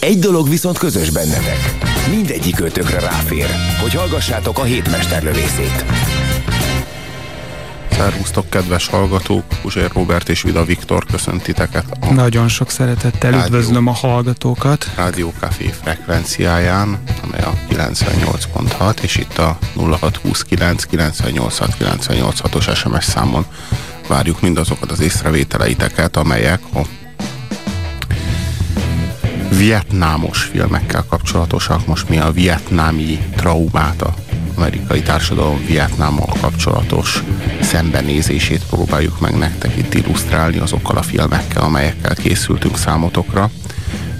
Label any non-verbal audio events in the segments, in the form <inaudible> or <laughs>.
Egy dolog viszont közös bennetek. Mindegyik ötökre ráfér, hogy hallgassátok a hétmesterlövészét. Szervusztok, kedves hallgatók! Puzsér Robert és Vida Viktor köszönt titeket a Nagyon sok szeretettel Rádió. üdvözlöm a hallgatókat. Rádió Café frekvenciáján, amely a 98.6, és itt a 0629 986 986-os SMS számon várjuk mindazokat az észrevételeiteket, amelyek a vietnámos filmekkel kapcsolatosak. Most mi a vietnámi traumát, a amerikai társadalom Vietnámmal kapcsolatos szembenézését próbáljuk meg nektek itt illusztrálni azokkal a filmekkel, amelyekkel készültünk számotokra.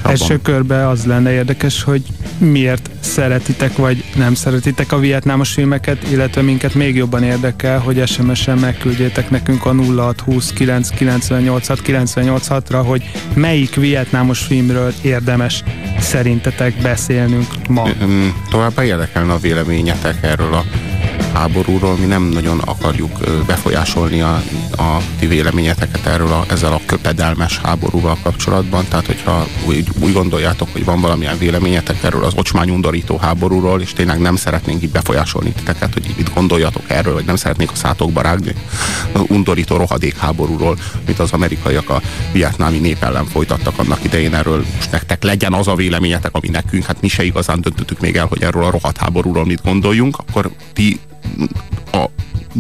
Első körben az lenne érdekes, hogy miért szeretitek vagy nem szeretitek a vietnámos filmeket, illetve minket még jobban érdekel, hogy SMS-en megküldjétek nekünk a 0620 998 986 ra hogy melyik vietnámos filmről érdemes szerintetek beszélnünk ma. Továbbá érdekelne a véleményetek erről a háborúról. Mi nem nagyon akarjuk befolyásolni a, a ti véleményeteket erről a, ezzel a köpedelmes háborúval kapcsolatban. Tehát, hogyha úgy, úgy gondoljátok, hogy van valamilyen véleményetek erről az ocsmányundorító háborúról, és tényleg nem szeretnénk így befolyásolni titeket, hogy mit gondoljatok erről, vagy nem szeretnék a szátokba rágni az undorító rohadék háborúról, amit az amerikaiak a vietnámi nép ellen folytattak annak idején erről. Most nektek legyen az a véleményetek, ami nekünk, hát mi se igazán döntöttük még el, hogy erről a rohadt háborúról mit gondoljunk, akkor ti a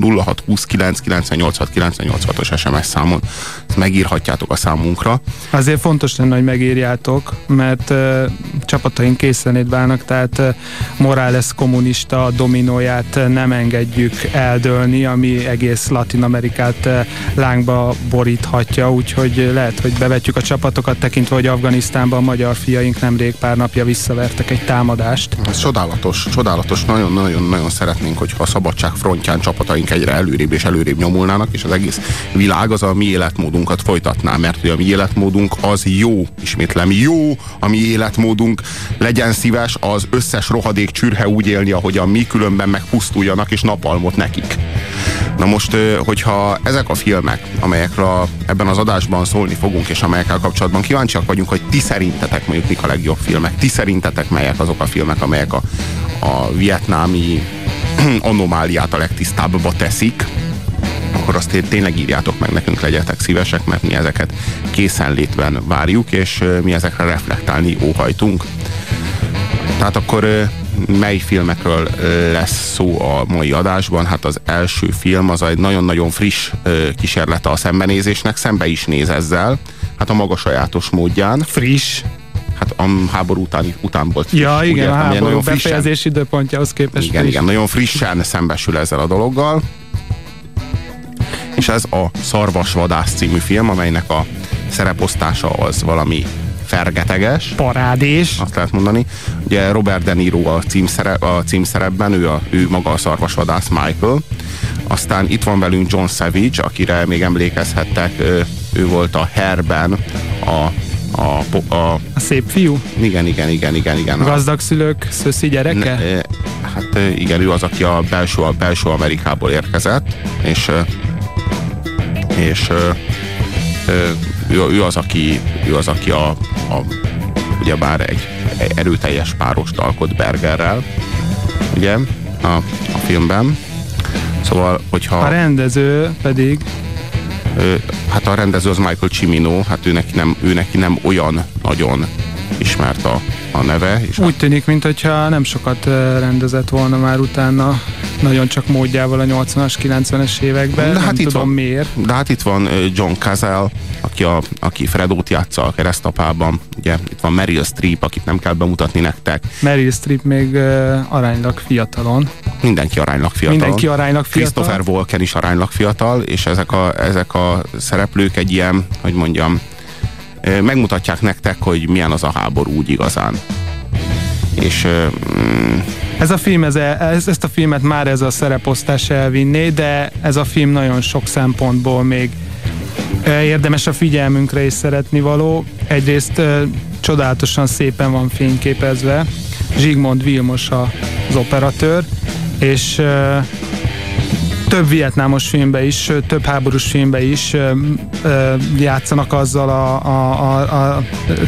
0629 986 986-os SMS számon ezt megírhatjátok a számunkra. Azért fontos lenne, hogy megírjátok, mert uh, csapataink készenét válnak, tehát uh, Morales kommunista dominóját nem engedjük eldőlni, ami egész Latin Amerikát uh, lángba boríthatja, úgyhogy lehet, hogy bevetjük a csapatokat, tekintve, hogy Afganisztánban a magyar fiaink nemrég pár napja visszavertek egy támadást. Ez csodálatos, csodálatos, nagyon-nagyon-nagyon szeretnénk, hogyha a szabadság frontján csapataink egyre előrébb és előrébb nyomulnának, és az egész világ az a mi életmódunkat folytatná, mert hogy a mi életmódunk az jó, ismétlem, jó a mi életmódunk, legyen szíves az összes rohadék csürhe úgy élni, ahogy a mi különben megpusztuljanak, és napalmot nekik. Na most, hogyha ezek a filmek, amelyekről ebben az adásban szólni fogunk, és amelyekkel kapcsolatban kíváncsiak vagyunk, hogy ti szerintetek mondjuk mik a legjobb filmek, ti szerintetek melyek azok a filmek, amelyek a, a vietnámi <clears throat> anomáliát a legtisztábbba teszik, akkor azt tényleg írjátok meg nekünk, legyetek szívesek, mert mi ezeket készenlétben várjuk, és mi ezekre reflektálni óhajtunk. Tehát akkor mely filmekről lesz szó a mai adásban? Hát az első film az egy nagyon-nagyon friss kísérlete a szembenézésnek, szembe is néz ezzel, hát a maga sajátos módján. Friss. Hát a háború utáni, után volt friss. Ja, igen, értem, a háború nagyon befejezés időpontjához képest Igen, friss. igen, nagyon frissen szembesül ezzel a dologgal. És ez a Szarvasvadász című film, amelynek a szereposztása az valami fergeteges. Parádés. Azt lehet mondani. Ugye Robert De Niro a, címszerep, a címszerepben, ő, a, ő maga a szarvasvadász Michael. Aztán itt van velünk John Savage, akire még emlékezhettek, ő, ő volt a Herben a a, a, a szép fiú? Igen, igen, igen, igen. igen. Gazdag szülők szöszi gyereke? Ne, hát igen, ő az, aki a belső, a belső Amerikából érkezett, és és ő, ő, az, aki, ő az, aki a, a ugyebár egy erőteljes párost alkot Bergerrel, ugye, a, a filmben. Szóval, hogyha... A rendező pedig hát a rendező az Michael Cimino, hát ő neki nem, ő neki nem olyan nagyon ismert a, a neve. És Úgy a... tűnik, mintha nem sokat rendezett volna már utána, nagyon csak módjával a 80-as, 90-es években, de hát nem itt tudom van, miért. De hát itt van John Cazale, aki, a, aki Fredót játsza a keresztapában, ugye itt van Meryl Streep, akit nem kell bemutatni nektek. Meryl Streep még uh, aránylag fiatalon. Mindenki aránylag fiatal. Mindenki aránylag fiatal. Christopher Walken is aránylag fiatal, és ezek a, ezek a szereplők egy ilyen, hogy mondjam, megmutatják nektek, hogy milyen az a háború úgy igazán. És mm, Ez a film, ez, ez, ezt a filmet már ez a szereposztás elvinné, de ez a film nagyon sok szempontból még érdemes a figyelmünkre is szeretni való. Egyrészt csodálatosan szépen van fényképezve. Zsigmond Vilmos az operatőr, és több vietnámos filmbe is, több háborús filmbe is ö, ö, játszanak azzal a, a, a, a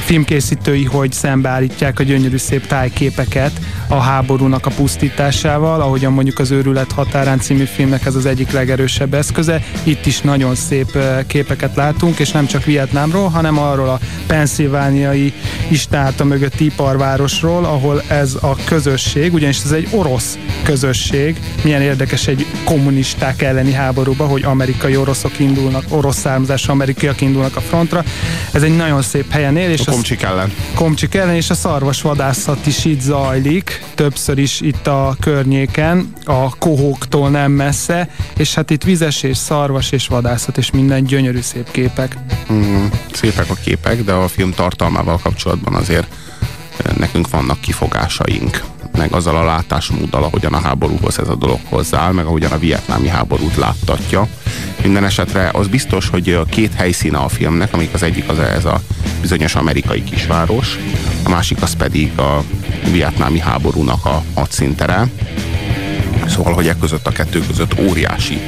filmkészítői, hogy szembeállítják a gyönyörű szép tájképeket a háborúnak a pusztításával, ahogyan mondjuk az Őrület határán című filmnek ez az egyik legerősebb eszköze. Itt is nagyon szép képeket látunk, és nem csak Vietnámról, hanem arról a penszilvániai istáta mögötti iparvárosról, ahol ez a közösség, ugyanis ez egy orosz közösség, milyen érdekes egy kommunisták elleni háborúba, hogy amerikai oroszok indulnak, orosz származású amerikaiak indulnak a frontra. Ez egy nagyon szép helyen él, és a komcsik ellen. komcsik ellen, és a szarvasvadászat is itt zajlik, többször is itt a környéken, a kohóktól nem messze, és hát itt vizes és szarvas és vadászat, és minden gyönyörű szép képek. Mm, szépek a képek, de a film tartalmával kapcsolatban azért nekünk vannak kifogásaink meg azzal a látásmóddal, ahogyan a háborúhoz ez a dolog hozzááll, meg ahogyan a vietnámi háborút láttatja. Minden esetre az biztos, hogy a két helyszíne a filmnek, amik az egyik az ez a bizonyos amerikai kisváros, a másik az pedig a vietnámi háborúnak a hadszíntere. Szóval, hogy e között a kettő között óriási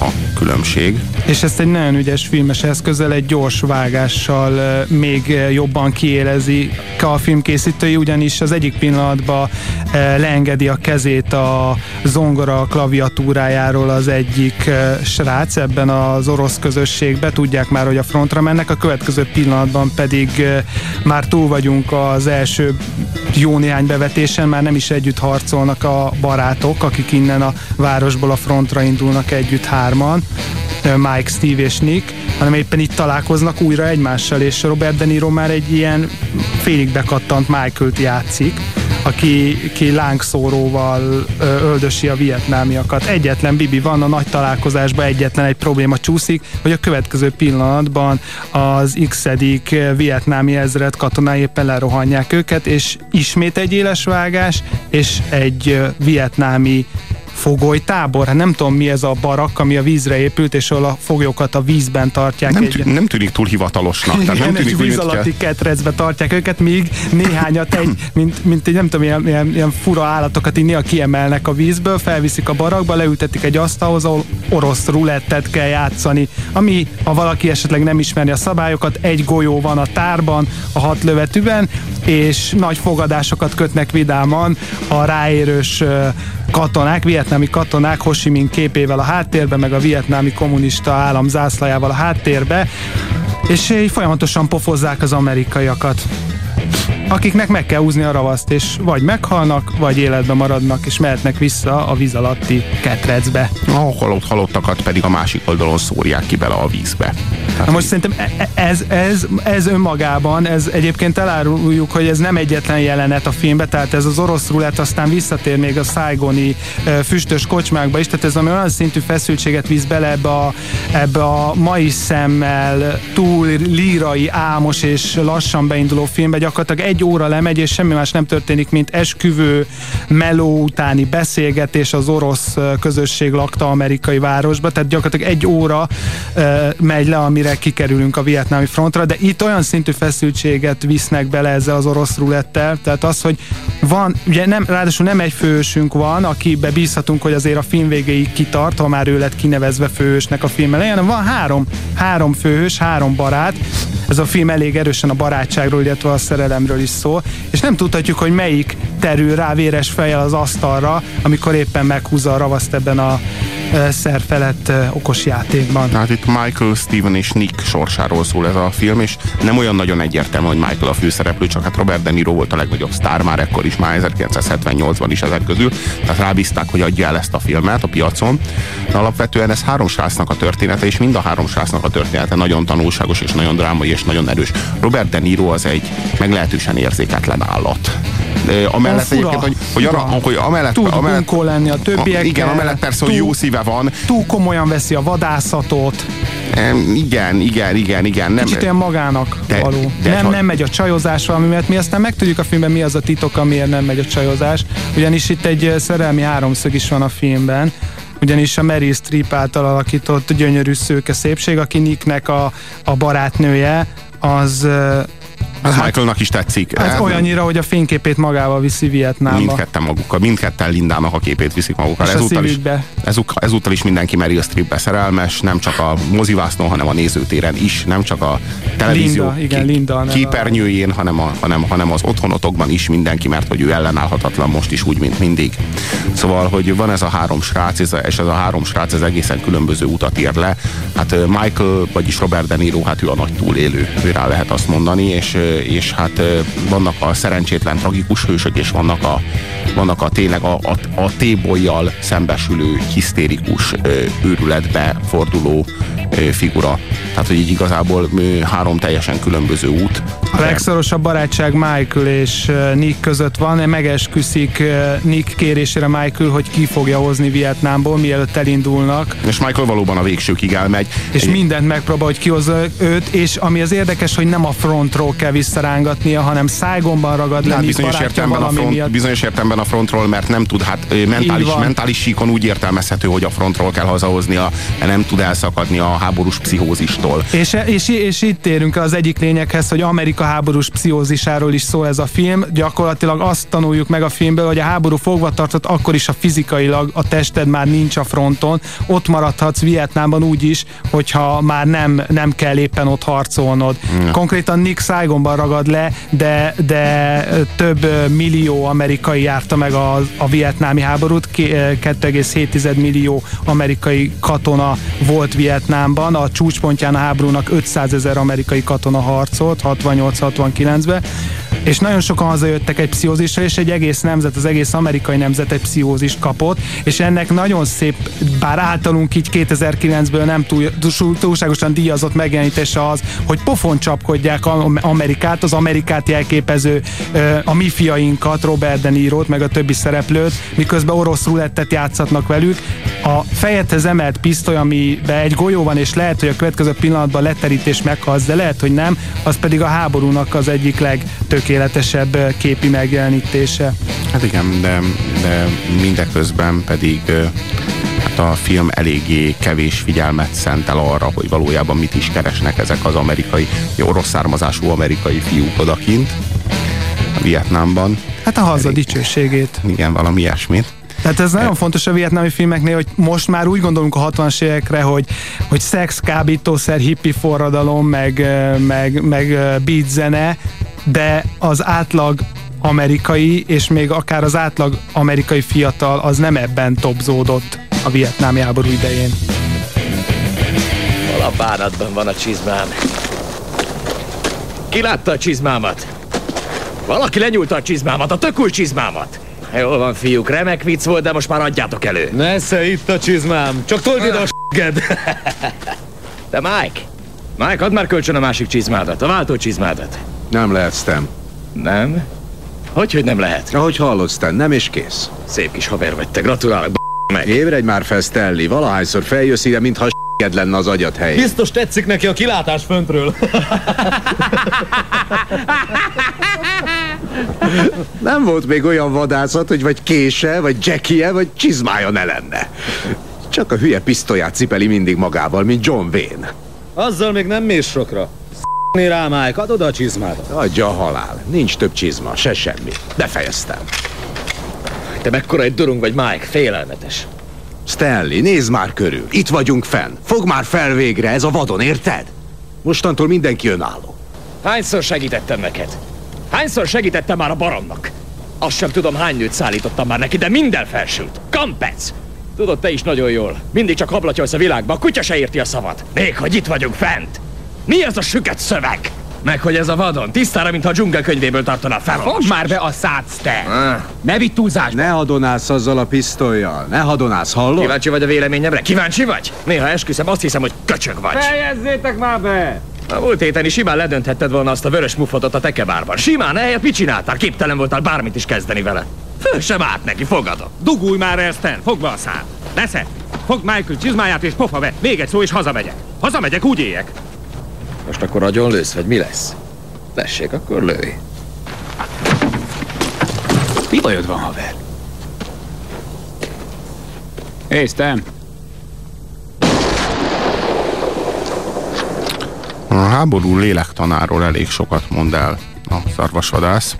a különbség. És ezt egy nagyon ügyes filmes eszközzel, egy gyors vágással még jobban kiélezi a filmkészítői, ugyanis az egyik pillanatban leengedi a kezét a zongora klaviatúrájáról az egyik srác ebben az orosz közösségbe, tudják már, hogy a frontra mennek, a következő pillanatban pedig már túl vagyunk az első jó néhány bevetésen, már nem is együtt harcolnak a barátok, akik innen a városból a frontra indulnak együtt hárman, Mike, Steve és Nick, hanem éppen itt találkoznak újra egymással, és Robert De Niro már egy ilyen félig bekattant Michael-t játszik, aki, aki lángszóróval öldösi a vietnámiakat. Egyetlen Bibi van a nagy találkozásban, egyetlen egy probléma csúszik, hogy a következő pillanatban az x vietnámi ezred katonái éppen lerohanják őket, és ismét egy éles vágás, és egy vietnámi fogolytábor, hát nem tudom mi ez a barak, ami a vízre épült, és ahol a foglyokat a vízben tartják. Nem, egy, tű, nem tűnik túl hivatalosnak. Tehát nem igen, tűnik, víz kell- alatti ketrecbe tartják őket, míg néhányat egy, mint, mint egy nem tudom, ilyen, ilyen, ilyen fura állatokat így néha kiemelnek a vízből, felviszik a barakba, leültetik egy asztalhoz, ahol orosz rulettet kell játszani, ami, ha valaki esetleg nem ismeri a szabályokat, egy golyó van a tárban, a hat lövetűben, és nagy fogadásokat kötnek vidáman a ráérős katonák, vietnámi katonák Ho Chi Minh képével a háttérbe, meg a vietnámi kommunista állam zászlajával a háttérbe, és így folyamatosan pofozzák az amerikaiakat akiknek meg kell húzni a ravaszt, és vagy meghalnak, vagy életben maradnak, és mehetnek vissza a víz alatti ketrecbe. A halott halottakat pedig a másik oldalon szórják ki bele a vízbe. Tehát, Na most szerintem e- e- ez, ez, ez önmagában, ez egyébként eláruljuk, hogy ez nem egyetlen jelenet a filmben, tehát ez az orosz rulett aztán visszatér még a szájgoni füstös kocsmákba is, tehát ez ami olyan szintű feszültséget visz bele ebbe a, ebbe a mai szemmel túl lírai, álmos és lassan beinduló filmbe, gyakorlatilag egy óra lemegy, és semmi más nem történik, mint esküvő, meló utáni beszélgetés az orosz közösség lakta amerikai városba, tehát gyakorlatilag egy óra megy le, amire kikerülünk a vietnámi frontra, de itt olyan szintű feszültséget visznek bele ezzel az orosz rulettel, tehát az, hogy van, ugye nem, ráadásul nem egy fősünk van, akibe bízhatunk, hogy azért a film végéig kitart, ha már ő lett kinevezve főhősnek a film elején, hanem van három, három főhős, három barát, ez a film elég erősen a barátságról, illetve a szerelemről is szól, és nem tudhatjuk, hogy melyik terül rá véres fejjel az asztalra, amikor éppen meghúzza a ravaszt ebben a szerfelett e, okos játékban. Tehát itt Michael, Steven és Nick sorsáról szól ez a film, és nem olyan nagyon egyértelmű, hogy Michael a főszereplő, csak hát Robert De Niro volt a legnagyobb sztár már ekkor is, már 1978-ban is ezek közül, tehát rábízták, hogy adja el ezt a filmet a piacon. De alapvetően ez három srácnak a története, és mind a három srácnak a története nagyon tanulságos, és nagyon drámai, és nagyon erős. Robert De Niro az egy meglehetősen érzéketlen állat. Amellett egyébként, hogy, hogy, arra, hogy amellett, Tud amellett, lenni a többiekkel. igen, amellett persze, hogy jó szíve van, Túl komolyan veszi a vadászatot, Igen, igen, igen, igen. Nem, Kicsit olyan magának De- való. de nem, nem megy a csajozás valami, mert mi aztán megtudjuk a filmben, mi az a titok, amiért nem megy a csajozás. Ugyanis itt egy szerelmi háromszög is van a filmben. Ugyanis a Meryl Streep által alakított gyönyörű szőke szépség, aki Nicknek a, a barátnője, az, az Michaelnak is tetszik. Ez- olyannyira, hogy a fényképét magával viszi Vietnámba. Mindketten magukkal, mindketten Lindának a képét viszik magukkal. És a Ezúttal is, ezúttal, ezúttal is mindenki Meryl Streepbe szerelmes, nem csak a mozivásznon, hanem a nézőtéren is, nem csak a televízió Linda, igen, Linda képernyőjén, hanem, a, hanem, hanem az otthonotokban is mindenki, mert hogy ő ellenállhatatlan most is úgy, mint mindig. Szóval, hogy van ez a három srác, ez a- és ez a három srác ez egészen különböző utat ír le. Hát Michael, vagyis Robert De Niro, hát ő a nagy túlélő, ő rá lehet azt mondani, és, és hát vannak a szerencsétlen tragikus hősök, és vannak a, vannak a tényleg a, a, a tébolyjal szembesülő, hisztérikus, őrületbe forduló figura. Tehát, hogy így igazából három teljesen különböző út. A legszorosabb barátság Michael és Nick között van. Megesküszik Nick kérésére Michael, hogy ki fogja hozni Vietnámból, mielőtt elindulnak. És Michael valóban a végsőkig elmegy. És Egy- mindent megpróbál, hogy kihozza őt, és ami az érdekes, hogy nem a frontról kell visszarángatnia, hanem Saigonban ragad le Hát bizonyos értelemben, a front, miatt. bizonyos értelemben a frontról, mert nem tud, hát mentális, mentális síkon úgy értelmezhető, hogy a frontról kell hazahoznia, nem tud elszakadni a háborús pszichózistól. És, és, és itt térünk az egyik lényeghez, hogy Amerika háborús pszichózisáról is szól ez a film. Gyakorlatilag azt tanuljuk meg a filmből, hogy a háború fogva tartott, akkor is a fizikailag a tested már nincs a fronton. Ott maradhatsz Vietnámban úgy is, hogyha már nem, nem kell éppen ott harcolnod. Konkrétan Nick Saigonban ragad le, de, de több millió amerikai járta meg a, a vietnámi háborút. Ké- ö, 2,7 millió amerikai katona volt Vietnámban. A csúcspontján a háborúnak 500 ezer amerikai katona harcolt 68-69-ben. És nagyon sokan hazajöttek egy pszichózisra, és egy egész nemzet, az egész amerikai nemzet egy pszichózist kapott, és ennek nagyon szép, bár általunk így 2009-ből nem túl, túlságosan díjazott megjelenítése az, hogy pofon csapkodják Am- Amerikát, az Amerikát jelképező a mi fiainkat, Robert De Niro-t, meg a többi szereplőt, miközben orosz rulettet játszatnak velük. A fejedhez emelt pisztoly, amiben egy golyó van, és lehet, hogy a következő pillanatban leterítés meghalsz, de lehet, hogy nem, az pedig a háborúnak az egyik legtökéletesebb ö, képi megjelenítése. Hát igen, de, de mindeközben pedig hát a film eléggé kevés figyelmet szentel arra, hogy valójában mit is keresnek ezek az amerikai, orosz származású amerikai fiúk odakint, Vietnámban. Hát a haza dicsőségét. Igen, valami ilyesmit. Tehát ez nagyon fontos a vietnámi filmeknél, hogy most már úgy gondolunk a 60-as évekre, hogy, hogy szex, kábítószer, hippi forradalom, meg, meg, meg beat zene, de az átlag amerikai, és még akár az átlag amerikai fiatal, az nem ebben topzódott a vietnámi háború idején. Hol a bánatban van a csizmám? Ki látta a csizmámat? Valaki lenyúlta a csizmámat, a tök új csizmámat. Jól van, fiúk, remek vicc volt, de most már adjátok elő. Nesze itt a csizmám, csak told ide a. <laughs> De Mike, Mike, add már kölcsön a másik csizmádat, a váltó csizmádat. Nem lehet, Stan. Nem? Hogy, hogy nem lehet? Ahogy hallod, Stan, nem és kész. Szép kis haver vagy te, gratulálok, b- meg. Ébredj már fel, Stanley, valahányszor feljössz ide, mintha s***ed lenne az agyad helyén. Biztos tetszik neki a kilátás föntről. Nem volt még olyan vadászat, hogy vagy kése, vagy jackie vagy csizmája ne lenne. Csak a hülye pisztolyát cipeli mindig magával, mint John Wayne. Azzal még nem mész sokra. Rá, Mike, adod a csizmádat. Adja a halál. Nincs több csizma, se semmi. Befejeztem. Te mekkora egy durung vagy, Mike, félelmetes. Stanley, nézd már körül. Itt vagyunk fenn. Fog már fel végre, ez a vadon, érted? Mostantól mindenki önálló. Hányszor segítettem neked? Hányszor segítettem már a baromnak? Azt sem tudom, hány nőt szállítottam már neki, de minden felsült. Kampec! Tudod te is nagyon jól. Mindig csak hablatyolsz a világba, a kutya se érti a szavat. Még hogy itt vagyunk fent. Mi ez a süket szöveg? Meg hogy ez a vadon, tisztára, mintha a dzsungel könyvéből tartaná fel. Fogd már be a szádsz, te! Ne vitt túlzásba! Ne hadonálsz azzal a pisztolyjal. Ne hadonálsz, hallod? Kíváncsi vagy a véleményemre? Kíváncsi vagy? Néha esküszöm, azt hiszem, hogy köcsög vagy. Fejezzétek már be! A múlt héten is simán ledönthetted volna azt a vörös mufotot a tekebárban. Simán, ehelyett mit csináltál? Képtelen voltál bármit is kezdeni vele. Föl sem állt neki, fogadom. Dugulj már el, Stan, fogd be a szád! Nesze! Fogd Michael csizmáját és pofa be. Még egy szó és hazamegyek. Hazamegyek, úgy éjek. Most akkor nagyon lősz, vagy mi lesz? Tessék, akkor lőj. Mi bajod van, haver? Hé, Stan! A háború lélektanáról elég sokat mond el a szarvasvadász.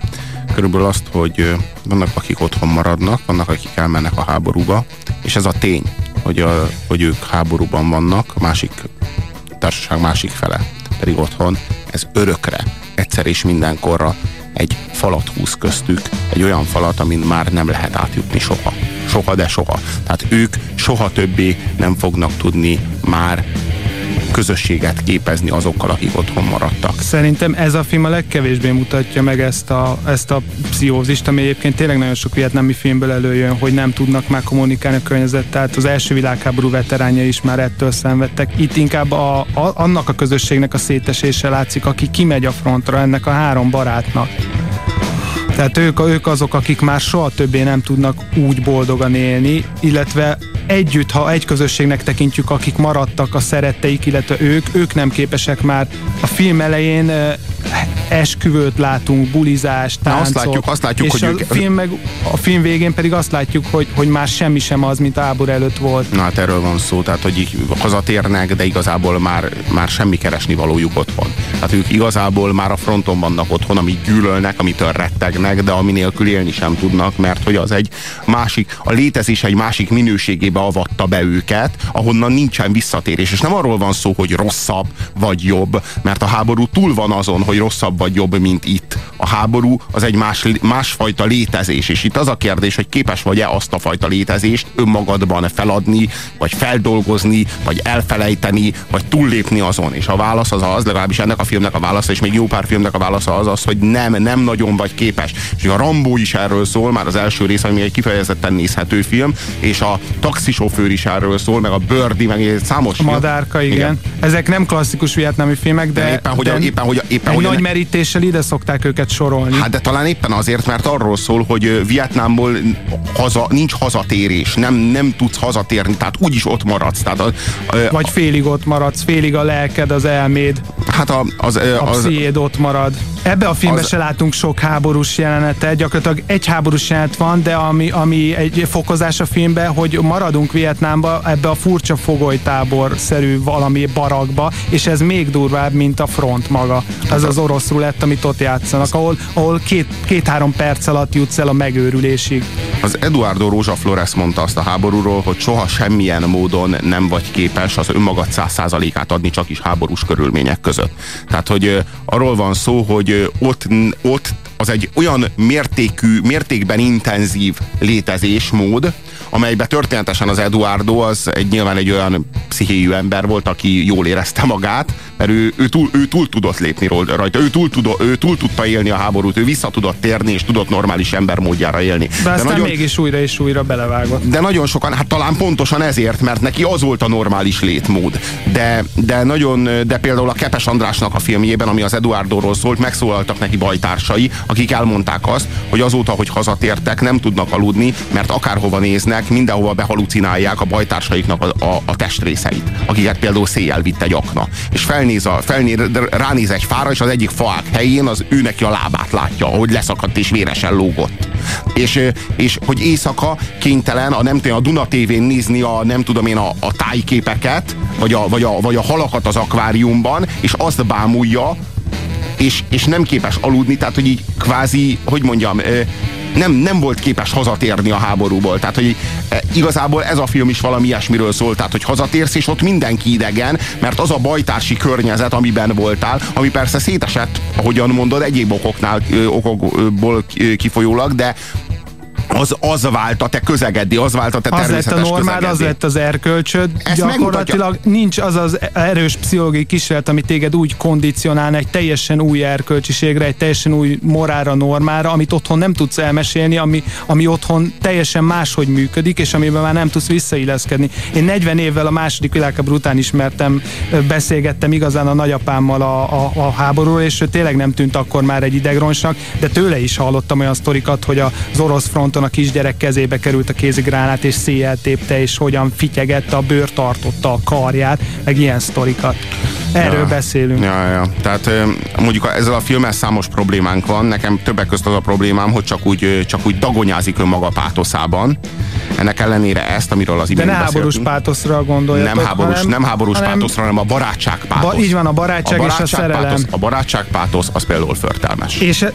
Körülbelül azt, hogy vannak, akik otthon maradnak, vannak, akik elmennek a háborúba, és ez a tény, hogy, a, hogy ők háborúban vannak, a másik a társaság másik fele pedig otthon, ez örökre, egyszer és mindenkorra egy falat húz köztük, egy olyan falat, amin már nem lehet átjutni soha. Soha, de soha. Tehát ők soha többé nem fognak tudni már közösséget képezni azokkal, akik otthon maradtak. Szerintem ez a film a legkevésbé mutatja meg ezt a, ezt a pszichózist, ami egyébként tényleg nagyon sok vietnámi filmből előjön, hogy nem tudnak már kommunikálni a környezet, tehát az első világháború veteránja is már ettől szenvedtek. Itt inkább a, a, annak a közösségnek a szétesése látszik, aki kimegy a frontra, ennek a három barátnak. Tehát ők, ők azok, akik már soha többé nem tudnak úgy boldogan élni, illetve együtt, ha egy közösségnek tekintjük, akik maradtak a szeretteik, illetve ők, ők nem képesek már. A film elején esküvőt látunk, bulizást, Na, azt táncot, látjuk- azt látjuk, és hogy a, ők- film meg, a film végén pedig azt látjuk, hogy, hogy már semmi sem az, mint a háború előtt volt. Na hát erről van szó, tehát hogy így hazatérnek, de igazából már, már semmi keresni valójuk otthon. Tehát ők igazából már a fronton vannak otthon, amit gyűlölnek, amitől rettegnek, de ami nélkül élni sem tudnak, mert hogy az egy másik, a létezés egy másik minőségébe avatta be őket, ahonnan nincsen visszatérés. És nem arról van szó, hogy rosszabb vagy jobb, mert a háború túl van azon, hogy rosszabb vagy jobb, mint itt. A háború az egy más, másfajta létezés, és itt az a kérdés, hogy képes vagy-e azt a fajta létezést önmagadban feladni, vagy feldolgozni, vagy elfelejteni, vagy túllépni azon. És a válasz az az, legalábbis ennek a filmnek a válasza, és még jó pár filmnek a válasza az az, hogy nem, nem nagyon vagy képes. És a Rambó is erről szól, már az első rész, ami egy kifejezetten nézhető film, és a taxisofőr is erről szól, meg a Birdie, meg egy számos A madárka, igen. igen. Ezek nem klasszikus vietnámi filmek, de, De éppen, hogy a- de éppen, hogy a- éppen, hogy a- nagy merítéssel ide szokták őket sorolni. Hát de talán éppen azért, mert arról szól, hogy Vietnámból haza, nincs hazatérés, nem, nem tudsz hazatérni, tehát úgyis ott maradsz. Tehát a, ö, Vagy félig ott maradsz, félig a lelked, az elméd, hát a, az, a az, ott marad. Ebbe a filmben az- se látunk sok háborús jelenetet, gyakorlatilag egy háborús jelenet van, de ami, ami egy fokozás a filmben, hogy maradunk Vietnámba ebbe a furcsa fogolytábor-szerű valami barakba, és ez még durvább, mint a front maga. Ez az orosz rulett, amit ott játszanak, ahol, ahol két, két-három perc alatt jutsz el a megőrülésig. az Eduardo Rózsa Flores mondta azt a háborúról, hogy soha semmilyen módon nem vagy képes az önmagad száz százalékát adni csak is háborús körülmények között. Tehát, hogy arról van szó, hogy ott, ott az egy olyan mértékű, mértékben intenzív létezésmód, amelyben történetesen az Eduardo az egy, nyilván egy olyan pszichéjű ember volt, aki jól érezte magát, mert ő, ő, túl, ő túl tudott lépni rajta, ő túl, tudott, ő túl tudta élni a háborút, ő vissza tudott térni, és tudott normális ember módjára élni. De aztán nagyon... mégis újra és újra belevágott. De nagyon sokan, hát talán pontosan ezért, mert neki az volt a normális létmód. De, de nagyon, de például a Kepes Andrásnak a filmjében, ami az Eduardóról szólt, megszólaltak neki bajtársai, akik elmondták azt, hogy azóta, hogy hazatértek, nem tudnak aludni, mert akárhova néznek, mindenhova behalucinálják a bajtársaiknak a, a, a testrészeit, akiket például széjjel vitt egy akna. És felnéz a, felnéz, ránéz egy fára, és az egyik faák helyén az ő a lábát látja, ahogy leszakadt és véresen lógott. És, és hogy éjszaka kénytelen a nem tudom, a Duna tévén nézni a nem tudom én a, a tájképeket, vagy a, vagy, a, vagy a halakat az akváriumban, és azt bámulja, és, és nem képes aludni, tehát hogy így kvázi, hogy mondjam, nem, nem volt képes hazatérni a háborúból. Tehát, hogy e, igazából ez a film is valami ilyesmiről szól, tehát, hogy hazatérsz, és ott mindenki idegen, mert az a bajtársi környezet, amiben voltál, ami persze szétesett, ahogyan mondod, egyéb okoknál, okokból kifolyólag, de az, az vált a te közegeddi, az vált a te Az lett a normád, az közegeddé. lett az erkölcsöd. Ezt Gyakorlatilag nincs az az erős pszichológiai kísérlet, ami téged úgy kondicionálna egy teljesen új erkölcsiségre, egy teljesen új morára, normára, amit otthon nem tudsz elmesélni, ami, ami otthon teljesen máshogy működik, és amiben már nem tudsz visszailleszkedni. Én 40 évvel a második világháború után ismertem, beszélgettem igazán a nagyapámmal a, a, a háborúról, és ő tényleg nem tűnt akkor már egy idegronsnak, de tőle is hallottam olyan sztorikat, hogy az orosz fronton úton a kisgyerek kezébe került a kézigránát, és széjjel tépte, és hogyan fityegette a bőr tartotta a karját, meg ilyen sztorikat. Erről Ja. beszélünk. Ja, ja. Tehát mondjuk a- ezzel a filmmel számos problémánk van. Nekem többek között az a problémám, hogy csak úgy, csak úgy dagonyázik önmaga pátoszában. Ennek ellenére ezt, amiről az De imént ne háborús pátoszra gondoljatok, nem háborús, hanem, nem háborús hanem pátoszra, hanem a barátság pátosz. Ba, így van, a barátság, és a szerelem. pátosz, a barátság pátosz, az például förtelmes. És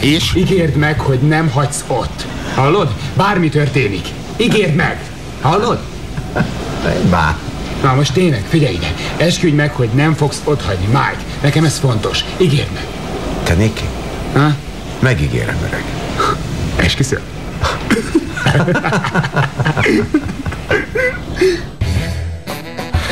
És? Ígérd meg, hogy nem hagysz ott. Hallod? Bármi történik. Ígérd meg. Hallod? Bá. Na most tényleg, figyelj ide. Esküdj meg, hogy nem fogsz ott hagyni. Mike, nekem ez fontos. Ígérd meg. Te Niki? Ha? Megígérem, öreg. Esküszöl? <laughs>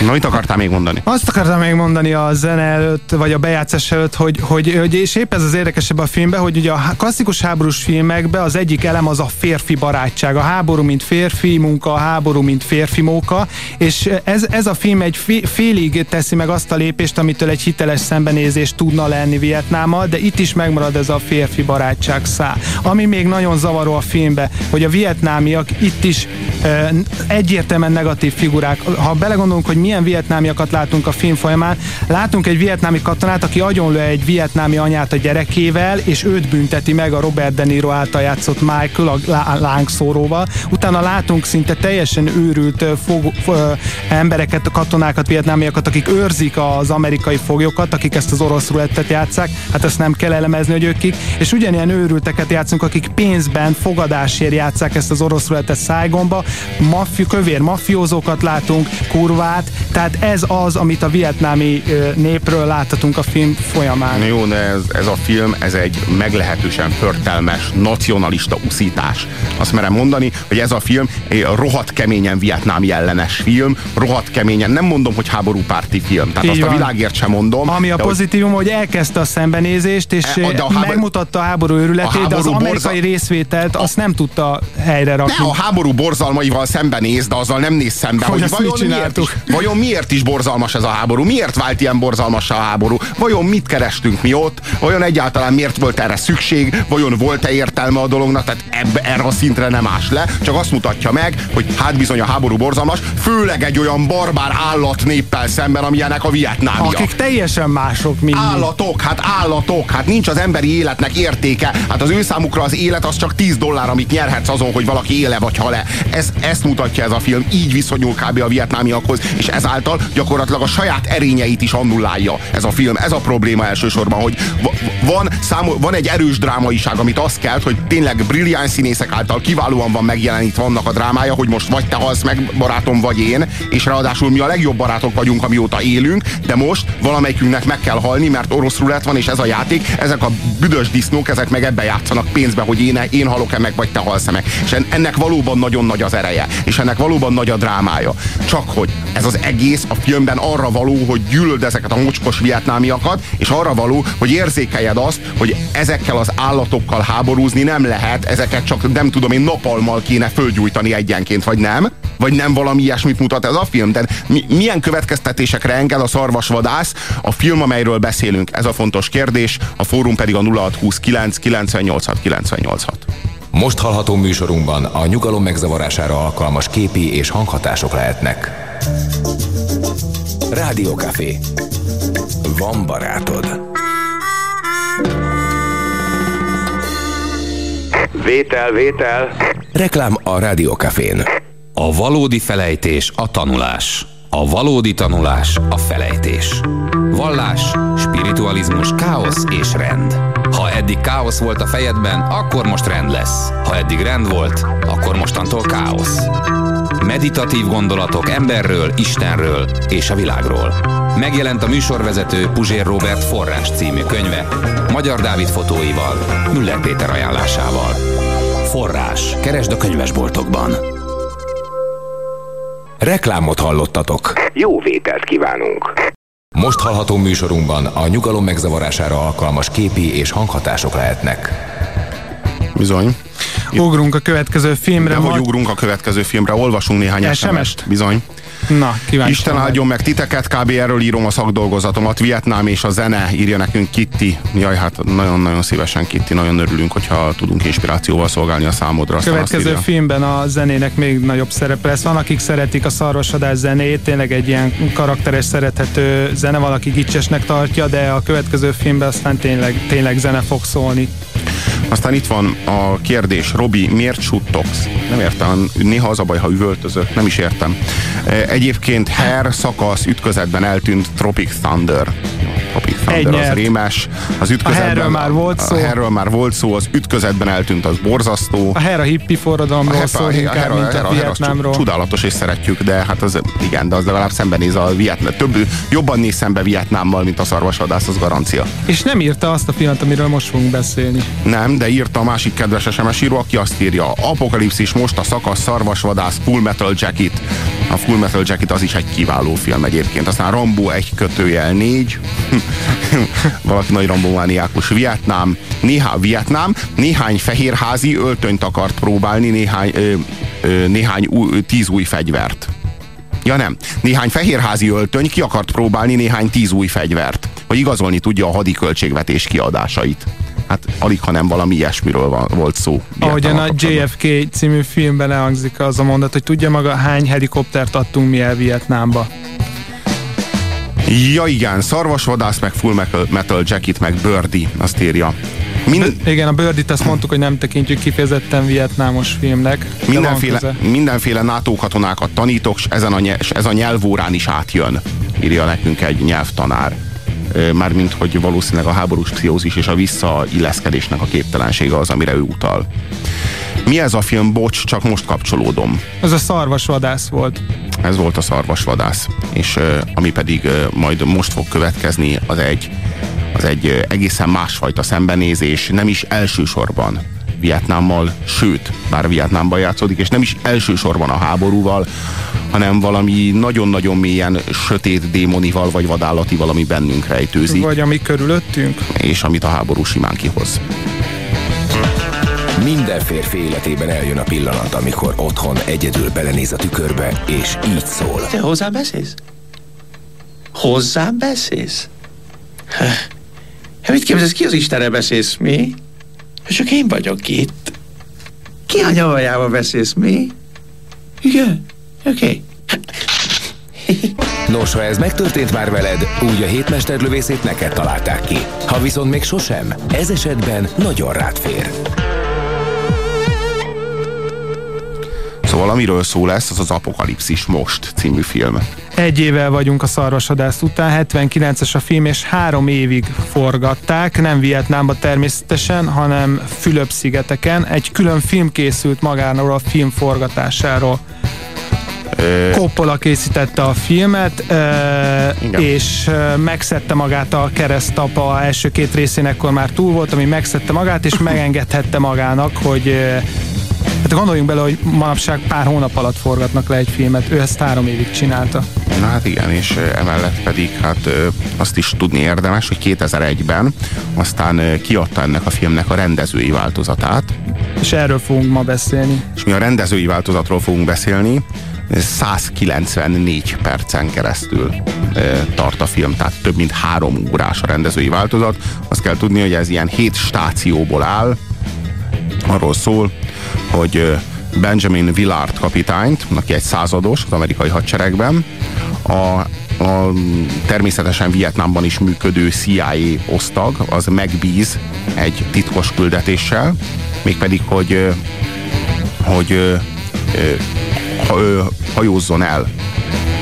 Na, mit akartál még mondani? Azt akartam még mondani a zene előtt, vagy a bejátszás előtt, hogy, hogy, hogy és épp ez az érdekesebb a filmben, hogy ugye a klasszikus háborús filmekben az egyik elem az a férfi barátság. A háború, mint férfi munka, a háború, mint férfi móka, és ez, ez a film egy fé- félig teszi meg azt a lépést, amitől egy hiteles szembenézés tudna lenni Vietnámmal, de itt is megmarad ez a férfi barátság szá. Ami még nagyon zavaró a filmben, hogy a vietnámiak itt is ö, egyértelműen negatív figurák. Ha belegondolunk, hogy milyen vietnámiakat látunk a film folyamán, látunk egy vietnámi katonát, aki agyonlő egy vietnámi anyát a gyerekével, és őt bünteti meg a Robert De Niro által játszott Michael, a lá- lángszóróval. Utána látunk szinte teljesen őrült fog, ö, embereket, katonákat, vietnámiakat, akik őrzik az amerikai foglyokat, akik ezt az orosz rulettet játszák. Hát ezt nem kell elemezni, hogy ők kik. És ugyanilyen őrülteket játszunk, akik pénzben, fogadásért játszák ezt az orosz rulettet Szájgonba. Maffi, kövér mafiózókat látunk, kurvát. Tehát ez az, amit a vietnámi népről láthatunk a film folyamán. Jó, de ez, ez a film, ez egy meglehetősen förtelmes, nacionalista uszítás. Azt merem mondani, hogy ez a film egy rohadt keményen vietnámi ellenes film, rohadt keményen, nem mondom, hogy háborúpárti film, tehát Így azt a van. világért sem mondom. Ami a pozitívum, hogy elkezdte a szembenézést, és E, a háború- megmutatta a háború őrületét, a de az háború amerikai borza- részvételt azt nem tudta helyre rakni. Ne a háború borzalmaival szembenéz, de azzal nem néz szembe, Hogy hogy, vajon miért, csináltuk? Vajon miért is borzalmas ez a háború? Miért vált ilyen borzalmassá a háború? Vajon mit kerestünk mi ott? Vajon egyáltalán miért volt erre szükség? Vajon volt-e értelme a dolognak? Tehát ebbe, erre a szintre nem ás le, csak azt mutatja meg, hogy hát bizony a háború borzalmas, főleg egy olyan barbár állatnéppel szemben, amilyenek a vietnámiak. Akik teljesen mások, mint mi. Állatok, hát állatok, hát nincs az emberi életnek értéke. Hát az ő számukra az élet az csak 10 dollár, amit nyerhetsz azon, hogy valaki éle vagy hal-e. Ez, ezt mutatja ez a film, így viszonyul kb. a vietnámiakhoz, és ezáltal gyakorlatilag a saját erényeit is annullálja ez a film. Ez a probléma elsősorban, hogy va- van, számo, van egy erős drámaiság, amit azt kell, hogy tényleg brilliáns színészek által kiválóan van megjelenítve annak a drámája, hogy most vagy te halsz meg, barátom, vagy én, és ráadásul mi a legjobb barátok vagyunk, amióta élünk, de most valamelyikünknek meg kell halni, mert orosz rulett van, és ez a játék, ezek a büdös disznók, ezek meg ebbe játszanak pénzbe, hogy én, én halok-e meg, vagy te halsz-e meg. És en- ennek valóban nagyon nagy az ereje, és ennek valóban nagy a drámája. Csak hogy ez az egész a filmben arra való, hogy gyűlöld ezeket a mocskos vietnámiakat, és arra való, hogy érzékeljed azt, hogy ezekkel az állatokkal háborúzni nem lehet, ezeket csak nem tudom én napalmal kéne fölgyújtani egyenként, vagy nem? Vagy nem valami ilyesmit mutat ez a film? De mi, milyen következtetésekre enged a szarvasvadász a film, amelyről beszélünk? Ez a fontos kérdés, a fórum pedig a 0629 986 986. Most hallható műsorunkban a nyugalom megzavarására alkalmas képi és hanghatások lehetnek. Rádiókafé. Van barátod. Vétel, vétel. Reklám a Rádiókafén. A valódi felejtés a tanulás. A valódi tanulás a felejtés. Vallás, spiritualizmus, káosz és rend. Ha eddig káosz volt a fejedben, akkor most rend lesz. Ha eddig rend volt, akkor mostantól káosz. Meditatív gondolatok emberről, Istenről és a világról. Megjelent a műsorvezető Puzsér Robert Forrás című könyve, Magyar Dávid fotóival, Müller Péter ajánlásával. Forrás. Keresd a könyvesboltokban. Reklámot hallottatok. Jó vételt kívánunk. Most hallható műsorunkban a nyugalom megzavarására alkalmas képi és hanghatások lehetnek. Bizony. Ugrunk a következő filmre. De hogy ugrunk a következő filmre, olvasunk néhány SMS-t. Bizony. Na, kíváncsi. Isten áldjon meg titeket, kb. erről írom a szakdolgozatomat. Vietnám és a zene, írja nekünk Kitty. Jaj, hát nagyon-nagyon szívesen Kitty, nagyon örülünk, hogyha tudunk inspirációval szolgálni a számodra. A következő filmben a zenének még nagyobb szerepe lesz. Van, akik szeretik a szarvasodás zenét, tényleg egy ilyen karakteres, szerethető zene, valaki gicsesnek tartja, de a következő filmben aztán tényleg, tényleg zene fog szólni. Aztán itt van a kérdés, Robi, miért suttogsz? Nem értem, néha az a baj, ha üvöltözök, nem is értem. Egyébként Her szakasz ütközetben eltűnt Tropic Thunder. Tropic Egy az rémes. Az ütközetben, Herről már volt szó. A Herről már volt szó, az ütközetben eltűnt, az borzasztó. A Hera hippi forradalomról Hepa- szól inkább, Hera- mint Hera- a Hera az Vietnámról. Csodálatos és szeretjük, de hát az igen, de az legalább szembenéz a Vietnám. Több, jobban néz szembe Vietnámmal, mint a szarvasvadász, az garancia. És nem írta azt a filmet, amiről most fogunk beszélni. Nem, de írta a másik kedves SMS író, aki azt írja, Apokalipszis most a szakasz, szarvasvadász, Full Metal Jacket. A Full Metal Jacket az is egy kiváló film egyébként. Aztán Rambo egy kötőjel négy. <laughs> Valaki nagy Rambo mániákus. Vietnám, néha Vietnám, néhány fehérházi öltönyt akart próbálni, néhány, ö, ö, néhány új, tíz új fegyvert. Ja nem, néhány fehérházi öltöny ki akart próbálni néhány tíz új fegyvert, hogy igazolni tudja a hadi költségvetés kiadásait. Hát alig, ha nem valami ilyesmiről van, volt szó. Ahogyan a JFK című filmben elhangzik az a mondat, hogy tudja maga hány helikoptert adtunk mi el Vietnámba. Ja igen, szarvasvadász, meg full metal, metal jacket, meg Birdie, azt írja. Mind, Igen, a Birdit azt mondtuk, hogy nem tekintjük kifejezetten vietnámos filmnek. mindenféle, mindenféle NATO katonákat tanítok, és ezen a, nye- s ez a nyelvórán is átjön, írja nekünk egy nyelvtanár. Mármint, hogy valószínűleg a háborús pszichózis és a visszailleszkedésnek a képtelensége az, amire ő utal. Mi ez a film? Bocs, csak most kapcsolódom. Ez a szarvasvadász volt. Ez volt a szarvasvadász. És ami pedig majd most fog következni, az egy, az egy egészen másfajta szembenézés, nem is elsősorban Vietnámmal, sőt, bár Vietnámban játszódik, és nem is elsősorban a háborúval, hanem valami nagyon-nagyon mélyen sötét démonival vagy vadállatival, ami bennünk rejtőzik, Vagy ami körülöttünk. és amit a háború simán kihoz. Minden férfi életében eljön a pillanat, amikor otthon egyedül belenéz a tükörbe, és így szól. Te hozzám beszélsz? Hozzám beszélsz? Hát mit képzelsz, ki az Istenre beszélsz, mi? Csak én vagyok itt. Ki a nyavajába beszélsz, mi? Igen, oké. Okay. Nos, ha ez megtörtént már veled, úgy a hétmesterlövészét neked találták ki. Ha viszont még sosem, ez esetben nagyon rád fér. Szóval amiről szó lesz, az az Apokalipszis Most című film. Egy évvel vagyunk a szarvasadászt után, 79-es a film, és három évig forgatták, nem Vietnámba természetesen, hanem Fülöp-szigeteken. Egy külön film készült magáról a film forgatásáról. Coppola készítette a filmet, és megszedte magát a keresztapa első két részén, ekkor már túl volt, ami megszedte magát, és <coughs> megengedhette magának, hogy Hát gondoljunk bele, hogy manapság pár hónap alatt forgatnak le egy filmet, ő ezt három évig csinálta. Na hát igen, és emellett pedig hát azt is tudni érdemes, hogy 2001-ben aztán kiadta ennek a filmnek a rendezői változatát, És erről fogunk ma beszélni. és mi a rendezői változatról fogunk beszélni, 194 percen keresztül ö, tart a film, tehát több mint három órás a rendezői változat. Azt kell tudni, hogy ez ilyen hét stációból áll, arról szól, hogy Benjamin Willard kapitányt, aki egy százados az amerikai hadseregben, a, a természetesen Vietnámban is működő CIA osztag, az megbíz egy titkos küldetéssel, mégpedig, hogy, hogy ö, hajózzon el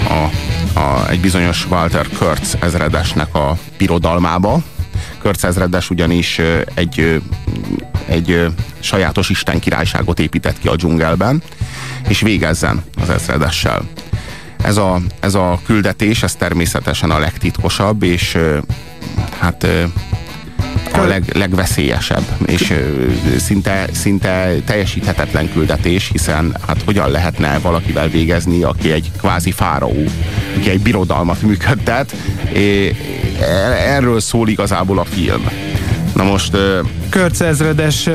a, a, egy bizonyos Walter Kurtz ezredesnek a birodalmába. Kurtz ezredes ugyanis egy, egy sajátos Isten királyságot épített ki a dzsungelben, és végezzen az ezredessel. Ez a, ez a küldetés, ez természetesen a legtitkosabb, és hát a leg, legveszélyesebb, és szinte, szinte teljesíthetetlen küldetés, hiszen hát hogyan lehetne valakivel végezni, aki egy kvázi fáraó, aki egy birodalmat működtet. É, erről szól igazából a film. Na most... Körc ezredes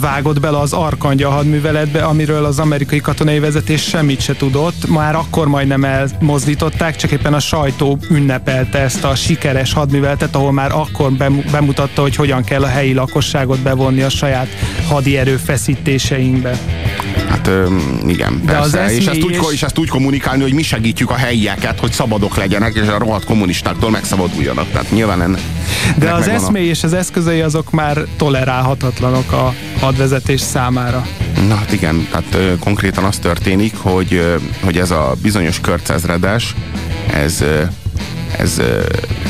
vágott bele az Arkangya hadműveletbe, amiről az amerikai katonai vezetés semmit se tudott. Már akkor majdnem elmozdították, csak éppen a sajtó ünnepelte ezt a sikeres hadműveletet, ahol már akkor bemutatta, hogy hogyan kell a helyi lakosságot bevonni a saját hadi erőfeszítéseinkbe. Hát igen, De persze. az és, ezt úgy, és... ezt úgy kommunikálni, hogy mi segítjük a helyieket, hogy szabadok legyenek, és a rohadt kommunistáktól megszabaduljanak. Tehát nyilván ennek De az eszmély és az eszközei azok már tolerálhatatlanok a hadvezetés számára. Na hát igen, tehát ö, konkrétan az történik, hogy, ö, hogy ez a bizonyos körcezredes, ez, ö, ez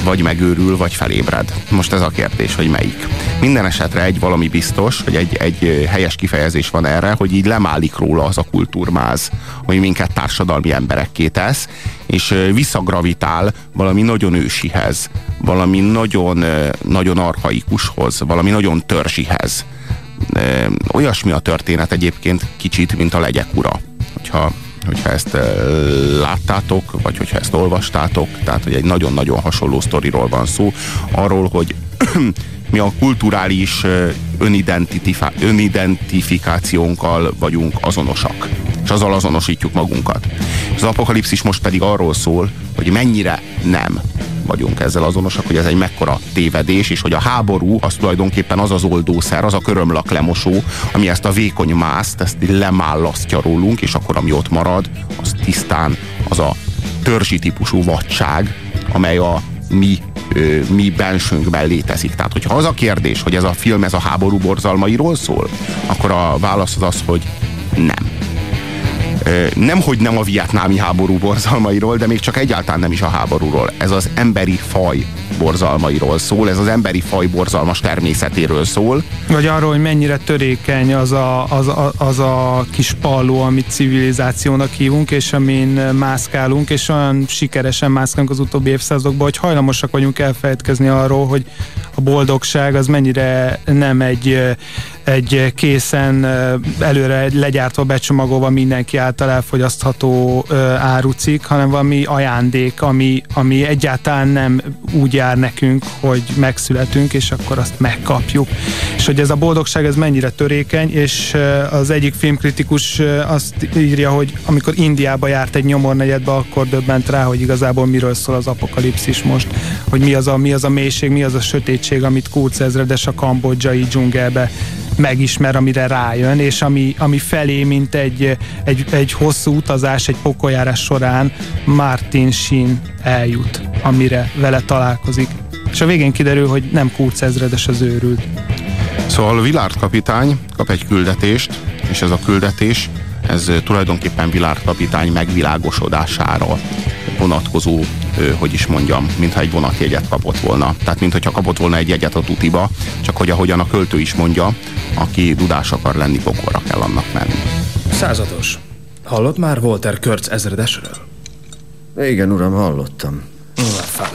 vagy megőrül, vagy felébred. Most ez a kérdés, hogy melyik. Minden esetre egy valami biztos, hogy egy, egy helyes kifejezés van erre, hogy így lemálik róla az a kultúrmáz, hogy minket társadalmi emberekké tesz, és visszagravitál valami nagyon ősihez, valami nagyon, nagyon arhaikushoz, valami nagyon törzsihez olyasmi a történet egyébként kicsit, mint a legyek ura. Hogyha, hogyha ezt láttátok, vagy hogyha ezt olvastátok, tehát hogy egy nagyon-nagyon hasonló sztoriról van szó, arról, hogy mi a kulturális önidentifikációnkkal vagyunk azonosak. És azzal azonosítjuk magunkat. Az apokalipszis most pedig arról szól, hogy mennyire nem vagyunk ezzel azonosak, hogy ez egy mekkora tévedés, és hogy a háború az tulajdonképpen az az oldószer, az a körömlak lemosó, ami ezt a vékony mászt, ezt lemállasztja rólunk, és akkor ami ott marad, az tisztán az a törzsi típusú vadság, amely a mi, mi bensőnkben létezik. Tehát, hogyha az a kérdés, hogy ez a film ez a háború borzalmairól szól, akkor a válasz az az, hogy nem. Nem, hogy nem a vietnámi háború borzalmairól, de még csak egyáltalán nem is a háborúról. Ez az emberi faj borzalmairól szól, ez az emberi faj borzalmas természetéről szól. Vagy arról, hogy mennyire törékeny az a, az, a, az a kis palló, amit civilizációnak hívunk, és amin mászkálunk, és olyan sikeresen mászkálunk az utóbbi évszázadokban, hogy hajlamosak vagyunk elfelejtkezni arról, hogy a boldogság az mennyire nem egy, egy készen előre legyártva, becsomagolva mindenki által elfogyasztható árucik, hanem valami ajándék, ami, ami egyáltalán nem úgy jár nekünk, hogy megszületünk, és akkor azt megkapjuk. És hogy ez a boldogság ez mennyire törékeny, és az egyik filmkritikus azt írja, hogy amikor Indiába járt egy nyomornegyedbe, akkor döbbent rá, hogy igazából miről szól az apokalipszis most, hogy mi az a, mi az a mélység, mi az a sötétség, amit Kurz ezredes a kambodzsai dzsungelbe megismer, amire rájön, és ami, ami felé, mint egy, egy, egy hosszú utazás, egy pokoljárás során Martin Sheen eljut, amire vele találkozik. És a végén kiderül, hogy nem Kurz ezredes az őrült. Szóval Vilárd kapitány kap egy küldetést, és ez a küldetés, ez tulajdonképpen Vilárd kapitány megvilágosodására vonatkozó, hogy is mondjam, mintha egy vonatjegyet kapott volna. Tehát, mintha kapott volna egy jegyet a tutiba, csak hogy ahogyan a költő is mondja, aki dudás akar lenni, pokolra kell annak menni. Százados. Hallott már Walter Körc ezredesről? Igen, uram, hallottam. Van.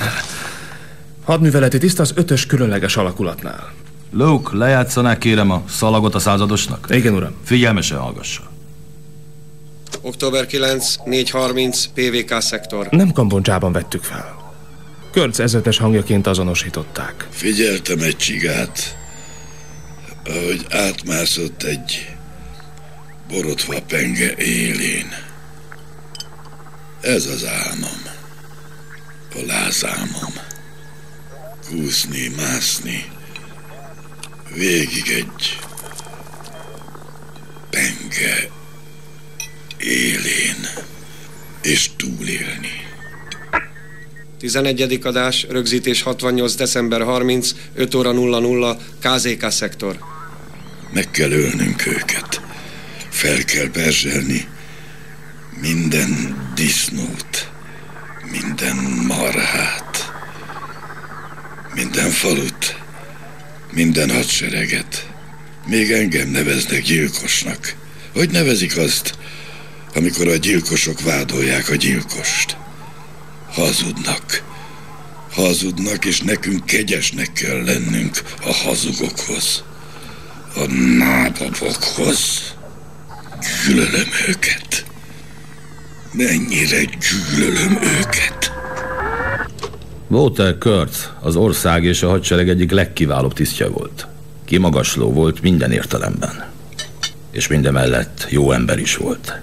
Hadműveleti tiszt az ötös különleges alakulatnál. Luke, lejátszanák kérem a szalagot a századosnak? Igen, uram. Figyelmesen hallgassa. Október 9, 4.30, PVK szektor. Nem Kambodzsában vettük fel. Körc ezredes hangjaként azonosították. Figyeltem egy csigát, ahogy átmászott egy borotva penge élén. Ez az álmom. A lázálmom. Kúszni, mászni. Végig egy penge élén. És túlélni. 11. adás, rögzítés 68. december 30, 5 óra 00, KZK szektor. Meg kell ölnünk őket. Fel kell perzselni minden disznót, minden marhát, minden falut, minden hadsereget. Még engem neveznek gyilkosnak. Hogy nevezik azt, amikor a gyilkosok vádolják a gyilkost? Hazudnak. Hazudnak, és nekünk kegyesnek kell lennünk a hazugokhoz. A nábabokhoz. Gyűlölöm őket. Mennyire gyűlölöm őket. Walter Kurtz az ország és a hadsereg egyik legkiválóbb tisztje volt. Kimagasló volt minden értelemben. És mindemellett jó ember is volt.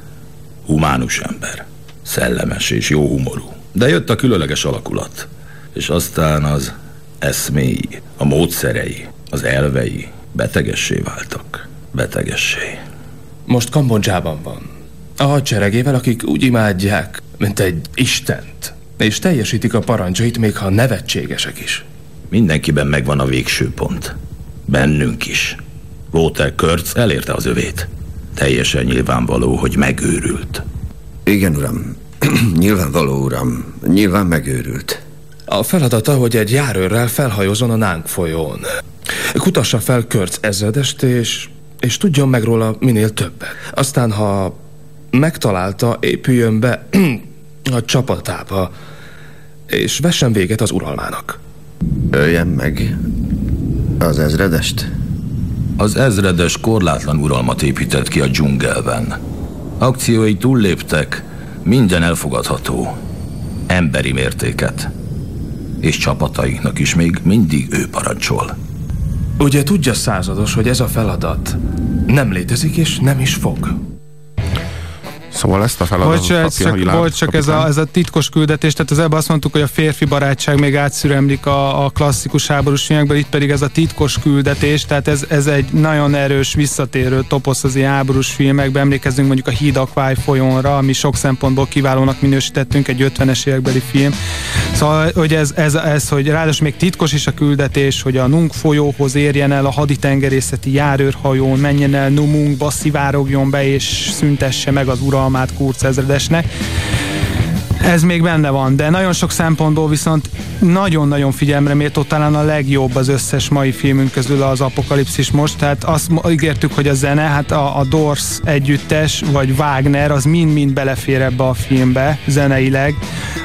Humánus ember. Szellemes és jó humorú. De jött a különleges alakulat. És aztán az eszméi, a módszerei, az elvei betegessé váltak. Betegessé. Most Kambodzsában van. A hadseregével, akik úgy imádják, mint egy istent. És teljesítik a parancsait, még ha nevetségesek is. Mindenkiben megvan a végső pont. Bennünk is. Walter Kurtz elérte az övét. Teljesen nyilvánvaló, hogy megőrült. Igen, uram. <clears throat> Nyilvánvaló, uram. Nyilván megőrült. A feladata, hogy egy járőrrel felhajózon a Nánk folyón. Kutassa fel Körc ezredest, és, és tudjon meg róla minél többet. Aztán, ha megtalálta, épüljön be <clears throat> a csapatába, és vessen véget az uralmának. Öljen meg az ezredest? Az ezredes korlátlan uralmat épített ki a dzsungelben. Akciói túlléptek, minden elfogadható. Emberi mértéket. És csapatainknak is még mindig ő parancsol. Ugye tudja százados, hogy ez a feladat nem létezik és nem is fog. Szóval ezt a feladatot Bocs, ez csak, világ, bocs, csak ez a, ez a titkos küldetés, tehát az ebben azt mondtuk, hogy a férfi barátság még átszüremlik a, a klasszikus háborús filmekből, itt pedig ez a titkos küldetés, tehát ez, ez egy nagyon erős visszatérő toposz az ilyen háborús filmekben, emlékezzünk mondjuk a Híd Akvály folyónra, ami sok szempontból kiválónak minősítettünk, egy 50-es évekbeli film. Szóval, hogy ez, ez, ez, hogy ráadásul még titkos is a küldetés, hogy a Nung folyóhoz érjen el a haditengerészeti járőrhajón, menjen el Numungba, szivárogjon be és szüntesse meg az uralmát Kurz ezredesnek. Ez még benne van, de nagyon sok szempontból viszont nagyon-nagyon figyelemre méltó, talán a legjobb az összes mai filmünk közül az Apokalipszis most, tehát azt ígértük, hogy a zene, hát a, a Doors együttes, vagy Wagner, az mind-mind belefér ebbe a filmbe zeneileg,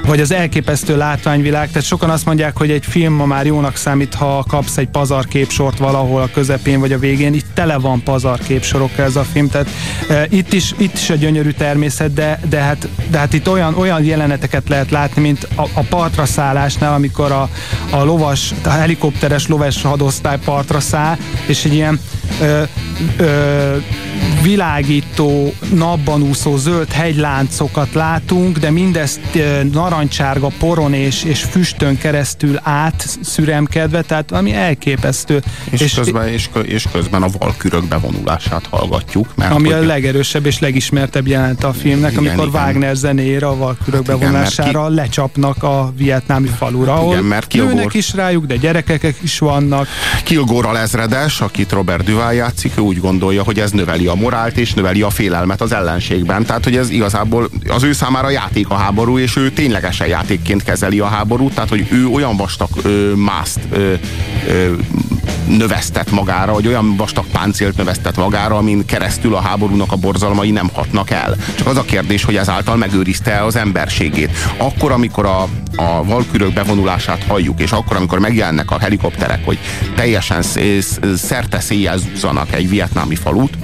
vagy az elképesztő látványvilág, tehát sokan azt mondják, hogy egy film ma már jónak számít, ha kapsz egy pazarképsort valahol a közepén vagy a végén, itt tele van pazarképsorokkal ez a film, tehát e, itt, is, itt is a gyönyörű természet, de, de, hát, de hát itt olyan, olyan jeleneteket lehet látni, mint a, a partra szállásnál, amikor a, a lovas, a helikopteres lovas hadosztály partra száll, és egy ilyen ö, ö, világító, napban úszó zöld hegyláncokat látunk, de mindezt ö, narancsárga poron és, és füstön keresztül át szüremkedve, tehát ami elképesztő. És, és, közben, és, és közben a valkürök bevonulását hallgatjuk. Mert ami hogy... a legerősebb és legismertebb jelent a filmnek, igen, amikor igen. Wagner zenéjére a valkürök hát bevonulására ki... lecsapnak a vietnámi falura, ahol igen, mert Kilgore... nőnek is rájuk, de gyerekek is vannak. Kilgore lezredes, akit Robert Duval játszik, ő úgy gondolja, hogy ez növeli a morált és növeli a félelmet az ellenségben. Tehát, hogy ez igazából az ő számára játék a háború, és ő ténylegesen játékként kezeli a háborút, tehát, hogy ő olyan vastag ö, mászt ö, ö, növesztett magára, vagy olyan vastag páncélt növesztett magára, amin keresztül a háborúnak a borzalmai nem hatnak el. Csak az a kérdés, hogy ezáltal megőrizte az emberségét. Akkor, amikor a, a valkürök bevonulását halljuk, és akkor, amikor megjelennek a helikopterek, hogy teljesen szerte széjjel zúzanak egy vietnámi falut,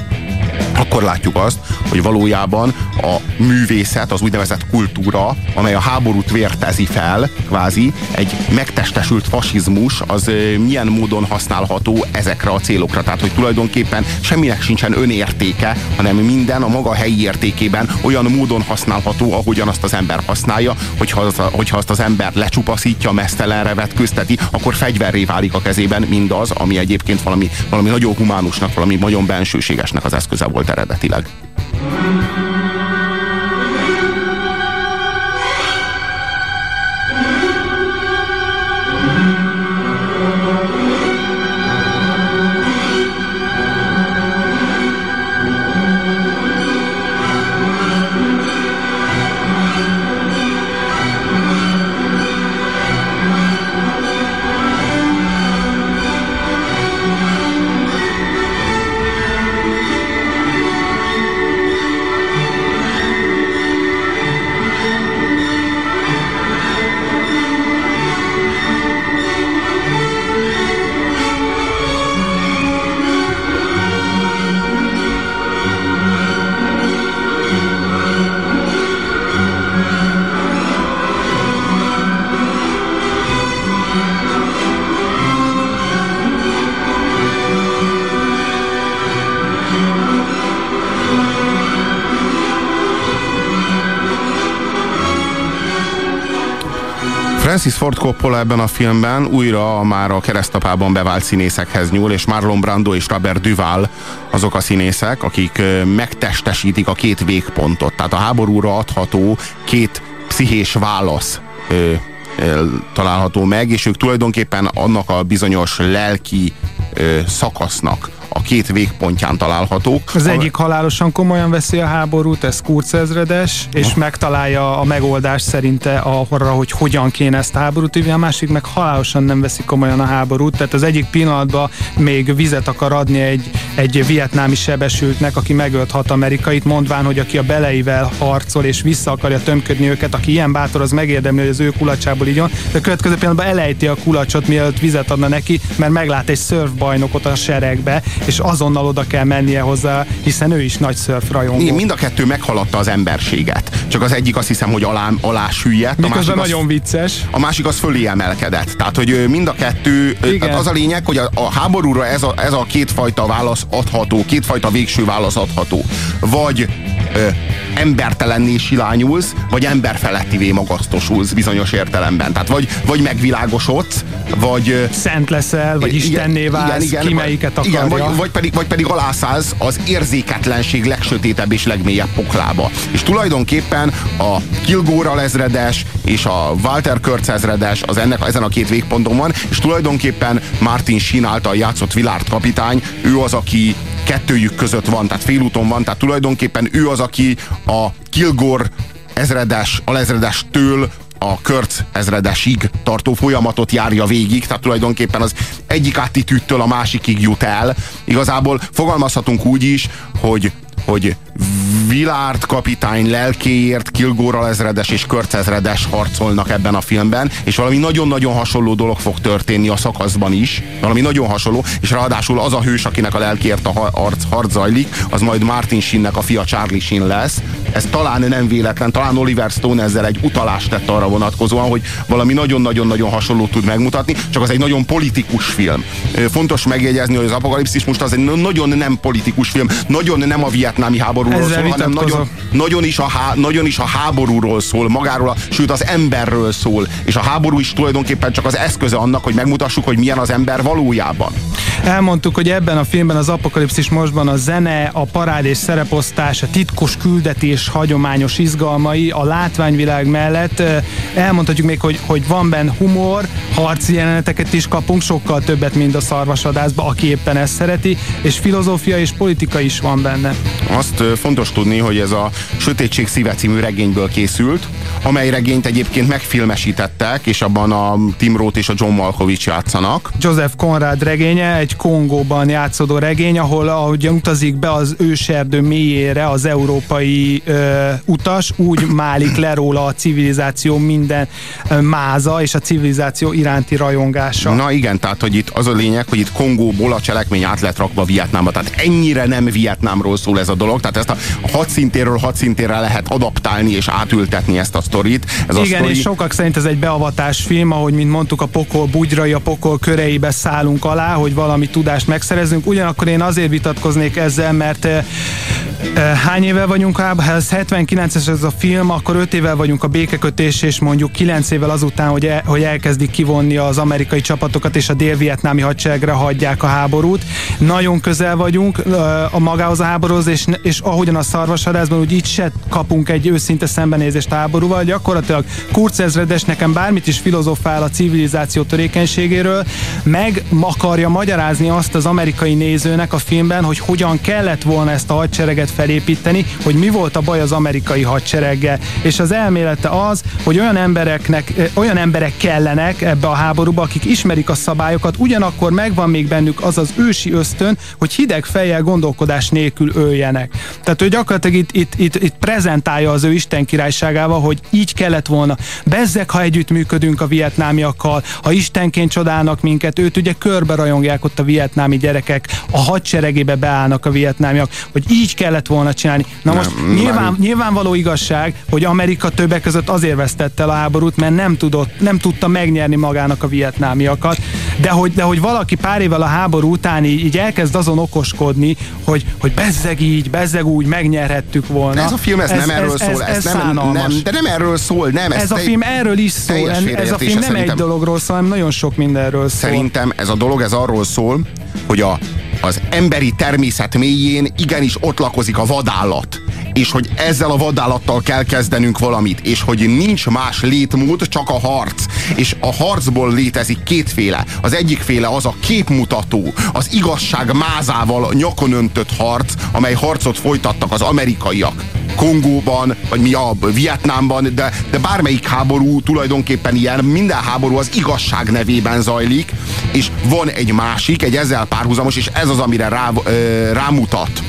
akkor látjuk azt, hogy valójában a művészet, az úgynevezett kultúra, amely a háborút vértezi fel, kvázi, egy megtestesült fasizmus, az milyen módon használható ezekre a célokra. Tehát, hogy tulajdonképpen semminek sincsen önértéke, hanem minden a maga helyi értékében olyan módon használható, ahogyan azt az ember használja, hogyha, az, hogyha azt az ember lecsupaszítja, mesztelenre vetközteti, akkor fegyverré válik a kezében mindaz, ami egyébként valami, valami nagyon humánusnak, valami nagyon bensőségesnek az eszköze volt eredetileg. Francis Ford Coppola ebben a filmben újra már a keresztapában bevált színészekhez nyúl, és Marlon Brando és Robert Duval azok a színészek, akik megtestesítik a két végpontot. Tehát a háborúra adható két pszichés válasz ö, ö, található meg, és ők tulajdonképpen annak a bizonyos lelki ö, szakasznak a két végpontján találhatók. Az egyik halálosan komolyan veszi a háborút, ez Kurz ezredes, és megtalálja a megoldást szerinte arra, hogy hogyan kéne ezt a háborút vívni, a másik meg halálosan nem veszi komolyan a háborút, tehát az egyik pillanatban még vizet akar adni egy, egy vietnámi sebesültnek, aki megölt hat amerikait, mondván, hogy aki a beleivel harcol és vissza akarja tömködni őket, aki ilyen bátor, az megérdemli, hogy az ő kulacsából így van, de a következő pillanatban elejti a kulacsot, mielőtt vizet adna neki, mert meglát egy szörfbajnokot a seregbe, és azonnal oda kell mennie hozzá, hiszen ő is nagy rajongó. Igen, mind a kettő meghaladta az emberséget. Csak az egyik azt hiszem, hogy alá, alá süllyedt. A másik nagyon az, vicces. A másik az fölé emelkedett. Tehát, hogy mind a kettő, Igen. az a lényeg, hogy a, a háborúra ez a, ez a kétfajta válasz adható, kétfajta végső válasz adható. Vagy ö, embertelenné silányulsz, vagy emberfelettivé magasztosulsz bizonyos értelemben. Tehát vagy, vagy megvilágosodsz, vagy... Szent leszel, vagy igen, istenné válsz, igen, igen, ki melyiket akarja. Igen, vagy, vagy, pedig, vagy pedig alászállsz az érzéketlenség legsötétebb és legmélyebb poklába. És tulajdonképpen a Kilgóra lezredes és a Walter Kurtz ezredes az ennek, ezen a két végponton van, és tulajdonképpen Martin Sheen által játszott Villárt kapitány, ő az, aki kettőjük között van, tehát félúton van, tehát tulajdonképpen ő az, aki a Kilgore ezredes, alezredestől a Körc ezredesig tartó folyamatot járja végig, tehát tulajdonképpen az egyik attitűdtől a másikig jut el. Igazából fogalmazhatunk úgy is, hogy hogy Vilárd kapitány lelkéért Kilgóra ezredes és Körc ezredes harcolnak ebben a filmben, és valami nagyon-nagyon hasonló dolog fog történni a szakaszban is, valami nagyon hasonló, és ráadásul az a hős, akinek a lelkéért a harc, harc zajlik, az majd Martin Sheennek a fia Charlie Sheen lesz. Ez talán nem véletlen, talán Oliver Stone ezzel egy utalást tett arra vonatkozóan, hogy valami nagyon-nagyon-nagyon hasonló tud megmutatni, csak az egy nagyon politikus film. Fontos megjegyezni, hogy az Apokalipszis most az egy nagyon nem politikus film, nagyon nem a vietnámi háborúról szól, hanem nagyon, nagyon, is a há, nagyon is a háborúról szól, magáról, a, sőt az emberről szól. És a háború is tulajdonképpen csak az eszköze annak, hogy megmutassuk, hogy milyen az ember valójában. Elmondtuk, hogy ebben a filmben az apokalipszis mostban a zene, a parád és szereposztás, a titkos küldetés hagyományos izgalmai, a látványvilág mellett elmondhatjuk még, hogy, hogy van benne humor, harci jeleneteket is kapunk, sokkal többet, mint a szarvasadászba, aki éppen ezt szereti, és filozófia és politika is van benne. Azt fontos tudni, hogy ez a Sötétség szíve című regényből készült, amely regényt egyébként megfilmesítettek, és abban a Tim Roth és a John Malkovich játszanak. Joseph Conrad regénye, egy Kongóban játszódó regény, ahol ahogy utazik be az őserdő mélyére az európai ö, utas, úgy málik le róla a civilizáció minden ö, máza és a civilizáció iránti rajongása. Na igen, tehát hogy itt az a lényeg, hogy itt Kongóból a cselekmény át lett rakva Vietnámba, tehát ennyire nem Vietnámról szól ez a dolog, tehát ezt a hadszintéről hadszintére lehet adaptálni és átültetni ezt a sztorit. Ez Igen, a sztori... és sokak szerint ez egy beavatás film, ahogy mint mondtuk, a pokol bugyrai, a pokol köreibe szállunk alá, hogy valami tudást megszerezünk. Ugyanakkor én azért vitatkoznék ezzel, mert eh, eh hány éve vagyunk, ha ez 79-es ez a film, akkor 5 évvel vagyunk a békekötés, és mondjuk 9 évvel azután, hogy, el, hogy elkezdik kivonni az amerikai csapatokat, és a dél-vietnámi hadseregre hagyják a háborút. Nagyon közel vagyunk eh, a magához a háborúhoz, és, és ahogyan a szarvasadászban, úgy itt se kapunk egy őszinte szembenézést háborúval, gyakorlatilag Kurz ezredes nekem bármit is filozofál a civilizáció törékenységéről, meg akarja magyarázni azt az amerikai nézőnek a filmben, hogy hogyan kellett volna ezt a hadsereget felépíteni, hogy mi volt a baj az amerikai hadsereggel. És az elmélete az, hogy olyan embereknek, olyan emberek kellenek ebbe a háborúba, akik ismerik a szabályokat, ugyanakkor megvan még bennük az az ősi ösztön, hogy hideg fejjel gondolkodás nélkül öljenek. Tehát ő gyakorlatilag itt, itt, itt, itt prezentálja az ő Isten királyságával, hogy így kellett volna. Bezzek, ha együttműködünk a vietnámiakkal, ha Istenként csodálnak minket, őt ugye körbe rajongják ott a vietnámi gyerekek, a hadseregébe beállnak a vietnámiak, hogy így kellett volna csinálni. Na most nem, nyilván, már... nyilvánvaló igazság, hogy Amerika többek között azért vesztette el a háborút, mert nem, tudott, nem tudta megnyerni magának a vietnámiakat. De hogy, de hogy valaki pár évvel a háború után így, így elkezd azon okoskodni, hogy, hogy bezzeg így, bezzeg úgy, megnyerhettük volna. Ez a film ez, ez nem erről ez, szól, ez, ez, ez nem, nem, de nem erről szól, nem. Ez, ez a film erről is szól, ez a film nem egy dologról szól, hanem nagyon sok mindenről szól. Szerintem ez a dolog, ez arról szól, hogy a, az emberi természet mélyén igenis ott lakozik a vadállat és hogy ezzel a vadállattal kell kezdenünk valamit, és hogy nincs más létmód, csak a harc. És a harcból létezik kétféle. Az egyik féle az a képmutató, az igazság mázával nyakon öntött harc, amely harcot folytattak az amerikaiak. Kongóban, vagy mi a Vietnámban, de, de bármelyik háború tulajdonképpen ilyen, minden háború az igazság nevében zajlik, és van egy másik, egy ezzel párhuzamos, és ez az, amire rá, rámutat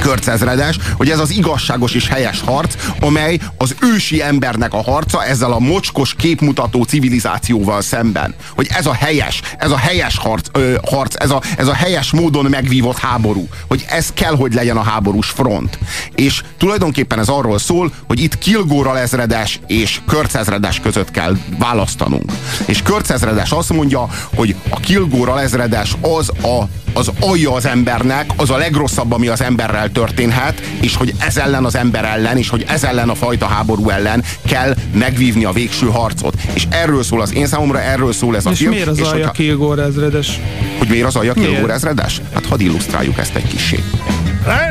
körcezredes, hogy ez az igazságos és helyes harc, amely az ősi embernek a harca ezzel a mocskos képmutató civilizációval szemben. Hogy ez a helyes, ez a helyes harc, ö, harc ez, a, ez a helyes módon megvívott háború. Hogy ez kell, hogy legyen a háborús front. És tulajdonképpen ez arról szól, hogy itt Kilgóra ezredes és körcezredes között kell választanunk. És körcezredes azt mondja, hogy a Kilgóra ezredes az a az alja az embernek, az a legrosszabb, ami az emberrel történhet, és hogy ez ellen az ember ellen, és hogy ez ellen a fajta háború ellen kell megvívni a végső harcot. És erről szól az én számomra, erről szól ez a és film. miért az és alja Kilgore ezredes? Hogy miért az alja Kilgore ezredes? Hát hadd illusztráljuk ezt egy kissé.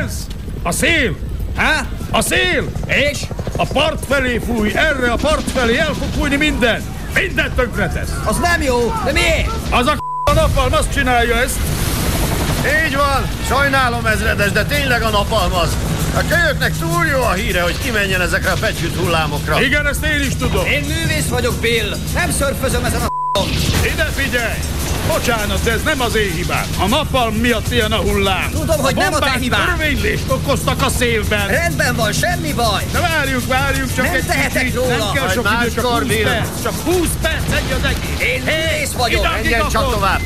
Ez a szél! Há? A szél! És? A part felé fúj, erre a part felé el fog fújni minden! Minden tönkretesz! Az nem jó, de miért? Az a a napalm azt csinálja ezt, így van, sajnálom ezredes, de tényleg a napalmaz. A kölyöknek túl jó a híre, hogy kimenjen ezekre a fecsült hullámokra. Igen, ezt én is tudom. Én művész vagyok, Bill. Nem szörfözöm ezen a Ide figyelj! Bocsánat, de ez nem az én hibám. A napalm miatt ilyen a hullám. Tudom, hogy a nem a te hibád. Örvénylést okoztak a szélben. Rendben van, semmi baj. De várjunk, várjunk csak nem egy tehetek kicsit. róla. Nem kell sok idő, csak 20 perc. Csak 20 perc, egy az egész. Én művész vagyok. Menjen csak tovább.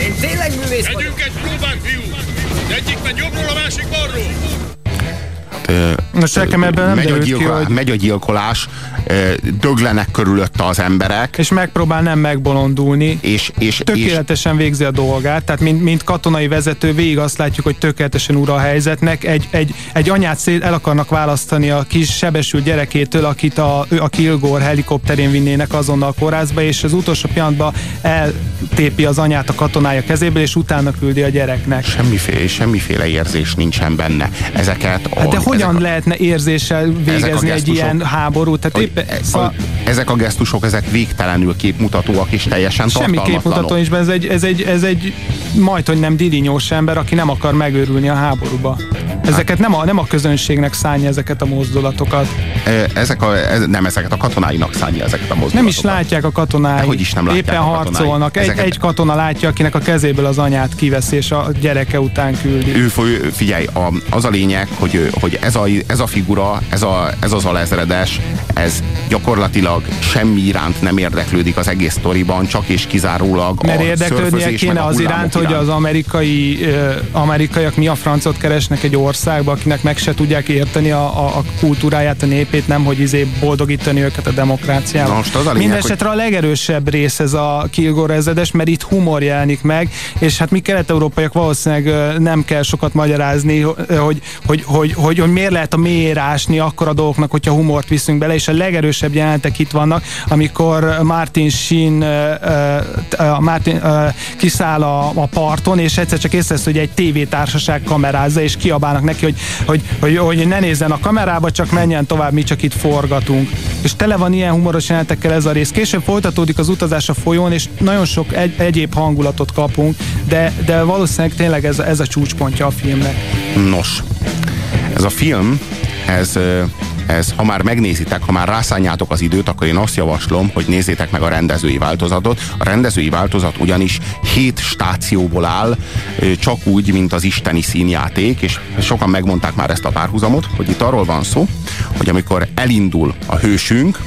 Én tényleg művész vagyok. Megyünk egy próbát, fiú. Egyik megy jobbról, a másik balról. Most nekem ebben nem megy, a gyilkolás, ki, hogy... megy a gyilkolás, döglenek körülötte az emberek. És megpróbál nem megbolondulni. És, és, tökéletesen és... végzi a dolgát. Tehát mint, mint katonai vezető végig azt látjuk, hogy tökéletesen ura a helyzetnek. Egy, egy, egy anyát szét el akarnak választani a kis sebesült gyerekétől, akit a, a Kilgore helikopterén vinnének azonnal kórházba, és az utolsó pillanatban eltépi az anyát a katonája kezéből, és utána küldi a gyereknek. Semmiféle, semmiféle érzés nincsen benne. Ezeket a, hát de hogyan a, lehetne érzéssel végezni egy ilyen háborút? Tehát épp, a, szóval... ezek a gesztusok, ezek végtelenül képmutatóak és teljesen Semmi képmutató is, ez egy, ez egy, ez egy majd, hogy nem dilinyós ember, aki nem akar megőrülni a háborúba. Ezeket nem a, nem a közönségnek szánja ezeket a mozdulatokat. Ezek a, nem ezeket a katonáinak szánja ezeket a mozdulatokat. Nem is látják a katonái. hogy is nem látják Éppen a harcolnak. Ezeket... Egy, egy katona látja, akinek a kezéből az anyát kiveszi, és a gyereke után küldi. Ő, figyelj, a, az a lényeg, hogy, hogy ez, a, ez a figura, ez, a, ez az alezredes, ez gyakorlatilag semmi iránt nem érdeklődik az egész sztoriban, csak és kizárólag Mert érdeklődnie kéne az iránt, hogy az amerikai, uh, amerikaiak mi a francot keresnek egy országba, akinek meg se tudják érteni a, a, a kultúráját, a népét, nem hogy izé boldogítani őket a demokráciával. Most az a lényeg, Mindenesetre hogy... a legerősebb rész ez a Kilgore ezredes, mert itt humor jelenik meg, és hát mi kelet-európaiak valószínűleg nem kell sokat magyarázni, hogy, hogy, hogy, hogy, hogy miért lehet a mélyére ásni akkor a dolgoknak, hogyha humort viszünk bele, és a legerősebb jelenetek itt vannak, amikor Martin Sheen Martin, kiszáll a, a parton, és egyszer csak észrevesz, hogy egy tévétársaság kamerázza, és kiabálnak neki, hogy, hogy, hogy, hogy ne nézzen a kamerába, csak menjen tovább, mi csak itt forgatunk. És tele van ilyen humoros jelenetekkel ez a rész. Később folytatódik az utazás a folyón, és nagyon sok egy, egyéb hangulatot kapunk, de, de valószínűleg tényleg ez, ez a csúcspontja a filmnek. Nos, ez a film, ez ez, ha már megnézitek, ha már rászánjátok az időt, akkor én azt javaslom, hogy nézzétek meg a rendezői változatot. A rendezői változat ugyanis hét stációból áll, csak úgy, mint az isteni színjáték, és sokan megmondták már ezt a párhuzamot, hogy itt arról van szó, hogy amikor elindul a hősünk,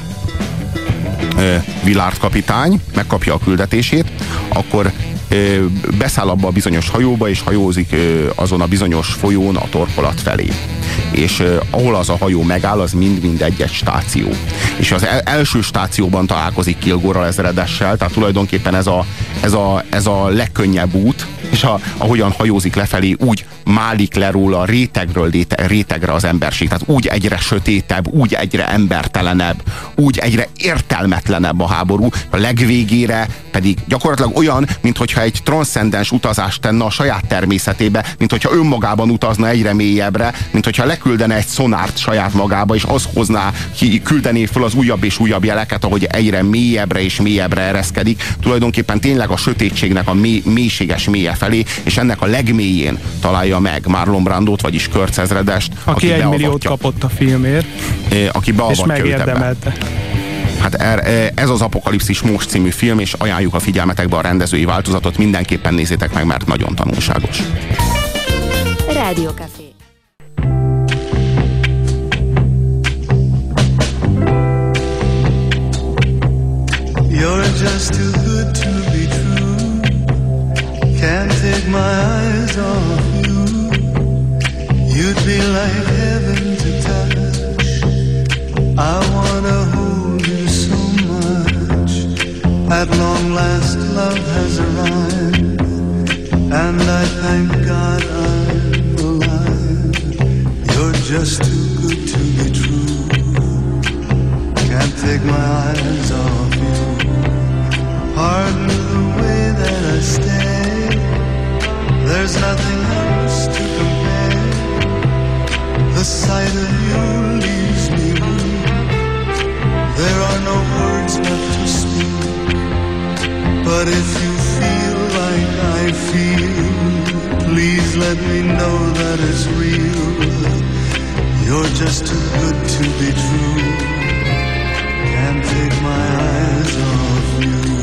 Vilárd kapitány, megkapja a küldetését, akkor beszáll abba a bizonyos hajóba, és hajózik azon a bizonyos folyón a torkolat felé. és ahol az a hajó megáll, az mind-mind egy-egy stáció. És az el- első stációban találkozik Kilgore ezredessel, tehát tulajdonképpen ez a, ez a, ez a legkönnyebb út, és a, ahogyan hajózik lefelé, úgy málik le róla rétegről réte, rétegre az emberség. Tehát úgy egyre sötétebb, úgy egyre embertelenebb, úgy egyre értelmetlenebb a háború. A legvégére pedig gyakorlatilag olyan, mintha egy transzcendens utazást tenne a saját természetébe, mint hogyha önmagában utazna egyre mélyebbre, mint hogyha leküldene egy szonárt saját magába, és az hozná, ki, küldené föl az újabb és újabb jeleket, ahogy egyre mélyebbre és mélyebbre ereszkedik. Tulajdonképpen tényleg a sötétségnek a mély, mélységes mélye felé, és ennek a legmélyén találja meg Marlon Brandot, vagyis Körc ezredest, Aki, aki egy milliót kapott a filmért. Aki és beavatja őt ebbe. Hát er- ez az Apokalipszis Most című film, és ajánljuk a figyelmetekbe a rendezői változatot, mindenképpen nézzétek meg, mert nagyon tanulságos. Rádiókafé. You're just too good to be true. Can't take my eyes off you. You'd be like heaven to touch. I wanna At long last, love has arrived, and I thank God I'm alive. You're just too good to be true. Can't take my eyes off you. Pardon the way that I stay. There's nothing else to compare. The sight of you leaves me weak. There are no words left to speak. But if you feel like I feel, please let me know that it's real. You're just too good to be true. Can't take my eyes off you.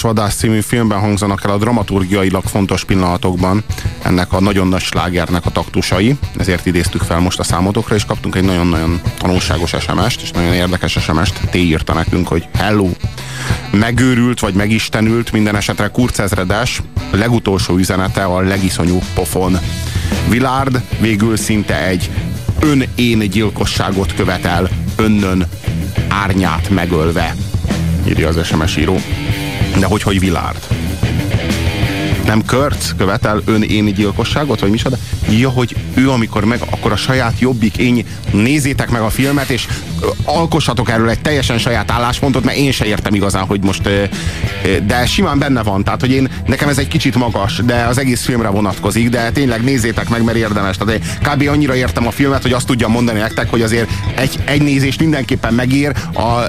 A Szarvasvadász című filmben hangzanak el a dramaturgiailag fontos pillanatokban ennek a nagyon nagy slágernek a taktusai, ezért idéztük fel most a számotokra, és kaptunk egy nagyon-nagyon tanulságos SMS-t, és nagyon érdekes SMS-t. T írta nekünk, hogy hello, megőrült vagy megistenült, minden esetre Kurz ezredes, a legutolsó üzenete a legiszonyúbb pofon. Vilárd végül szinte egy ön-én gyilkosságot követel, önnön árnyát megölve, írja az SMS író. De hogy, hogy? Nem Körc követel ön én gyilkosságot, vagy micsoda? Ja, hogy ő amikor meg, akkor a saját jobbik én nézzétek meg a filmet, és alkossatok erről egy teljesen saját álláspontot, mert én se értem igazán, hogy most, de simán benne van, tehát hogy én, nekem ez egy kicsit magas, de az egész filmre vonatkozik, de tényleg nézzétek meg, mert érdemes. Tehát kb. annyira értem a filmet, hogy azt tudjam mondani nektek, hogy azért egy, egy nézés mindenképpen megér, a,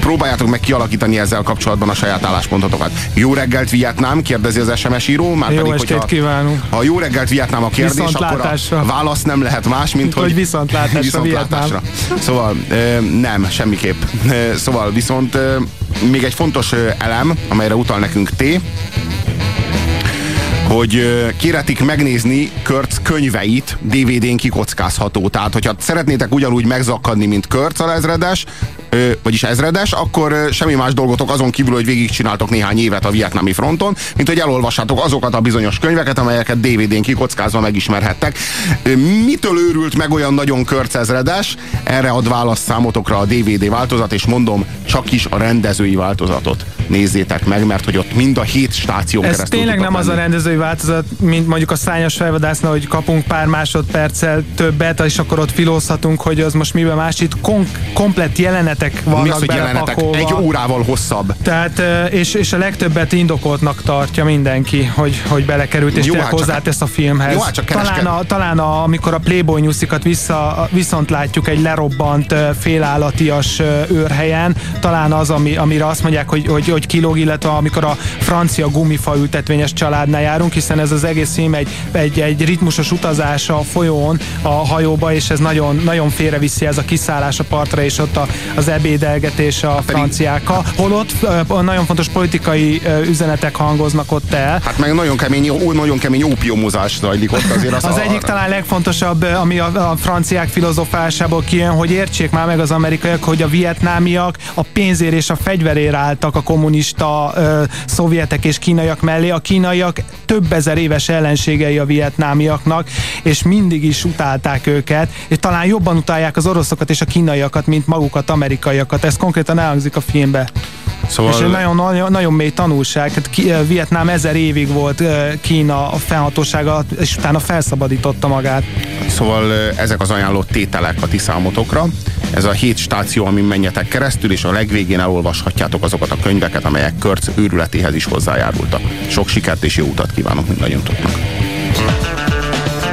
próbáljátok meg kialakítani ezzel kapcsolatban a saját álláspontotokat. Jó reggelt Vietnám, kérdezi az SMS író, már Jó pedig, estét hogyha, kívánunk. ha jó reggelt Vietnám a kérdés, akkor a válasz nem lehet más, mint hogy, Hogy viszontlátásra, <laughs> viszontlátásra. Szóval nem, semmiképp. Szóval viszont még egy fontos elem, amelyre utal nekünk T, hogy kéretik megnézni Körc könyveit DVD-n kikockázható. Tehát, hogyha szeretnétek ugyanúgy megzakadni, mint Körc a ezredes, ö, vagyis ezredes, akkor ö, semmi más dolgotok azon kívül, hogy végigcsináltok néhány évet a vietnámi fronton, mint hogy elolvassátok azokat a bizonyos könyveket, amelyeket DVD-n kikockázva megismerhettek. Ö, Mitől őrült meg olyan nagyon Körc ezredes? Erre ad választ számotokra a DVD változat, és mondom, csak is a rendezői változatot nézzétek meg, mert hogy ott mind a hét stáción Ez keresztül tényleg nem az a rendezői változat, mint mondjuk a szányos felvadásznál, hogy kapunk pár másodperccel többet, és akkor ott filózhatunk, hogy az most miben más. Itt kon- komplett jelenetek vannak Mi az, hogy jelenetek? belepakolva. Egy órával hosszabb. Tehát, és, és a legtöbbet indokoltnak tartja mindenki, hogy, hogy belekerült, és Jó, tényleg hát hozzátesz a filmhez. Jó, hát csak talán, a, talán a, amikor a Playboy nyuszikat vissza, viszont látjuk egy lerobbant, félállatias őrhelyen, talán az, ami, amire azt mondják, hogy, hogy, hogy kilóg, illetve amikor a francia gumifa ültetvényes családnál járunk, hiszen ez az egész film egy, egy, egy ritmusos utazás a folyón, a hajóba, és ez nagyon, nagyon félreviszi ez a kiszállás a partra, és ott a, az ebédelgetés a franciákkal. Holott nagyon fontos politikai üzenetek hangoznak ott el. Hát meg nagyon kemény, ó, nagyon kemény ópiumozás zajlik ott azért. Az, Az a, egyik talán legfontosabb, ami a, a franciák filozofásából kijön, hogy értsék már meg az amerikaiak, hogy a vietnámiak a pénzért és a fegyverért álltak a kommunista ö, szovjetek és kínaiak mellé. A kínaiak több ezer éves ellenségei a vietnámiaknak, és mindig is utálták őket, és talán jobban utálják az oroszokat és a kínaiakat, mint magukat, amerikaiakat. Ez konkrétan elhangzik a filmbe. Szóval- És egy nagyon, nagyon, nagyon mély tanulság. Hát ki, ö, Vietnám ezer évig volt ö, Kína a fennhatósága, és utána felszabadította magát. Szóval ö, ezek az ajánlott tételek a ti számotokra. Ez a hét stáció, amin menjetek keresztül, és a legvégén elolvashatjátok azokat a könyveket, amelyek Körc őrületéhez is hozzájárultak. Sok sikert és jó utat kívánok mindannyiunknak.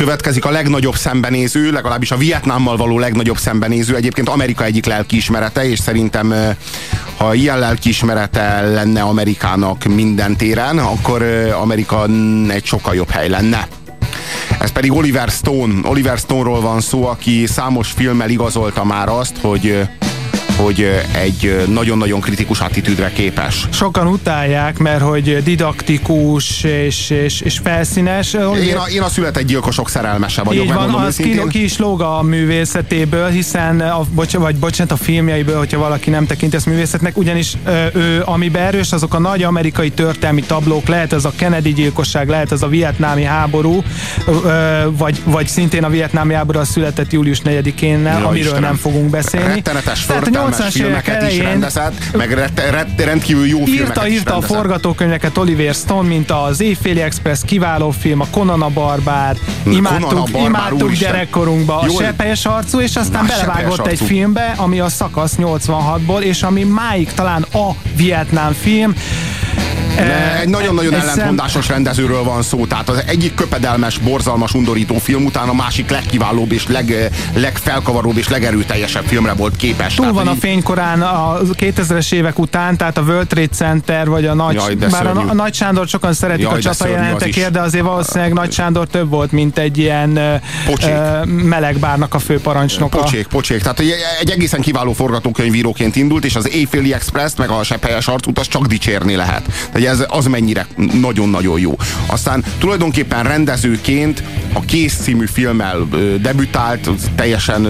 Következik a legnagyobb szembenéző, legalábbis a Vietnámmal való legnagyobb szembenéző, egyébként Amerika egyik lelkiismerete, és szerintem ha ilyen lelkiismerete lenne Amerikának minden téren, akkor Amerika egy sokkal jobb hely lenne. Ez pedig Oliver Stone. Oliver Stone-ról van szó, aki számos filmmel igazolta már azt, hogy hogy egy nagyon-nagyon kritikus attitűdre képes. Sokan utálják, mert hogy didaktikus és, és, és felszínes. Én a, én a született gyilkosok szerelmese vagyok, Így van, az ki, ki is lóg a művészetéből, hiszen a, bocs, vagy bocsánat, a filmjeiből, hogyha valaki nem tekinti ezt művészetnek, ugyanis ő, amiben erős, azok a nagy amerikai történelmi tablók, lehet ez a Kennedy gyilkosság, lehet ez a vietnámi háború, vagy, vagy szintén a vietnámi háború a született július 4-én, Ja, amiről Istenem. nem fogunk beszélni. Rettenetes, Tehát 80-as évek is elején rendezett, meg rett, rett, rendkívül jó Írta, filmeket írta a forgatókönyveket Oliver Stone, mint az Éjféli Express, kiváló film, a Conan a Barbár, Na, imádtuk, Conan a Barbár, imádtuk úristen. gyerekkorunkban a Seppelyes arcú, és aztán Na, belevágott egy filmbe, ami a Szakasz 86-ból, és ami máig talán a Vietnám film. Eh, egy nagyon-nagyon ellentmondásos rendezőről van szó, tehát az egyik köpedelmes, borzalmas, undorító film után a másik legkiválóbb és leg, legfelkavaróbb és legerőteljesebb filmre volt képes. Túl van a fénykorán a 2000-es évek után, tehát a World Trade Center, vagy a Nagy, Jaj, bár a, a Nagy Sándor sokan szeretik Jaj, a csata az jelentekért, is. de azért valószínűleg Nagy Sándor több volt, mint egy ilyen ö, Pocsék. melegbárnak a főparancsnoka. Pocsék, pocsék. Tehát egy, egy egészen kiváló forgatókönyvíróként indult, és az Éjféli Express meg a Seppelyes arcút az csak dicsérni lehet. Tehát ez az mennyire nagyon-nagyon jó. Aztán tulajdonképpen rendezőként a Kész című filmmel debütált, teljesen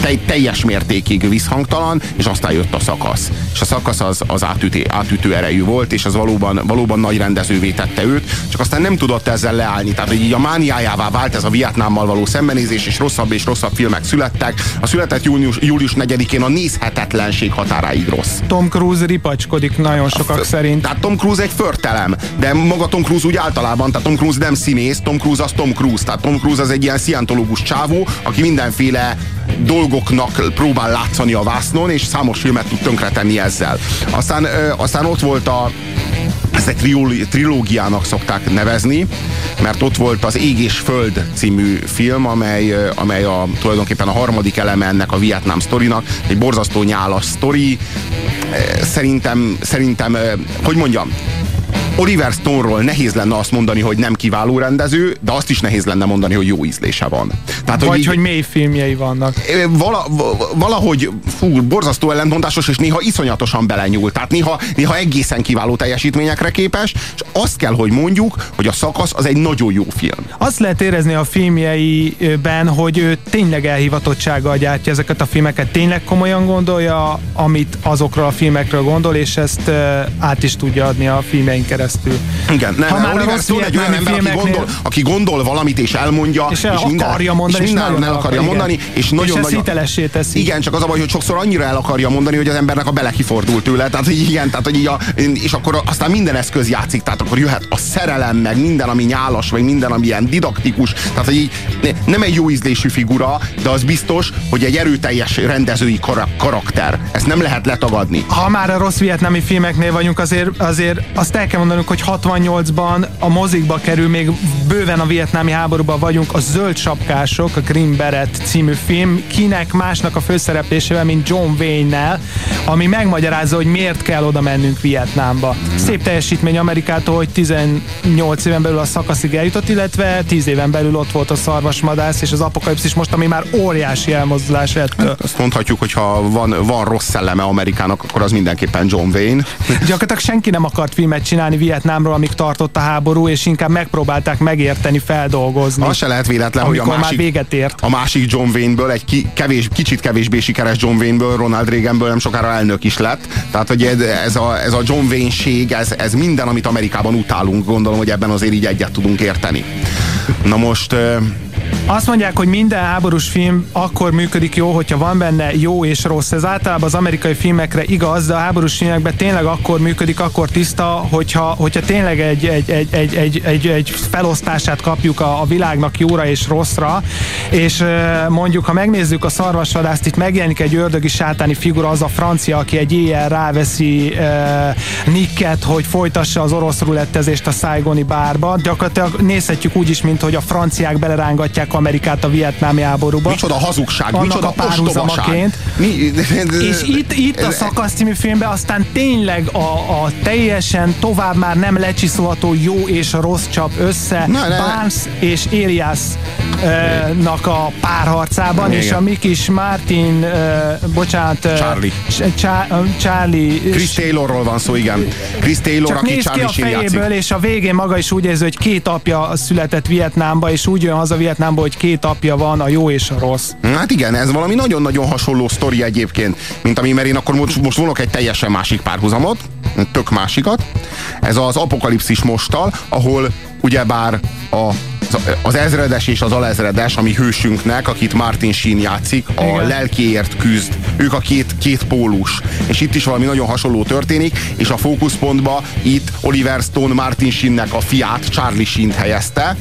te, teljes mértékig visszhangtalan, és aztán jött a szakasz. És a szakasz az, az átüté, átütő erejű volt, és az valóban, valóban nagy rendezővé tette őt, csak aztán nem tudott ezzel leállni. Tehát, hogy így a mániájává vált ez a Vietnámmal való szembenézés, és rosszabb és rosszabb filmek születtek. A született június, július 4-én a nézhetetlenség határáig rossz. Tom Cruise ripacskodik nagyon sokak szerint. Tehát Tom Cruise egy förtelem, de maga Tom Cruise úgy általában, tehát Tom Cruise nem színész, Tom Cruise az Tom Cruise. Tehát Tom Cruise az egy ilyen szientológus csávó, aki mindenféle dolgoknak próbál látszani a vásznon, és számos filmet tud tönkretenni ezzel. Aztán, ö, aztán ott volt a ezt egy trilógiának szokták nevezni, mert ott volt az Ég és Föld című film, amely, amely a, tulajdonképpen a harmadik eleme ennek a Vietnám sztorinak, egy borzasztó nyálas sztori. Szerintem, szerintem, hogy mondjam, Oliver Stone-ról nehéz lenne azt mondani, hogy nem kiváló rendező, de azt is nehéz lenne mondani, hogy jó ízlése van. Tehát, Vagy hogy, hogy mély filmjei vannak. Vala, valahogy fú, borzasztó ellentmondásos, és néha iszonyatosan belenyúl. Tehát néha, néha egészen kiváló teljesítményekre képes, és azt kell, hogy mondjuk, hogy a szakasz az egy nagyon jó film. Azt lehet érezni a filmjeiben, hogy ő tényleg elhivatottsággal gyártja ezeket a filmeket, tényleg komolyan gondolja, amit azokról a filmekről gondol, és ezt át is tudja adni a filmeink keresztül. Igen, nem, Ha már Oliver Stone egy olyan ember, aki gondol, aki gondol valamit és elmondja, És el minden, akarja mondani, és és nagyon el akarja akar, mondani, igen. és És nagyon hitelessé teszi. Igen, csak az a baj, hogy sokszor annyira el akarja mondani, hogy az embernek a bele kifordul tőle, tehát hogy igen, tehát hogy így a, és akkor aztán minden eszköz játszik, tehát akkor jöhet a szerelem, meg minden, ami nyálas, meg minden, ami ilyen didaktikus, tehát hogy így ne- nem egy jó ízlésű figura, de az biztos, hogy egy erőteljes rendezői kara- karakter. Ezt nem lehet letagadni. Ha már a rossz vietnámi filmeknél vagyunk, azért, azért azt el kell mondanunk, hogy 68-ban a mozikba kerül, még bőven a vietnámi háborúban vagyunk, a Zöld Sapkások, a Green Beret című film, kinek másnak a főszereplésével, mint John Wayne-nel, ami megmagyarázza, hogy miért kell oda mennünk Vietnámba. Szép teljesítmény Amerikától, hogy 18 éven belül a szakaszig eljutott, illetve 10 éven belül ott volt a szarvasmadász és az apokalipszis most, ami már óriási elmozdulás ettől. Azt mondhatjuk, hogy ha van, van rossz szelleme Amerikának, akkor az mindenképpen John Wayne. Gyakorlatilag senki nem akart filmet csinálni Vietnámról, amíg tartott a háború, és inkább megpróbálták megérteni, feldolgozni. Az se lehet véletlen, hogy a másik, már véget ért. a másik John Wayne-ből, egy ki, kevés, kicsit kevésbé sikeres John Wayne-ből, Ronald Reaganből nem sokára elnök is lett. Tehát, hogy ez, ez, a, ez a John Wayne-ség, ez, ez minden, amit Amerikában utálunk, gondolom, hogy ebben azért így egyet tudunk érteni. Na most... Azt mondják, hogy minden háborús film akkor működik jó, hogyha van benne jó és rossz. Ez általában az amerikai filmekre igaz, de a háborús filmekben tényleg akkor működik, akkor tiszta, hogyha, hogyha tényleg egy, egy, egy, egy, egy, egy, egy felosztását kapjuk a, a világnak jóra és rosszra, és mondjuk, ha megnézzük a szarvasvadászt, itt megjelenik egy ördögi sátáni figura, az a francia, aki egy éjjel ráveszi uh, Nicket, hogy folytassa az orosz rulettezést a Saigoni bárba. Gyakorlatilag nézhetjük úgy is, mint hogy a franciák belerángatják Amerikát a vietnámi háborúba. Micsoda hazugság, Annak micsoda a párhuzamaként. Mi, És <laughs> itt, itt a szakasz című filmben aztán tényleg a, a teljesen tovább már nem lecsiszolható jó és rossz csap össze ne, ne. Barnes és Elias uh, nak a párharcában, Igen. és a mi kis Martin, uh, bocsánat, Charlie. Ch- Chá- uh, Charlie Chris Taylorról van szó, igen. Chris Taylor, csak aki néz ki Charlie a fejéből, játszik. és a végén maga is úgy érzi, hogy két apja született Vietnámba, és úgy jön haza Vietnámba, hogy két apja van, a jó és a rossz. Hát igen, ez valami nagyon-nagyon hasonló sztori egyébként, mint ami, mert én akkor most, most vonok egy teljesen másik párhuzamot, tök másikat. Ez az apokalipszis mostal, ahol ugyebár a az ezredes és az alezredes, ami hősünknek, akit Martin Sheen játszik, a Igen. lelkéért küzd. Ők a két, két pólus. És itt is valami nagyon hasonló történik, és a fókuszpontba itt Oliver Stone Martin Sheennek a fiát, Charlie Sheen-t helyezte.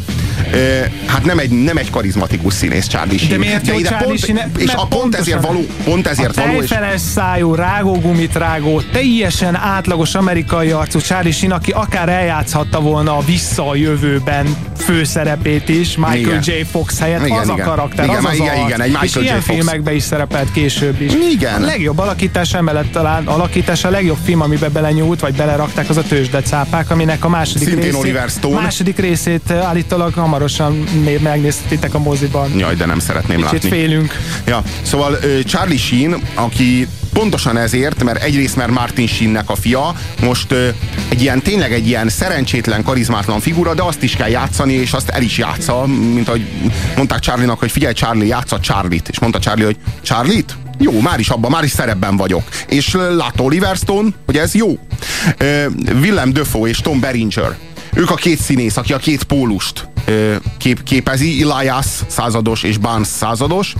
Ö, Hát nem egy, nem egy karizmatikus színész Charlie Sheen. De miért jó ide Charlie pont, Sheen? És a pont ezért való, pont ezért a való, és szájú, rágógumit rágó, teljesen átlagos amerikai arcú Charlie Sheen, aki akár eljátszhatta volna a Vissza a jövőben főszerepét is, Michael Igen. J. Fox helyett, Igen, az igen. a karakter, Igen, az az igen, igen, egy Michael És J. ilyen Fox. filmekben is szerepelt később is. Igen. A legjobb alakítás emellett talán alakítás a legjobb film, amiben belenyúlt, vagy belerakták, az a Tőzsdecápák, aminek a második Szintén részét, Oliver Stone. második részét eh, állítólag hamarosan még megnéztétek a moziban. Jaj, de nem szeretném Kicsit látni. félünk. Ja, szóval Charlie Sheen, aki pontosan ezért, mert egyrészt mert Martin Sheennek a fia, most ö, egy ilyen, tényleg egy ilyen szerencsétlen, karizmátlan figura, de azt is kell játszani, és azt el is játsza, mint ahogy mondták Charlie-nak, hogy figyelj Charlie, játsza Charlie-t, és mondta Charlie, hogy Charlie-t? Jó, már is abban, már is szerepben vagyok. És látta Oliver Stone, hogy ez jó. Willem Dafoe és Tom Berenger. Ők a két színész, aki a két pólust kép, képezi, Elias százados és Barnes százados.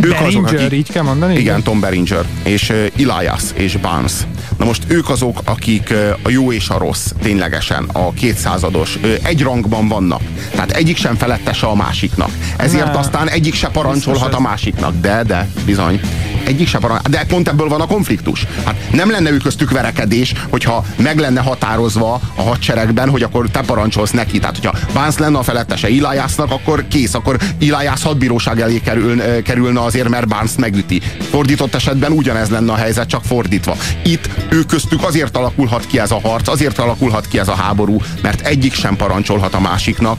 Ők Beringer, azok, akik, így kell mondani? Igen, Tom Beringer, és uh, Elias és Barnes. Na most ők azok, akik uh, a jó és a rossz, ténylegesen, a kétszázados, uh, egy rangban vannak. Tehát egyik sem felettese a másiknak. Ezért ne. aztán egyik se parancsolhat a másiknak. De, de, bizony. Egyik se parancsol. De pont ebből van a konfliktus. Hát nem lenne ő köztük verekedés, hogyha meg lenne határozva a hadseregben, hogy akkor te parancsolsz neki. Tehát, hogyha Vance lenne a felettese Ilájásznak, akkor kész, akkor Ilájász hadbíróság elé kerül, kerülne azért, mert Barnes megüti. Fordított esetben ugyanez lenne a helyzet, csak fordítva. Itt ő köztük azért alakulhat ki ez a harc, azért alakulhat ki ez a háború, mert egyik sem parancsolhat a másiknak,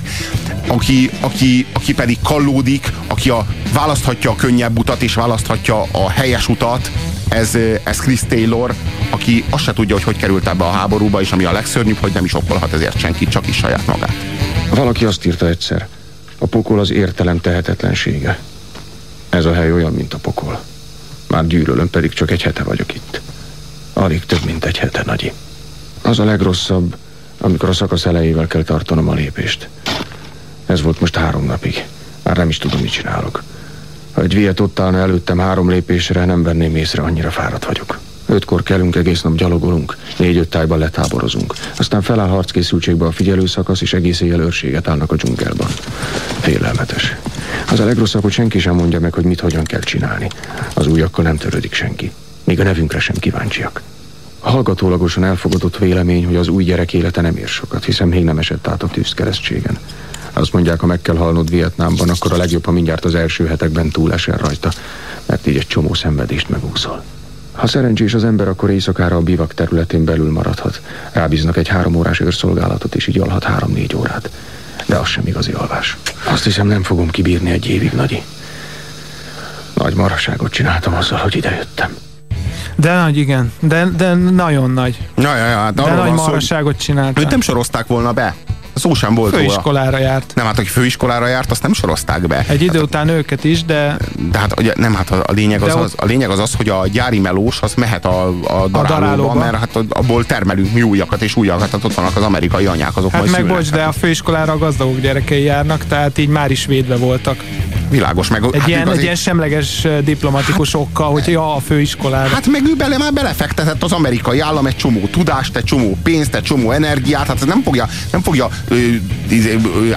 aki, aki, aki pedig kallódik, aki a, választhatja a könnyebb utat, és választhatja a helyes utat, ez, ez Chris Taylor, aki azt se tudja, hogy hogy került ebbe a háborúba, és ami a legszörnyűbb, hogy nem is okolhat ezért senkit, csak is saját magát. Valaki azt írta egyszer, a pokol az értelem tehetetlensége. Ez a hely olyan, mint a pokol. Már gyűlölöm, pedig csak egy hete vagyok itt. Alig több, mint egy hete, Nagyi. Az a legrosszabb, amikor a szakasz elejével kell tartanom a lépést. Ez volt most három napig. Már nem is tudom, mit csinálok. Ha egy viet ott állna előttem három lépésre, nem venném észre, annyira fáradt vagyok. Ötkor kelünk, egész nap gyalogolunk, négy-öt tájban letáborozunk. Aztán feláll harckészültségbe a figyelőszakasz, és egész éjjel őrséget állnak a dzsungelban. Félelmetes. Az a legrosszabb, hogy senki sem mondja meg, hogy mit hogyan kell csinálni. Az újakkal nem törődik senki. Még a nevünkre sem kíváncsiak. Hallgatólagosan elfogadott vélemény, hogy az új gyerek élete nem ér sokat, hiszen még nem esett át a tűzkeresztségen. Azt mondják, ha meg kell halnod Vietnámban, akkor a legjobb, ha mindjárt az első hetekben túlesel rajta, mert így egy csomó szenvedést megúszol. Ha szerencsés az ember, akkor éjszakára a bivak területén belül maradhat. Rábíznak egy három órás őrszolgálatot, és így alhat három-négy órát. De az sem igazi alvás. Azt hiszem, nem fogom kibírni egy évig, Nagyi. Nagy maraságot csináltam azzal, hogy idejöttem. De nagy, igen. De, de nagyon nagy. Ja, ja, ja, hát de nagy maraságot csináltam. Őt nem sorozták volna be. Szó sem volt Főiskolára róla. járt. Nem, hát aki főiskolára járt, azt nem sorozták be. Egy idő hát, után őket is, de... De hát ugye, nem, hát a lényeg az, az, a lényeg az az, hogy a gyári melós az mehet a, a darálóba, a darálóba. mert hát abból termelünk mi újakat és újakat, hát ott vannak az amerikai anyák, azok hát majd meg bocs, de a főiskolára a gazdagok gyerekei járnak, tehát így már is védve voltak. Világos, meg egy, hát ilyen, igazi... egy ilyen semleges diplomatikus hát, okkal, hogy ja, a főiskolára. Hát meg ő bele már belefektetett az amerikai állam egy csomó tudást, egy csomó pénzt, egy csomó energiát, hát ez nem fogja, nem fogja ö,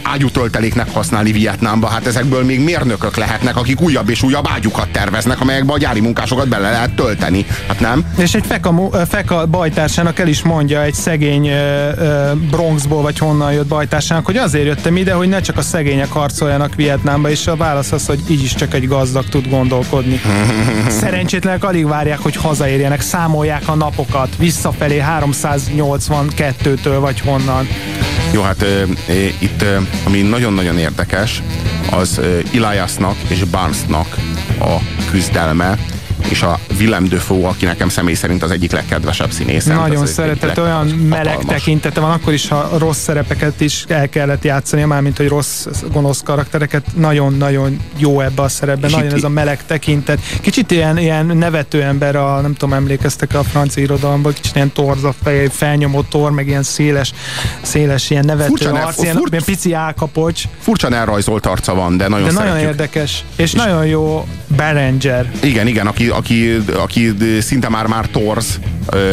ágyútölteléknek használni Vietnámba. Hát ezekből még mérnökök lehetnek, akik újabb és újabb ágyukat terveznek, amelyekbe a gyári munkásokat bele lehet tölteni. Hát nem? És egy feka, feka bajtársának el is mondja egy szegény Bronxból, vagy honnan jött bajtársának, hogy azért jöttem ide, hogy ne csak a szegények harcoljanak Vietnámba, és a válasz az, hogy így is csak egy gazdag tud gondolkodni. <laughs> Szerencsétlenek alig várják, hogy hazaérjenek, számolják a napokat, visszafelé 382-től vagy honnan. Jó, hát e, itt ami nagyon-nagyon érdekes, az e, Eliasnak és Barnesnak a küzdelme, és a Willem Dafoe, aki nekem személy szerint az egyik legkedvesebb színész. Nagyon szeretett, olyan meleg tekintete van, akkor is, ha rossz szerepeket is el kellett játszani, mármint, hogy rossz, gonosz karaktereket, nagyon-nagyon jó ebbe a szerepben, és nagyon ez a meleg tekintet. Kicsit ilyen, ilyen nevető ember, a, nem tudom, emlékeztek a francia irodalomban, kicsit ilyen torza fej, felnyomó tor, meg ilyen széles, széles ilyen nevető furcsa arc, ne, ilyen, fur, ilyen pici álkapocs. Furcsa elrajzolt arca van, de nagyon De nagyon érdekes, és, és nagyon jó Berenger. Igen, igen, aki, aki, aki szinte már már torz,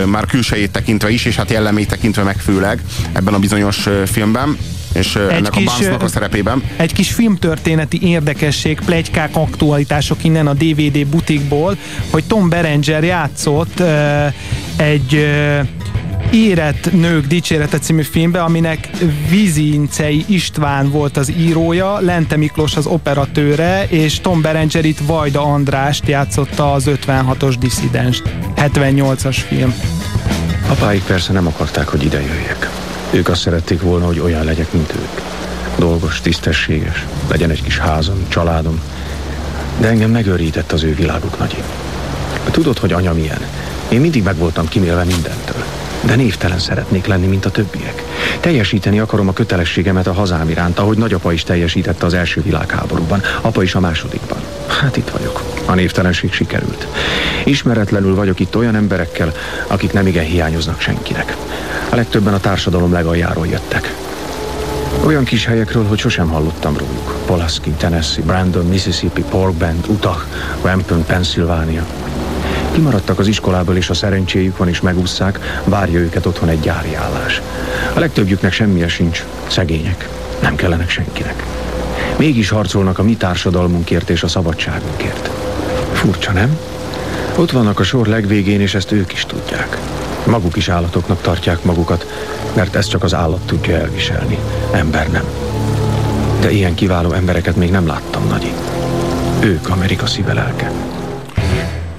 már külsejét tekintve is, és hát jellemét tekintve meg főleg ebben a bizonyos filmben és egy ennek kis, a Barnesnak a szerepében. Egy kis filmtörténeti érdekesség, plegykák, aktualitások innen a DVD butikból, hogy Tom Berenger játszott uh, egy uh, Érett Nők Dicsérete című filmbe, aminek Vizincei István volt az írója, Lente Miklós az operatőre, és Tom Berenger itt Vajda Andrást játszotta az 56-os disszidens 78-as film. Apáik persze nem akarták, hogy ide jöjjek. Ők azt szerették volna, hogy olyan legyek, mint ők. Dolgos, tisztességes, legyen egy kis házam, családom. De engem megőrített az ő világuk, Nagyi. Tudod, hogy anya milyen? Én mindig meg voltam kimélve mindentől. De névtelen szeretnék lenni, mint a többiek. Teljesíteni akarom a kötelességemet a hazám iránt, ahogy nagyapa is teljesítette az első világháborúban, apa is a másodikban. Hát itt vagyok. A névtelenség sikerült. Ismeretlenül vagyok itt olyan emberekkel, akik nem igen hiányoznak senkinek. A legtöbben a társadalom legaljáról jöttek. Olyan kis helyekről, hogy sosem hallottam róluk. Pulaski, Tennessee, Brandon, Mississippi, Pork Bend, Utah, Rampton, Pennsylvania. Kimaradtak az iskolából, és a szerencséjük van, és megúszszák, várja őket otthon egy gyári állás. A legtöbbjüknek semmije sincs, szegények, nem kellenek senkinek. Mégis harcolnak a mi társadalmunkért és a szabadságunkért. Furcsa, nem? Ott vannak a sor legvégén, és ezt ők is tudják. Maguk is állatoknak tartják magukat, mert ezt csak az állat tudja elviselni, ember nem. De ilyen kiváló embereket még nem láttam, Nagyi. Ők Amerika szíve lelke.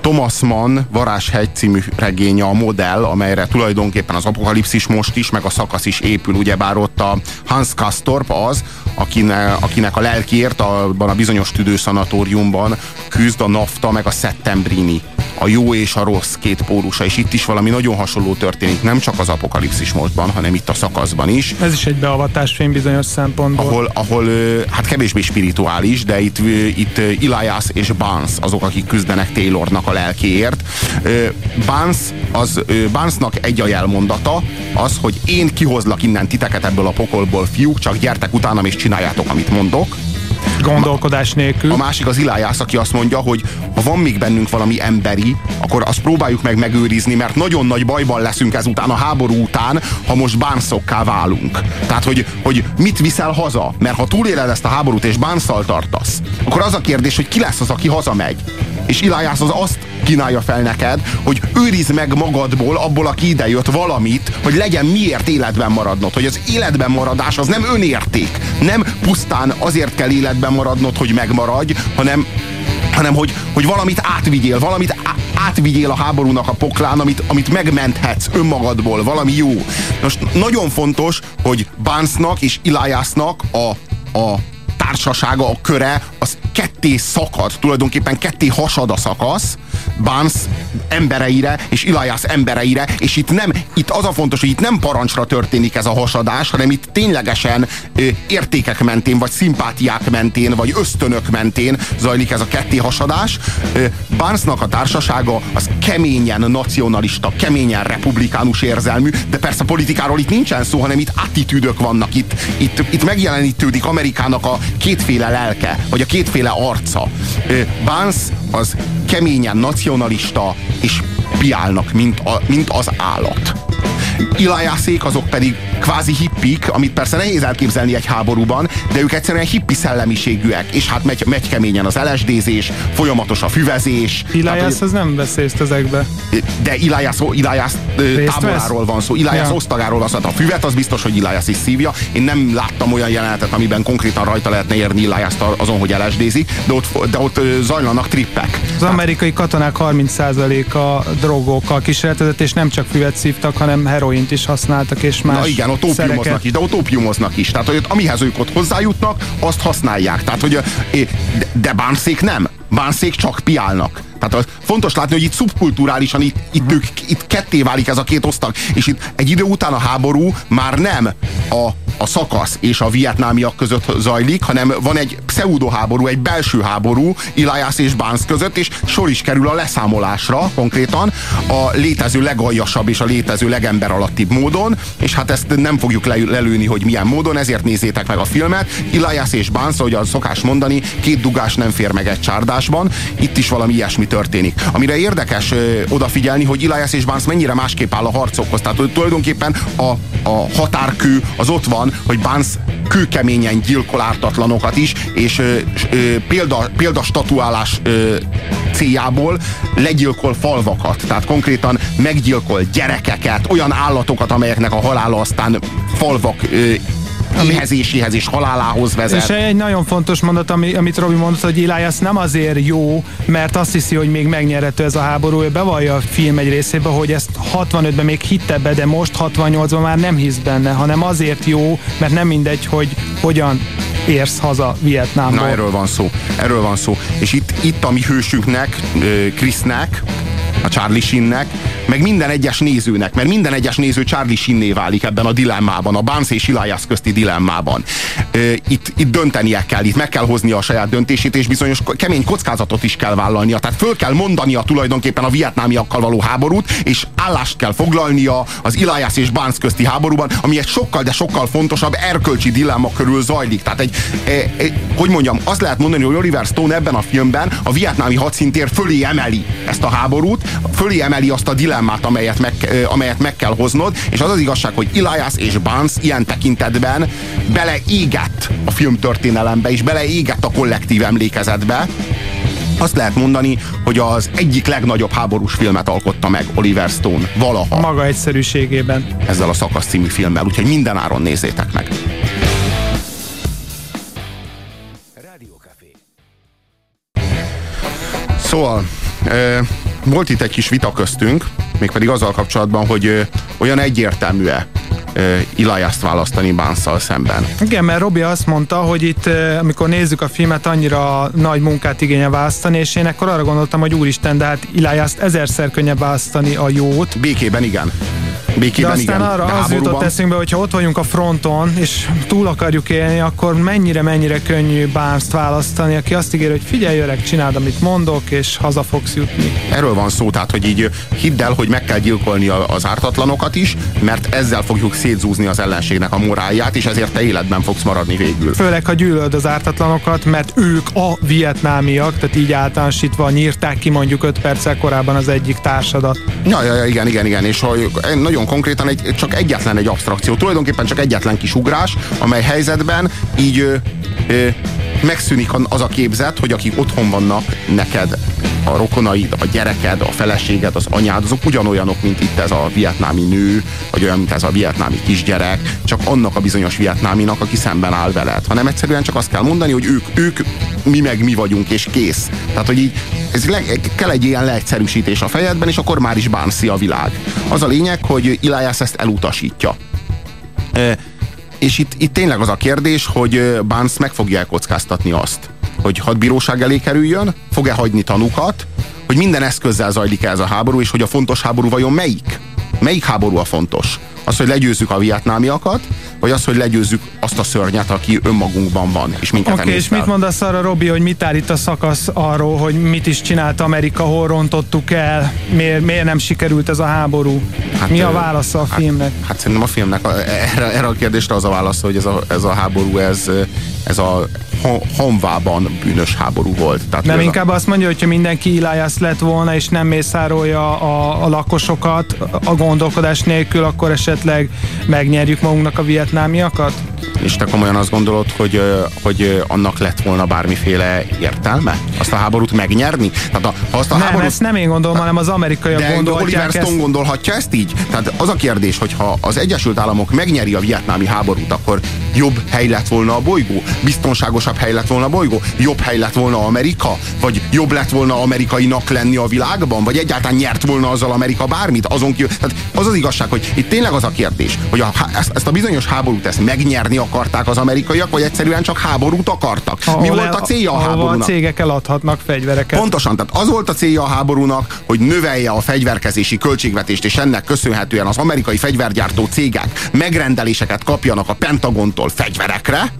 Thomas Mann Varázshegy című regénye a modell, amelyre tulajdonképpen az apokalipszis most is, meg a szakasz is épül, ugyebár ott a Hans Kastorp az, akinek, akinek a lelkiért abban a bizonyos tüdőszanatóriumban küzd a nafta meg a Settembrini a jó és a rossz két pólusa, és itt is valami nagyon hasonló történik, nem csak az apokalipszis mostban, hanem itt a szakaszban is. Ez is egy beavatásfilm bizonyos szempontból. Ahol, ahol hát kevésbé spirituális, de itt, itt Elias és Barnes azok, akik küzdenek Taylornak a lelkéért. Barnes, az, Barnesnak egy a jelmondata, az, hogy én kihozlak innen titeket ebből a pokolból, fiúk, csak gyertek utánam és csináljátok, amit mondok. Gondolkodás nélkül. A másik az Ilájász, aki azt mondja, hogy ha van még bennünk valami emberi, akkor azt próbáljuk meg megőrizni, mert nagyon nagy bajban leszünk ezután a háború után, ha most bánszokká válunk. Tehát, hogy, hogy mit viszel haza? Mert ha túléled ezt a háborút és bánszal tartasz, akkor az a kérdés, hogy ki lesz az, aki hazamegy. És Ilájász az azt kínálja fel neked, hogy őrizd meg magadból, abból, aki idejött valamit, hogy legyen miért életben maradnod. Hogy az életben maradás az nem önérték. Nem pusztán azért kell életben maradnod, hogy megmaradj, hanem hanem hogy, hogy valamit átvigyél, valamit átvigyél a háborúnak a poklán, amit, amit megmenthetsz önmagadból, valami jó. Most nagyon fontos, hogy Barnesnak és Eliasnak a, a társasága, a köre, az ketté szakad, tulajdonképpen ketté hasad a szakasz, Barnes embereire és Elias embereire, és itt nem, itt az a fontos, hogy itt nem parancsra történik ez a hasadás, hanem itt ténylegesen ö, értékek mentén, vagy szimpátiák mentén, vagy ösztönök mentén zajlik ez a ketté hasadás. Ö, Barnesnak a társasága az keményen nacionalista, keményen republikánus érzelmű, de persze politikáról itt nincsen szó, hanem itt attitűdök vannak, itt, itt, itt megjelenítődik Amerikának a kétféle lelke, vagy a kétféle arca. Barnes az keményen nacionalista, és piálnak, mint, a, mint az állat. Ilajászék azok pedig kvázi hippik, amit persze nehéz elképzelni egy háborúban, de ők egyszerűen hippi szellemiségűek, és hát megy, megy keményen az LSD-zés, folyamatos a füvezés. Ilájász az nem vesz részt ezekbe. De Ilájász, Ilájász táboráról van szó, Ilájász ja. osztagáról van szó. Hát a füvet az biztos, hogy Ilájász is szívja. Én nem láttam olyan jelenetet, amiben konkrétan rajta lehetne érni Ilájászt azon, hogy LSD-zik, de ott, de ott zajlanak trippek. Az amerikai katonák 30%-a drogokkal kísérletezett, és nem csak füvet szívtak, hanem heroint is használtak, és más Na igen, ott ópiumoznak is, de ott ópiumoznak is. Tehát, hogy amihez ők ott hozzájutnak, azt használják. Tehát, hogy de, de bánszék nem. Bánszék csak piálnak. Tehát az fontos látni, hogy itt szubkulturálisan itt, itt, ők, itt ketté válik ez a két osztag, és itt egy idő után a háború már nem a, a szakasz és a vietnámiak között zajlik, hanem van egy pseudoháború, egy belső háború Elias és Barnes között, és sor is kerül a leszámolásra konkrétan a létező legaljasabb és a létező legember alattibb módon, és hát ezt nem fogjuk lelőni, hogy milyen módon, ezért nézzétek meg a filmet. Elias és Barnes, ahogy a szokás mondani, két dugás nem fér meg egy csárdásban, itt is valami ilyesmi történik. Amire érdekes ö, odafigyelni, hogy Elias és Barnes mennyire másképp áll a harcokhoz. Tehát tulajdonképpen a, a határkő az ott van, hogy Barnes kőkeményen gyilkol ártatlanokat is, és ö, ö, példa, példastatuálás ö, céljából legyilkol falvakat. Tehát konkrétan meggyilkol gyerekeket, olyan állatokat, amelyeknek a halála aztán falvak ö, éhezéséhez és halálához vezet. És egy nagyon fontos mondat, ami, amit Robi mondott, hogy Elias nem azért jó, mert azt hiszi, hogy még megnyerhető ez a háború. Ő bevallja a film egy részébe, hogy ezt 65-ben még hitte be, de most 68-ban már nem hisz benne, hanem azért jó, mert nem mindegy, hogy hogyan érsz haza Vietnámból. Na erről van szó. Erről van szó. És itt, itt a mi hősünknek, Krisznek, a Charlie Sheennek, meg minden egyes nézőnek, mert minden egyes néző Charlie Sheenné válik ebben a dilemmában, a Barnes és Elias közti dilemmában. Itt, itt döntenie kell, itt meg kell hoznia a saját döntését, és bizonyos kemény kockázatot is kell vállalnia. Tehát föl kell mondania tulajdonképpen a vietnámiakkal való háborút, és állást kell foglalnia az Elias és Barnes közti háborúban, ami egy sokkal, de sokkal fontosabb erkölcsi dilemma körül zajlik. Tehát egy, egy, egy hogy mondjam, azt lehet mondani, hogy Oliver Stone ebben a filmben a vietnámi hadszintér fölé emeli ezt a háborút, fölé emeli azt a dilemmát, amelyet meg, amelyet meg kell hoznod, és az az igazság, hogy Elias és Barnes ilyen tekintetben beleégett a filmtörténelembe, és beleégett a kollektív emlékezetbe, azt lehet mondani, hogy az egyik legnagyobb háborús filmet alkotta meg Oliver Stone valaha. Maga egyszerűségében. Ezzel a szakasz című filmmel, úgyhogy minden áron nézzétek meg. Szóval, volt itt egy kis vita köztünk, mégpedig azzal kapcsolatban, hogy olyan egyértelmű-e Ilajászt választani Bánszal szemben. Igen, mert Robi azt mondta, hogy itt, amikor nézzük a filmet, annyira nagy munkát igénye választani, és én ekkor arra gondoltam, hogy úristen, de hát Ilajászt ezerszer könnyebb választani a jót. Békében igen. Békében, De aztán igen. arra De az háborúban... jutott eszünkbe, hogyha ott vagyunk a fronton, és túl akarjuk élni, akkor mennyire-mennyire könnyű Barnes-t választani, aki azt ígér, hogy figyelj öreg, csináld, amit mondok, és haza fogsz jutni. Erről van szó, tehát, hogy így hidd el, hogy meg kell gyilkolni az ártatlanokat is, mert ezzel fogjuk szétzúzni az ellenségnek a morálját, és ezért te életben fogsz maradni végül. Főleg, ha gyűlöld az ártatlanokat, mert ők a vietnámiak, tehát így általánosítva nyírták ki mondjuk 5 perccel korábban az egyik társadat. Ja, ja, ja igen, igen, igen, és hogy nagyon konkrétan egy, csak egyetlen egy abstrakció, tulajdonképpen csak egyetlen kis ugrás, amely helyzetben így ö, ö, megszűnik az a képzet, hogy akik otthon vannak neked, a rokonaid, a gyereked, a feleséged, az anyád, azok ugyanolyanok, mint itt ez a vietnámi nő, vagy olyan, mint ez a vietnámi kisgyerek, csak annak a bizonyos vietnáminak, aki szemben áll veled. Hanem egyszerűen csak azt kell mondani, hogy ők, ők mi meg mi vagyunk, és kész. Tehát, hogy így ez le, kell egy ilyen leegyszerűsítés a fejedben, és akkor már is bánszi a világ. Az a lényeg, hogy Elias ezt elutasítja. E, és itt, itt tényleg az a kérdés, hogy Barnes meg fogja elkockáztatni azt, hogy hadbíróság elé kerüljön, fog-e hagyni tanukat, hogy minden eszközzel zajlik ez a háború, és hogy a fontos háború vajon melyik? Melyik háború a fontos? Az, hogy legyőzzük a vietnámiakat, vagy az, hogy legyőzzük azt a szörnyet, aki önmagunkban van, és minket Oké, okay, és mit mondasz arra, Robi, hogy mit áll itt a szakasz arról, hogy mit is csinált Amerika, hol rontottuk el, miért, miért nem sikerült ez a háború? Hát, Mi a válasz a hát, filmnek? Hát szerintem a filmnek a, erre, erre a kérdésre az a válasz, hogy ez a, ez a háború, ez, ez a honvában bűnös háború volt. Tehát nem inkább a... azt mondja, hogyha mindenki Elias lett volna, és nem mészárolja a, a lakosokat a gondolkodás nélkül, akkor esetleg megnyerjük magunknak a vietnámiakat? És te komolyan azt gondolod, hogy, hogy annak lett volna bármiféle értelme? Azt a háborút megnyerni? Tehát a, ha azt a nem, háborút... ezt nem én gondolom, hanem az amerikaiak De gondolhatják Oliver Stone ezt... gondolhatja ezt így? Tehát az a kérdés, hogy ha az Egyesült Államok megnyeri a vietnámi háborút, akkor jobb hely lett volna a bolygó? Biztonságosabb hely lett volna a bolygó? Jobb hely lett volna Amerika? Vagy jobb lett volna amerikainak lenni a világban? Vagy egyáltalán nyert volna azzal Amerika bármit? Azon kívül, tehát az az igazság, hogy itt tényleg az a kérdés, hogy a, ezt, ezt a bizonyos háborút ezt megnyerni akarták az amerikaiak, vagy egyszerűen csak háborút akartak? Ahol Mi volt a célja a háborúnak? a cégek eladhatnak fegyvereket. Pontosan, tehát az volt a célja a háborúnak, hogy növelje a fegyverkezési költségvetést, és ennek köszönhetően az amerikai fegyvergyártó cégek megrendeléseket kapjanak a Pentagontól fegyverekre,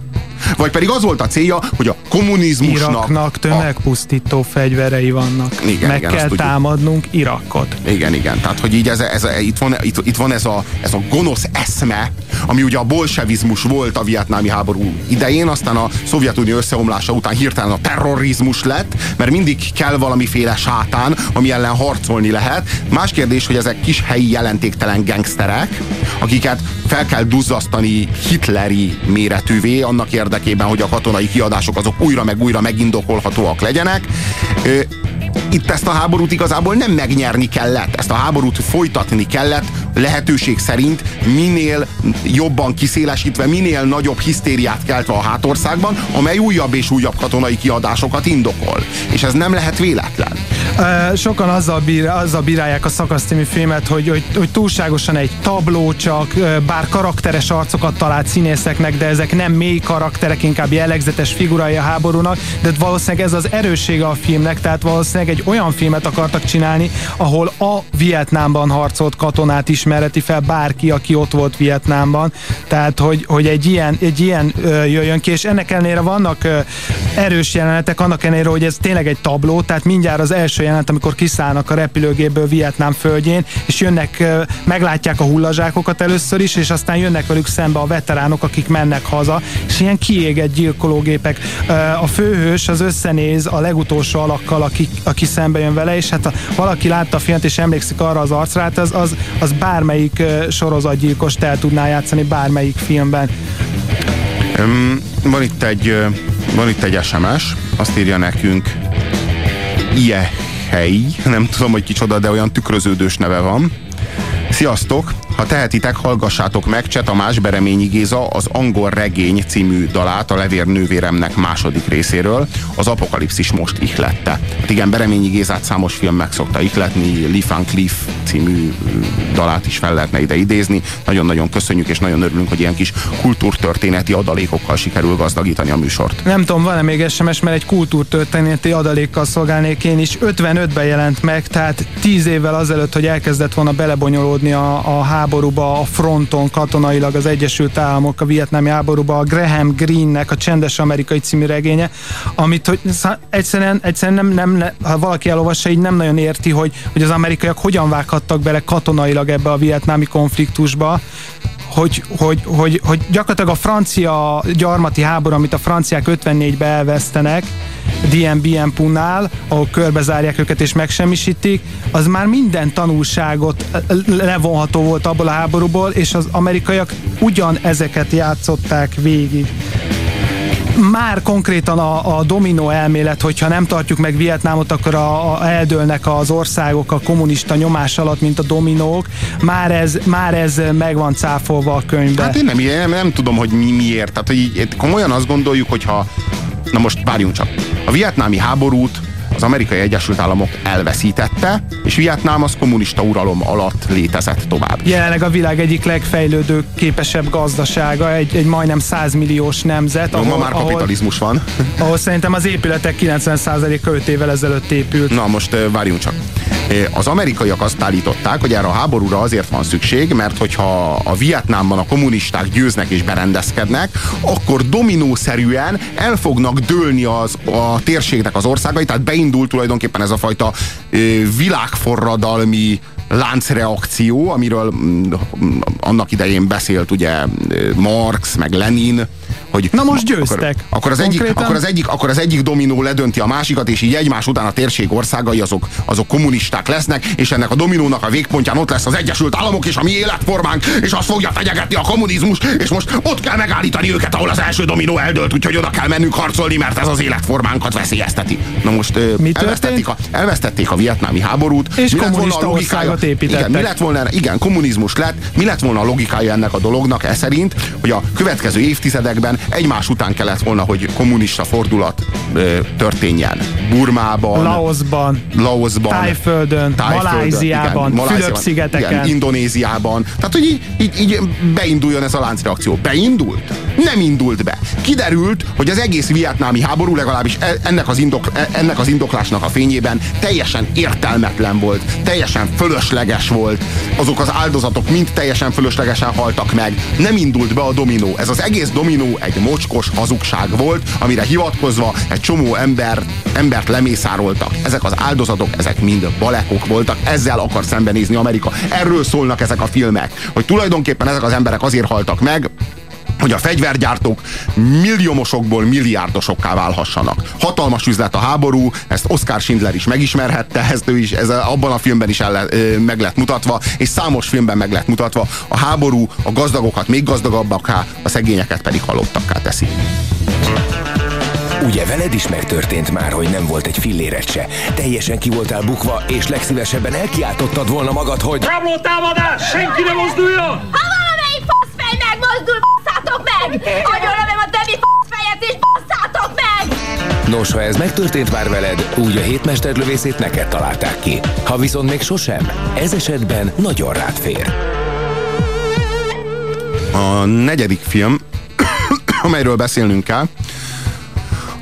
vagy pedig az volt a célja, hogy a kommunizmusnak... Iraknak tömegpusztító a... fegyverei vannak. Igen, Meg igen, kell támadnunk Irakot. Igen, igen. Tehát, hogy így ez, ez, itt van, itt, itt van ez, a, ez a gonosz eszme, ami ugye a bolsevizmus volt a vietnámi háború idején, aztán a Szovjetunió összeomlása után hirtelen a terrorizmus lett, mert mindig kell valamiféle sátán, ami ellen harcolni lehet. Más kérdés, hogy ezek kis helyi jelentéktelen gangsterek, akiket fel kell duzzasztani hitleri méretűvé annak érdekében, hogy a katonai kiadások azok újra meg újra megindokolhatóak legyenek. Itt ezt a háborút igazából nem megnyerni kellett, ezt a háborút folytatni kellett, lehetőség szerint minél jobban kiszélesítve, minél nagyobb hisztériát keltve a hátországban, amely újabb és újabb katonai kiadásokat indokol. És ez nem lehet véletlen. Sokan azzal, bír, azzal bírálják a Szakasz című filmet, hogy, hogy, hogy túlságosan egy tabló csak, bár karakteres arcokat talált színészeknek, de ezek nem mély karakterek, inkább jellegzetes figurai a háborúnak, de valószínűleg ez az erőssége a filmnek, tehát valószínűleg egy olyan filmet akartak csinálni, ahol a Vietnámban harcolt katonát ismereti fel bárki, aki ott volt Vietnámban. Tehát, hogy, hogy egy ilyen, egy ilyen ö, jöjjön ki, és ennek ellenére vannak erős jelenetek, annak ellenére, hogy ez tényleg egy tabló, tehát mindjárt az első jelenet, amikor kiszállnak a repülőgépből Vietnám földjén, és jönnek, meglátják a hullazsákokat először is, és aztán jönnek velük szembe a veteránok, akik mennek haza, és ilyen kiégett gyilkológépek. Ö, A főhős az összenéz a legutolsó alakkal, aki, aki szembe jön vele, és hát ha valaki látta a filmet és emlékszik arra az arcra, hát az, az, az bármelyik sorozatgyilkost el tudná játszani bármelyik filmben. Öm, van itt egy van itt egy SMS, azt írja nekünk Ie Hely, nem tudom, hogy kicsoda, de olyan tükröződős neve van. Sziasztok! Ha tehetitek, hallgassátok meg Cseh Tamás Bereményi Géza az Angol Regény című dalát a Levér nővéremnek második részéről. Az apokalipszis most ihlette. Hát igen, Bereményi Gézát számos film meg szokta ihletni, Leaf and Cliff című dalát is fel lehetne ide idézni. Nagyon-nagyon köszönjük, és nagyon örülünk, hogy ilyen kis kultúrtörténeti adalékokkal sikerül gazdagítani a műsort. Nem tudom, van-e még SMS, mert egy kultúrtörténeti adalékkal szolgálnék én is. 55-ben jelent meg, tehát 10 évvel azelőtt, hogy elkezdett volna belebonyolódni a, a háborúba, a fronton katonailag az Egyesült Államok a vietnámi háborúba, a Graham Greennek a Csendes Amerikai című regénye, amit hogy egyszerűen, egyszerűen nem, nem, ha valaki elolvassa, így nem nagyon érti, hogy, hogy az amerikaiak hogyan vághattak bele katonailag ebbe a vietnámi konfliktusba, hogy, hogy, hogy, hogy gyakorlatilag a francia gyarmati háború, amit a franciák 54-ben elvesztenek, Bien Punál, ahol körbezárják őket és megsemmisítik, az már minden tanulságot levonható volt abból a háborúból, és az amerikaiak ugyan ezeket játszották végig már konkrétan a, a dominó elmélet, hogyha nem tartjuk meg Vietnámot, akkor a, a, eldőlnek az országok a kommunista nyomás alatt, mint a dominók. Már ez, már ez meg van cáfolva a könyvben. Hát én nem, nem, nem tudom, hogy mi, miért. Tehát, hogy így, komolyan azt gondoljuk, hogyha... Na most várjunk csak. A vietnámi háborút az amerikai Egyesült Államok elveszítette, és Vietnám az kommunista uralom alatt létezett tovább. Jelenleg a világ egyik legfejlődő képesebb gazdasága, egy, egy majdnem 100 milliós nemzet. Ahol, ma már kapitalizmus van. <laughs> Ahol szerintem az épületek 90%-a 5 évvel ezelőtt épült. Na most várjunk csak. Az amerikaiak azt állították, hogy erre a háborúra azért van szükség, mert hogyha a Vietnámban a kommunisták győznek és berendezkednek, akkor dominószerűen el fognak dőlni az, a térségnek az országai, tehát beindul tulajdonképpen ez a fajta világforradalmi láncreakció, amiről mm, annak idején beszélt ugye Marx, meg Lenin, hogy Na most győztek. Akkor, akkor, az egyik, akkor, az egyik, akkor az egyik dominó ledönti a másikat, és így egymás után a térség országai azok, azok kommunisták lesznek, és ennek a dominónak a végpontján ott lesz az Egyesült Államok és a mi életformánk, és azt fogja fenyegetni a kommunizmus, és most ott kell megállítani őket, ahol az első dominó eldőlt, úgyhogy oda kell mennünk harcolni, mert ez az életformánkat veszélyezteti. Na most Mi elvesztették, a, elvesztették a vietnámi háborút. És mi lett volna a logikája? Igen, mi lett volna, igen, kommunizmus lett. Mi lett volna a logikája ennek a dolognak e szerint, hogy a következő évtizedekben egymás után kellett volna, hogy kommunista fordulat ö, történjen. Burmában, Laoszban, Laoszban, Tájföldön, Maláziában, Fülöp-szigeteken. igen, Indonéziában. Tehát, hogy így, így, így beinduljon ez a láncreakció. Beindult? Nem indult be. Kiderült, hogy az egész vietnámi háború legalábbis e- ennek az, indok, e- ennek az indoklásnak a fényében teljesen értelmetlen volt, teljesen fölösleges volt. Azok az áldozatok mind teljesen fölöslegesen haltak meg. Nem indult be a dominó. Ez az egész dominó egy mocskos hazugság volt, amire hivatkozva egy csomó ember, embert lemészároltak. Ezek az áldozatok, ezek mind balekok voltak. Ezzel akar szembenézni Amerika. Erről szólnak ezek a filmek. Hogy tulajdonképpen ezek az emberek azért haltak meg, hogy a fegyvergyártók milliómosokból milliárdosokká válhassanak. Hatalmas üzlet a háború, ezt Oscar Schindler is megismerhette, ezt ő is, ez abban a filmben is el, meg lett mutatva, és számos filmben meg lett mutatva. A háború a gazdagokat még gazdagabbakká, a szegényeket pedig halottakká teszi. Ugye veled is megtörtént már, hogy nem volt egy filléret se. Teljesen ki voltál bukva, és legszívesebben elkiáltottad volna magad, hogy... Rabló támadás! Senki ne mozduljon! Ha valamelyik faszfej megmozdul, basszátok meg! Agyonlövöm a többi faszfejet és basszátok meg! Nos, ha ez megtörtént már veled, úgy a hétmesterlövészét neked találták ki. Ha viszont még sosem, ez esetben nagyon rád fér. A negyedik film, <coughs> amelyről beszélnünk kell a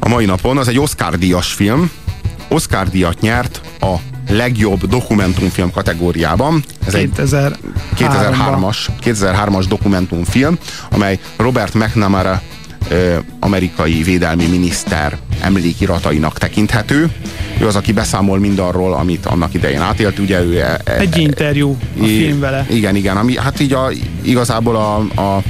mai napon, az egy Oscar-díjas film. Oscar-díjat nyert a legjobb dokumentumfilm kategóriában. Ez egy 2003 2003-as, 2003-as dokumentumfilm, amely Robert McNamara amerikai védelmi miniszter emlékiratainak tekinthető. Ő az, aki beszámol mindarról, amit annak idején átélt. Ugye ő e, e, Egy interjú a film vele. Igen, igen. Ami, hát így a, igazából a, a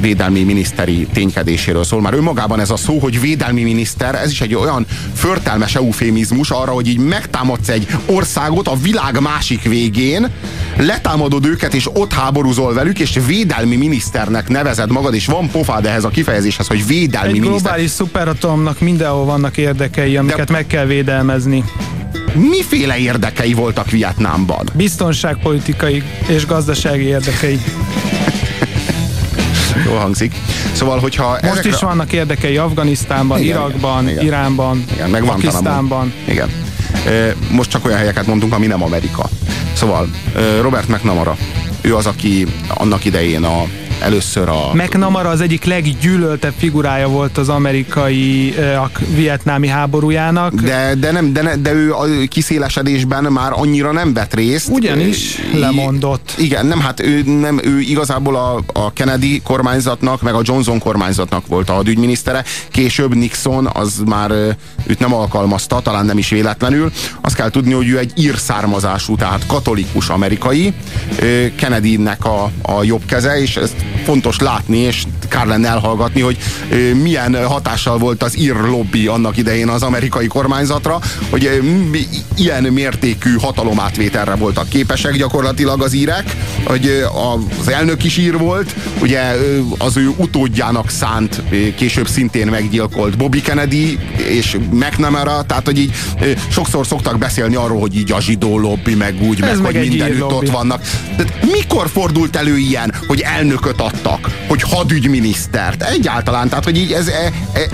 védelmi miniszteri ténykedéséről szól. Már önmagában ez a szó, hogy védelmi miniszter, ez is egy olyan förtelmes eufémizmus arra, hogy így megtámadsz egy országot a világ másik végén, letámadod őket, és ott háborúzol velük, és védelmi miniszternek nevezed magad, és van pofád ehhez a kifejezéshez, hogy védelmi Egy miniszter. globális szuperatomnak mindenhol vannak érdekei, amiket De... meg kell védelmezni. Miféle érdekei voltak Vietnámban? Biztonságpolitikai és gazdasági érdekei. <laughs> <laughs> Jól hangzik. Szóval, hogyha Most ezekre... is vannak érdekei Afganisztánban, Igen, Irakban, igen. Iránban, Igen, meg. Pakisztánban. Igen. Most csak olyan helyeket mondtunk, ami nem Amerika. Szóval Robert McNamara, ő az, aki annak idején a, először a... McNamara az egyik leggyűlöltebb figurája volt az amerikai a vietnámi háborújának. De, de, nem, de, de ő a kiszélesedésben már annyira nem vett részt. Ugyanis Ö, lemondott. Igen, nem, hát ő, nem, ő igazából a, a Kennedy kormányzatnak, meg a Johnson kormányzatnak volt a hadügyminisztere. Később Nixon az már őt nem alkalmazta, talán nem is véletlenül. Azt kell tudni, hogy ő egy ír származású, tehát katolikus amerikai. Kennedynek a, a jobb keze, és ezt fontos látni, és kár lenne elhallgatni, hogy milyen hatással volt az ír lobby annak idején az amerikai kormányzatra, hogy ilyen mértékű hatalomátvételre voltak képesek gyakorlatilag az írek, hogy az elnök is ír volt, ugye az ő utódjának szánt, később szintén meggyilkolt Bobby Kennedy és McNamara, tehát hogy így sokszor szoktak beszélni arról, hogy így a zsidó lobby, meg úgy, Ez meg, meg hogy mindenütt ott vannak. De mikor fordult elő ilyen, hogy elnököt adtak, hogy hadügyminisztert? Egyáltalán, tehát hogy így ez, e, e,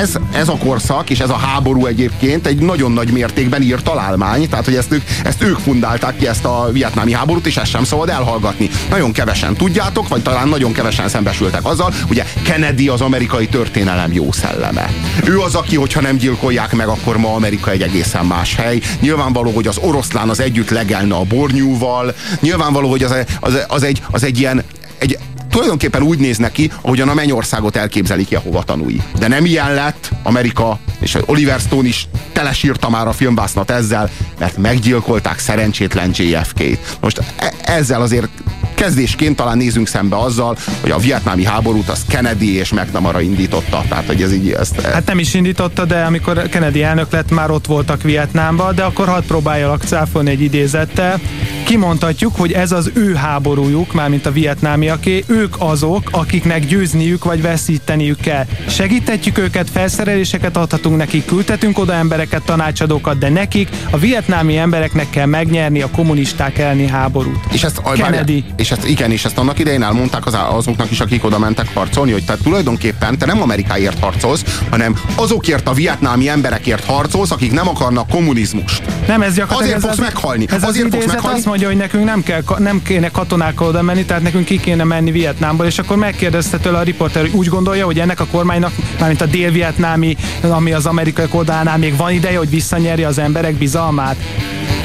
ez, ez a korszak, és ez a háború egyébként egy nagyon nagy mértékben írt találmány, tehát hogy ezt ők, ezt ők fundálták ki ezt a vietnámi háborút, és ezt sem szabad elhallgatni. Nagyon kevesen tudjátok, vagy talán nagyon kevesen szembesültek azzal, ugye Kennedy az amerikai történelem jó szelleme. Ő az, aki, hogyha nem gyilkolják meg, akkor ma Amerika egy egészen más hely. Nyilvánvaló, hogy az oroszlán az együtt legelne a bornyúval. Nyilvánvaló, hogy az, az, az, egy, az egy ilyen tulajdonképpen úgy néz neki, ahogyan a mennyországot elképzelik Jehova tanúi. De nem ilyen lett Amerika, és Oliver Stone is telesírta már a filmbásznat ezzel, mert meggyilkolták szerencsétlen JFK-t. Most e- ezzel azért kezdésként talán nézzünk szembe azzal, hogy a vietnámi háborút az Kennedy és McNamara indította. Tehát, hogy ez így ezt, Hát nem is indította, de amikor Kennedy elnök lett, már ott voltak Vietnámban, de akkor hadd próbáljalak cáfolni egy idézettel. Kimondhatjuk, hogy ez az ő háborújuk, mármint a vietnámiaké, ők azok, akiknek győzniük vagy veszíteniük kell. Segíthetjük őket, felszereléseket adhatunk nekik, küldhetünk oda embereket, tanácsadókat, de nekik, a vietnámi embereknek kell megnyerni a kommunisták elleni háborút. És ezt, Kennedy. És ezt, igen, és ezt annak idején elmondták az, azoknak is, akik oda mentek harcolni, hogy tehát tulajdonképpen te nem Amerikáért harcolsz, hanem azokért a vietnámi emberekért harcolsz, akik nem akarnak kommunizmust. Nem, ez gyakorlatilag Azért ez fogsz az, meghalni. Ez az Azért fogsz idézet meghalni. azt mondja, hogy nekünk nem, kell, nem kéne katonákkal oda menni, tehát nekünk ki kéne menni Vietnámból, és akkor megkérdezte tőle a riporter, hogy úgy gondolja, hogy ennek a kormánynak, mármint a dél-vietnámi, ami az amerikai oldalánál még van ideje, hogy visszanyerje az emberek bizalmát.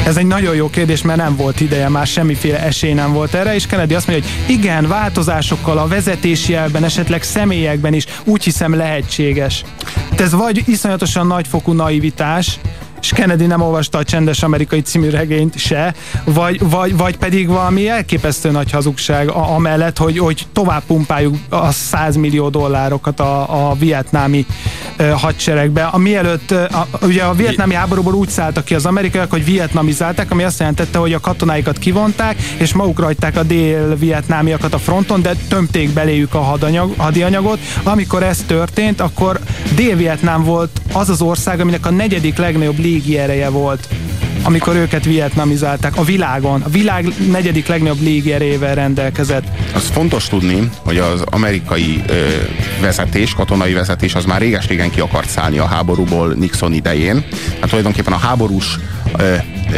Ez egy nagyon jó kérdés, mert nem volt ideje, már semmiféle esély nem volt erre, és Kennedy azt mondja, hogy igen, változásokkal a vezetési elben, esetleg személyekben is úgy hiszem lehetséges. Hát ez vagy iszonyatosan nagyfokú naivitás, és Kennedy nem olvasta a Csendes Amerikai című regényt se, vagy, vagy, vagy pedig valami elképesztő nagy hazugság a, amellett, hogy, hogy tovább pumpáljuk a 100 millió dollárokat a, a vietnámi ö, hadseregbe. A mielőtt, a, ugye a vietnámi háborúból úgy szálltak ki az amerikaiak, hogy vietnamizálták, ami azt jelentette, hogy a katonáikat kivonták, és magukra hagyták a dél-vietnámiakat a fronton, de tömték beléjük a hadanyag, hadianyagot. Amikor ez történt, akkor Dél-Vietnám volt az az ország, aminek a negyedik legnagyobb légiereje volt. amikor őket vietnamizálták a világon. A világ negyedik legnagyobb légierével rendelkezett. Az fontos tudni, hogy az amerikai ö, vezetés, katonai vezetés az már réges-régen ki akart szállni a háborúból Nixon idején. Hát tulajdonképpen a háborús ö,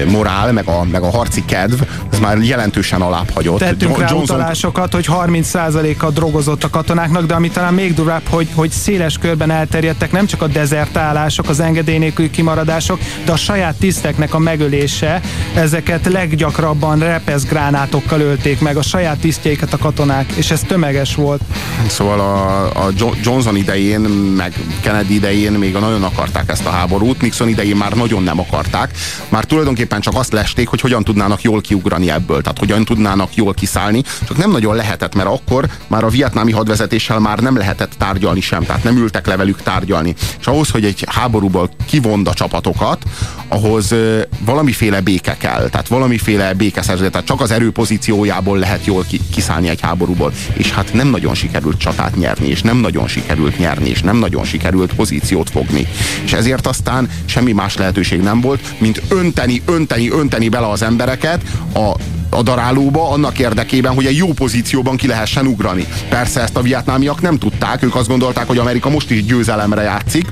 morál, meg a, meg a harci kedv, az már jelentősen alább hagyott. Tettünk rá Johnson- utalásokat, hogy 30%-a drogozott a katonáknak, de ami talán még durvább, hogy, hogy széles körben elterjedtek nem csak a dezertálások, az engedély nélküli kimaradások, de a saját tiszteknek a megölése. Ezeket leggyakrabban repeszgránátokkal ölték meg, a saját tisztjeiket a katonák, és ez tömeges volt. Szóval a, a Jo- Johnson idején, meg Kennedy idején még nagyon akarták ezt a háborút, Nixon idején már nagyon nem akarták. Már tulajdonképpen csak azt lesték, hogy hogyan tudnának jól kiugrani ebből, tehát hogyan tudnának jól kiszállni, csak nem nagyon lehetett, mert akkor már a vietnámi hadvezetéssel már nem lehetett tárgyalni sem, tehát nem ültek le velük tárgyalni. És ahhoz, hogy egy háborúból kivond a csapatokat, ahhoz valamiféle béke kell, tehát valamiféle békeszerződés, tehát csak az erőpozíciójából lehet jól ki, kiszállni egy háborúból. És hát nem nagyon sikerült csatát nyerni, és nem nagyon sikerült nyerni, és nem nagyon sikerült pozíciót fogni. És ezért aztán semmi más lehetőség nem volt, mint önteni, önteni, önteni bele az embereket a a darálóba annak érdekében, hogy egy jó pozícióban ki lehessen ugrani. Persze ezt a vietnámiak nem tudták, ők azt gondolták, hogy Amerika most is győzelemre játszik,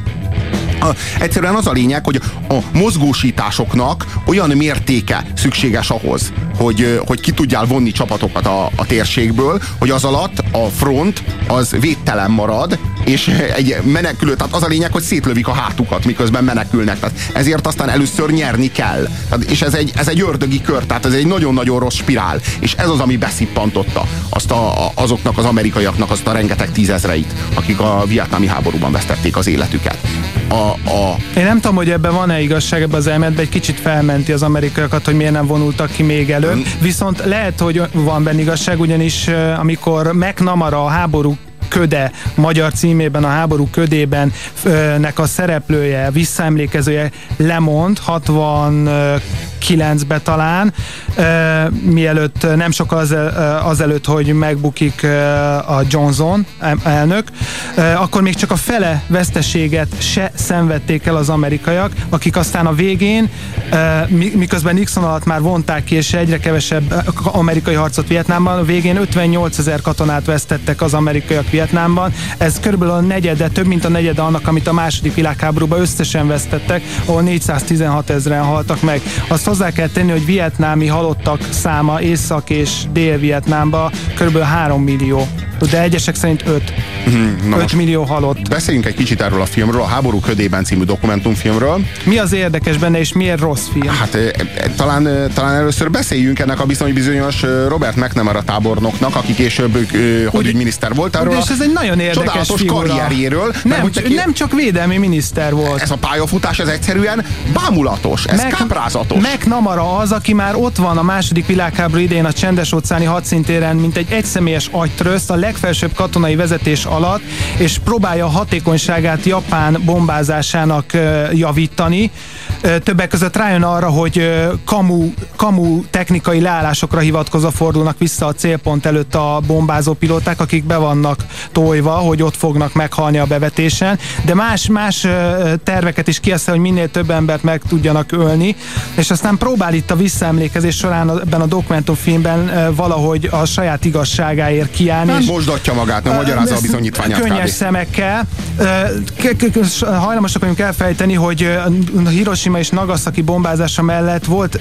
egyszerűen az a lényeg, hogy a mozgósításoknak olyan mértéke szükséges ahhoz, hogy, hogy ki tudjál vonni csapatokat a, a térségből, hogy az alatt a front az védtelen marad, és egy menekülő, tehát az a lényeg, hogy szétlövik a hátukat, miközben menekülnek. Tehát ezért aztán először nyerni kell. Tehát, és ez egy, ez egy ördögi kör, tehát ez egy nagyon-nagyon rossz spirál. És ez az, ami beszippantotta azt a, azoknak az amerikaiaknak azt a rengeteg tízezreit, akik a vietnámi háborúban vesztették az életüket. A, a, Én nem tudom, hogy ebben van-e igazság ebben az elméletben, egy kicsit felmenti az amerikaiakat, hogy miért nem vonultak ki még előbb. Viszont lehet, hogy van benne igazság, ugyanis amikor McNamara a háború köde, magyar címében a háború ködében nek a szereplője, visszaemlékezője lemond 69-be talán, mielőtt nem sok az, azelőtt, hogy megbukik a Johnson elnök, akkor még csak a fele veszteséget se szenvedték el az amerikaiak, akik aztán a végén, miközben Nixon alatt már vonták ki, és egyre kevesebb amerikai harcot Vietnámban, a végén 58 ezer katonát vesztettek az amerikaiak Vietnámban. Ez körülbelül a negyede, több mint a negyede annak, amit a második világháborúban összesen vesztettek, ahol 416 ezeren haltak meg. Azt hozzá kell tenni, hogy vietnámi halottak száma Észak- és Dél-Vietnámban körülbelül 3 millió, de egyesek szerint 5. Na 5 most millió halott. Beszéljünk egy kicsit erről a filmről, a Háború ködében című dokumentumfilmről. Mi az érdekes benne, és miért rossz film? Hát e, e, talán, talán először beszéljünk ennek a bizony bizonyos Robert McNamara tábornoknak, aki később e, hadügyminiszter volt. Erről és ez egy nagyon érdekes csodálatos figura. karrierjéről. mert Nem, hogy neki- nem csak védelmi miniszter volt. Ez a pályafutás, ez egyszerűen bámulatos, ez Mac- káprázatos. McNamara az, aki már ott van a második világháború idején a csendes óceáni hadszintéren, mint egy egyszemélyes agytröszt a legfelsőbb katonai vezetés alatt, és próbálja a hatékonyságát Japán bombázásának javítani. Többek között rájön arra, hogy kamu, kamu technikai leállásokra hivatkozva fordulnak vissza a célpont előtt a bombázó pilóták, akik be vannak tojva, hogy ott fognak meghalni a bevetésen, de más, más ö, terveket is kieszel, hogy minél több embert meg tudjanak ölni, és aztán próbál itt a visszaemlékezés során ebben a dokumentumfilmben valahogy a saját igazságáért kiállni. Nem mosdatja magát, nem magyarázza a bizonyítványát Könnyes szemekkel. Hajlamosak vagyunk elfejteni, hogy a Hiroshima és Nagasaki bombázása mellett volt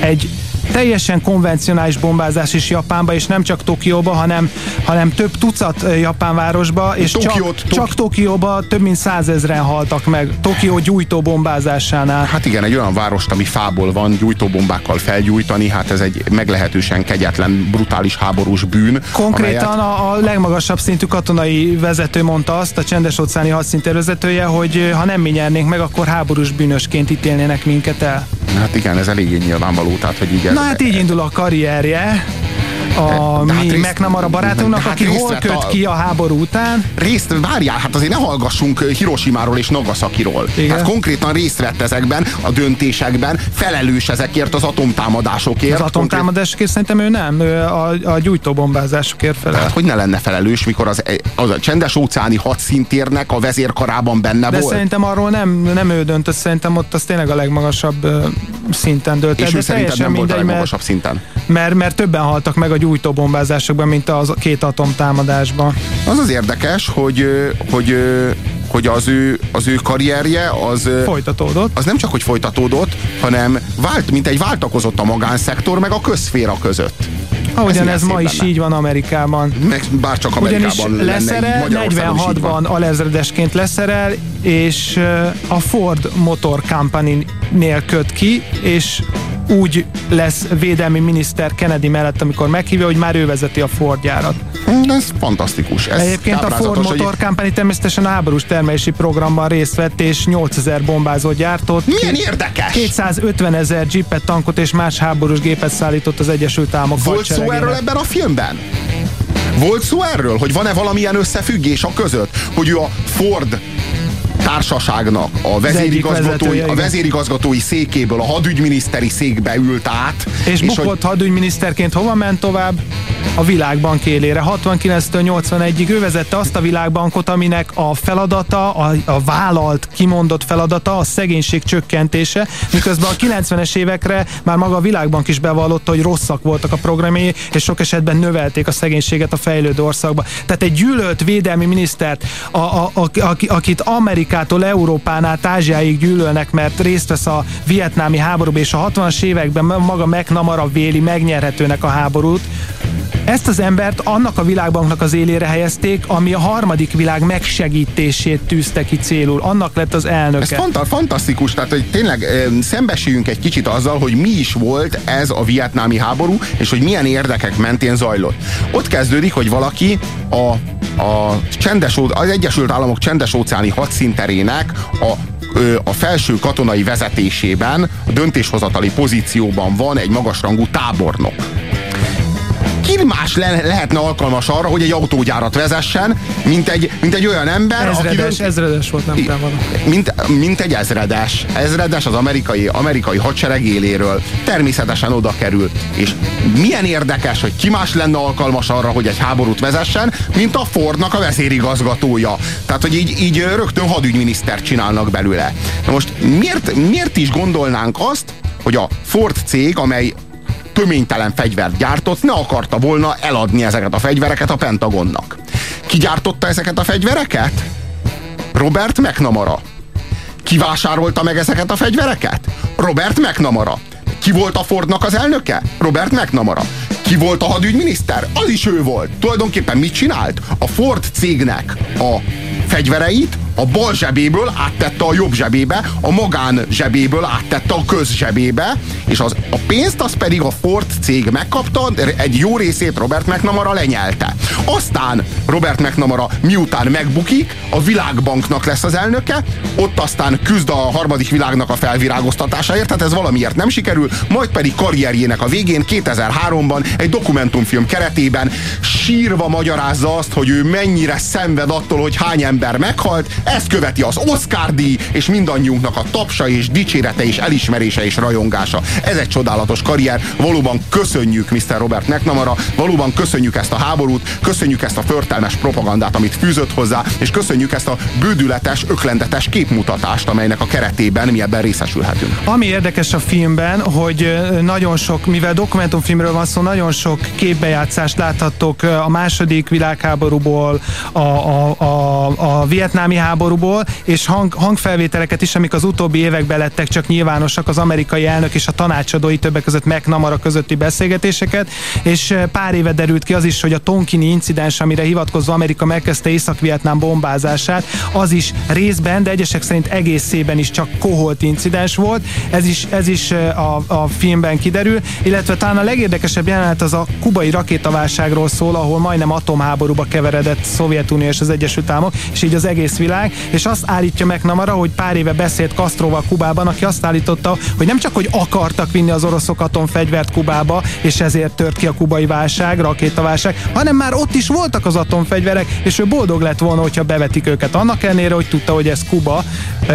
egy teljesen konvencionális bombázás is Japánba, és nem csak Tokióba, hanem, hanem több tucat japán városba, és Tokiót- csak, csak Tokióba több mint százezren haltak meg. Tokió gyújtó bombázásánál. Hát igen, egy olyan várost, ami fából van, gyújtóbombákkal felgyújtani, hát ez egy meglehetősen kegyetlen, brutális háborús bűn. Konkrétan amelyet- a, a legmagasabb szintű katonai vezető mondta azt, a csendes óceáni hadszintér vezetője, hogy ha nem mi nyernénk meg, akkor háborús bűnösként ítélnének minket el. Hát igen, ez eléggé nyilvánvaló, tehát hogy így ez, Na hát így indul a karrierje. De mi hát részt- McNamara barátunknak, de hát aki hol köt a- ki a háború után. Részt, várjál, hát azért ne hallgassunk Hiroshimáról és Nagasakiról. Igen. Tehát konkrétan részt vett ezekben a döntésekben, felelős ezekért az atomtámadásokért. Az atomtámadásokért szerintem ő nem, ő a, a gyújtóbombázásokért felel. Hát hogy ne lenne felelős, mikor az, az a csendes óceáni hadszintérnek a vezérkarában benne De volt? szerintem arról nem, nem ő döntött, szerintem ott az tényleg a legmagasabb szinten dölt. És de ő szerinted nem volt a mindegy, legmagasabb szinten? Mert, mert többen haltak meg a gyújtóbombázásokban, mint az két atomtámadásban. Az az érdekes, hogy, hogy, hogy az, ő, az ő karrierje az... Folytatódott. Az nem csak, hogy folytatódott, hanem vált, mint egy váltakozott a magánszektor meg a közféra között. Ahogyan ez, szép ma is lenne. így van Amerikában. Meg bár csak Ugyanis Amerikában így leszerel, Magyarországon is így van. 46-ban alezredesként leszerel, és a Ford Motor Company-nél köt ki, és úgy lesz védelmi miniszter Kennedy mellett, amikor meghívja, hogy már ő vezeti a Ford gyárat. Hm, Ez fantasztikus. Ez Egyébként a Ford táblázatos, hogy- Motor Company természetesen háborús termelési programban részt vett, és 8000 bombázót gyártott. Milyen érdekes! 250 ezer jeepet, tankot és más háborús gépet szállított az Egyesült Államok Volt szó erről ebben a filmben? Volt szó erről, hogy van-e valamilyen összefüggés a között, hogy ő a Ford társaságnak a vezérigazgatói, a vezérigazgatói székéből a hadügyminiszteri székbe ült át. És, és hogy bukott hadügyminiszterként hova ment tovább? A világbank élére. 69-től 81-ig ő vezette azt a világbankot, aminek a feladata, a, a vállalt, kimondott feladata a szegénység csökkentése, miközben a 90-es évekre már maga a világbank is bevallotta, hogy rosszak voltak a programjai, és sok esetben növelték a szegénységet a fejlődő országba. Tehát egy gyűlölt védelmi minisztert, a, a, a, aki- akit Amerikától Európán át Ázsiáig gyűlölnek, mert részt vesz a vietnámi háborúban, és a 60-as években maga McNamara véli megnyerhetőnek a háborút, ezt az embert annak a világbanknak az élére helyezték, ami a harmadik világ megsegítését tűzte ki célul. Annak lett az elnöke. Ez fanta- fantasztikus, tehát hogy tényleg szembesüljünk egy kicsit azzal, hogy mi is volt ez a vietnámi háború, és hogy milyen érdekek mentén zajlott. Ott kezdődik, hogy valaki a, a csendes, az Egyesült Államok csendes óceáni hadszinterének a a felső katonai vezetésében, a döntéshozatali pozícióban van egy magasrangú tábornok. Ki más le- lehetne alkalmas arra, hogy egy autógyárat vezessen, mint egy, mint egy olyan ember, aki Ezredes, dönt- ezredes volt, nem tudom. mint, mint egy ezredes. Ezredes az amerikai, amerikai hadsereg éléről. Természetesen oda kerül. És milyen érdekes, hogy ki más lenne alkalmas arra, hogy egy háborút vezessen, mint a Fordnak a vezérigazgatója. Tehát, hogy így, így rögtön hadügyminisztert csinálnak belőle. Na most miért, miért is gondolnánk azt, hogy a Ford cég, amely töménytelen fegyvert gyártott, ne akarta volna eladni ezeket a fegyvereket a Pentagonnak. Ki gyártotta ezeket a fegyvereket? Robert McNamara. Ki vásárolta meg ezeket a fegyvereket? Robert McNamara. Ki volt a Fordnak az elnöke? Robert McNamara. Ki volt a hadügyminiszter? Az is ő volt. Tulajdonképpen mit csinált? A Ford cégnek a fegyvereit a bal zsebéből áttette a jobb zsebébe, a magán zsebéből áttette a köz zsebébe, és az, a pénzt az pedig a Ford cég megkapta, egy jó részét Robert McNamara lenyelte. Aztán Robert McNamara miután megbukik, a világbanknak lesz az elnöke, ott aztán küzd a harmadik világnak a felvirágoztatásáért, tehát ez valamiért nem sikerül, majd pedig karrierjének a végén 2003-ban egy dokumentumfilm keretében sírva magyarázza azt, hogy ő mennyire szenved attól, hogy hány ember meghalt, ezt követi az Oscar díj, és mindannyiunknak a tapsa és dicsérete és elismerése és rajongása. Ez egy csodálatos karrier, valóban köszönjük Mr. Robert McNamara, valóban köszönjük ezt a háborút, köszönjük ezt a förtelmes propagandát, amit fűzött hozzá, és köszönjük ezt a bődületes, öklendetes képmutatást, amelynek a keretében mi ebben részesülhetünk. Ami érdekes a filmben, hogy nagyon sok, mivel dokumentumfilmről van szó, nagyon sok képbejátszást láthattok a második világháborúból, a, a, a, a vietnámi háborúból, és hang, hangfelvételeket is, amik az utóbbi években lettek csak nyilvánosak, az amerikai elnök és a tanácsadói többek között McNamara közötti beszélgetéseket, és ö, pár éve derült ki az is, hogy a Tonkini incidens, amire hivatkozva Amerika megkezdte Észak-Vietnám bombázását, az is részben, de egyesek szerint egészében is csak koholt incidens volt. Ez is, ez is ö, a, a filmben kiderül, illetve talán a legérdekesebb jelenet az a kubai rakétaválságról szól, ahol majdnem atomháborúba keveredett Szovjetunió és az Egyesült Államok, és így az egész világ, és azt állítja McNamara, hogy pár éve beszélt Castroval Kubában, aki azt állította, hogy nem csak, hogy akartak vinni az oroszok atomfegyvert Kubába, és ezért tört ki a kubai válság, rakétaválság, hanem már ott is voltak az atomfegyverek, és ő boldog lett volna, hogyha bevetik őket. Annak ellenére, hogy tudta, hogy ez Kuba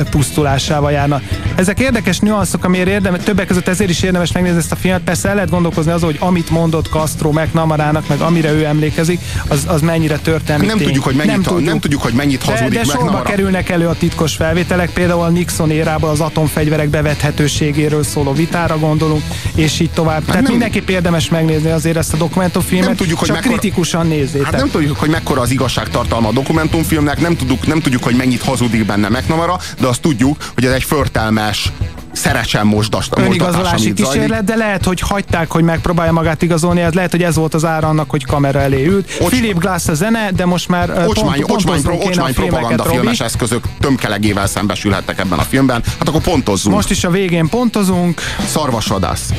pusztulásával járna. Ezek érdekes nüanszok, amiért érdemes, többek között ezért is érdemes megnézni ezt a filmet. Persze el lehet gondolkozni azon, hogy amit mondott Castro McNamarának, meg amire ő emlékezik, az, az mennyire történelmi Nem tudjuk, hogy mennyit, nem tudjuk, hogy mennyit de, hazudik de sorba McNamara. kerülnek elő a titkos felvételek, például a Nixon érából az atomfegyverek bevethetőségéről szóló vitára gondolunk, és így tovább. Tehát nem- mindenképp érdemes megnézni azért ezt a dokumentumfilmet, Nem tudjuk, hogy csak mekkora- kritikusan nézzétek. Hát nem tudjuk, hogy mekkora az igazságtartalma a dokumentumfilmnek, nem tudjuk, nem tudjuk, hogy mennyit hazudik benne McNamara, de azt tudjuk, hogy ez egy förtelmes, szerecsen mosdas, Önigazolási kísérlet, de lehet, hogy hagyták, hogy megpróbálja magát igazolni, ez lehet, hogy ez volt az ára annak, hogy kamera elé ült. Philip Glass a zene, de most már Ocsmány, pont, ocsmány, pro, ocsmány propaganda Robi. filmes eszközök tömkelegével szembesülhettek ebben a filmben. Hát akkor pontozzunk. Most is a végén pontozunk. Szarvasvadász.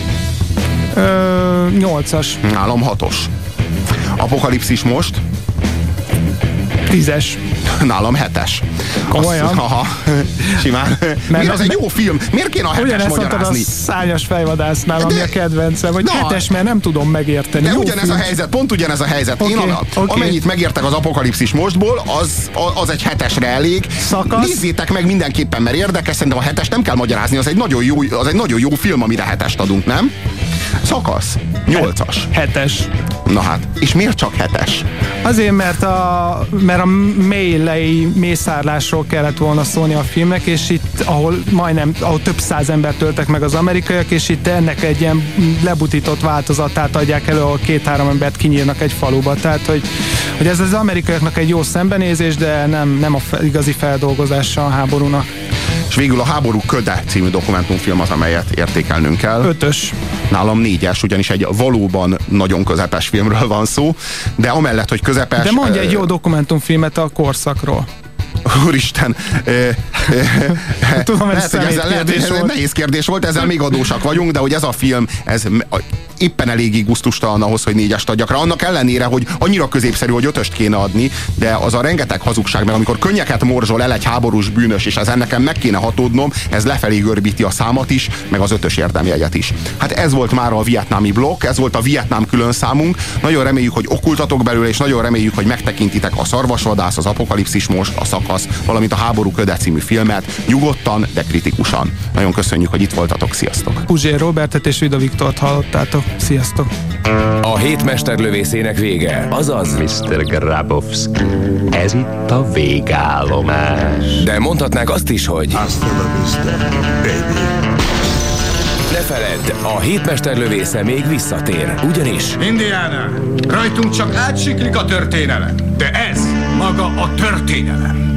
Ö, 8-as. Nálam hatos. Apokalipszis most. Tízes. Nálam hetes. Komolyan? Azt, aha, simán. Miért az egy jó film? Miért kéne a hetes Ugyanezt mondtad a magyarázni? szányos fejvadásznál, ami a kedvencem, hogy Na. hetes, mert nem tudom megérteni. De Jó ugyanez film. a helyzet, pont ugyanez a helyzet. Én Oké, a, oké. amennyit megértek az apokalipszis mostból, az, az egy hetesre elég. Szakasz. Nézzétek meg mindenképpen, mert érdekes, szerintem a hetes nem kell magyarázni, az egy nagyon jó, az egy nagyon jó film, amire hetest adunk, nem? Szakasz. Nyolcas. Hetes. Na hát, és miért csak hetes? Azért, mert a, mert a mélei mészárlásról kellett volna szólni a filmnek, és itt, ahol majdnem, ahol több száz ember töltek meg az amerikaiak, és itt ennek egy ilyen lebutított változatát adják elő, ahol két-három embert kinyírnak egy faluba. Tehát, hogy, hogy ez az amerikaiaknak egy jó szembenézés, de nem, nem a igazi feldolgozása a háborúnak. És végül a Háború Köde című dokumentumfilm az, amelyet értékelnünk kell. Ötös. Nálam négyes, ugyanis egy valóban nagyon közepes filmről van szó, de amellett, hogy közepes... De mondj egy jó dokumentumfilmet a korszakról. Úristen. Tudom, ez hogy kérdés ez volt. nehéz kérdés volt, ezzel még adósak vagyunk, de hogy ez a film, ez éppen eléggé gusztustalan ahhoz, hogy négyest adjak rá. Annak ellenére, hogy annyira középszerű, hogy ötöst kéne adni, de az a rengeteg hazugság, meg amikor könnyeket morzsol el egy háborús bűnös, és ezen nekem meg kéne hatódnom, ez lefelé görbíti a számat is, meg az ötös érdemjegyet is. Hát ez volt már a vietnámi blokk, ez volt a Vietnám külön számunk. Nagyon reméljük, hogy okultatok belőle, és nagyon reméljük, hogy megtekintitek a Szarvasvadász, az Apokalipszis most, a szakasz, valamint a Háború Köde című filmet, nyugodtan, de kritikusan. Nagyon köszönjük, hogy itt voltatok, sziasztok! Puzsér Robertet és Vida Viktort hallottátok. Sziasztok! A hét mesterlövészének vége, azaz Mr. Grabowski. Ez itt a végállomás. De mondhatnák azt is, hogy Hasta la vista, baby. Ne feledd, a hét mesterlövésze még visszatér, ugyanis Indiana, rajtunk csak átsiklik a történelem, de ez maga a történelem.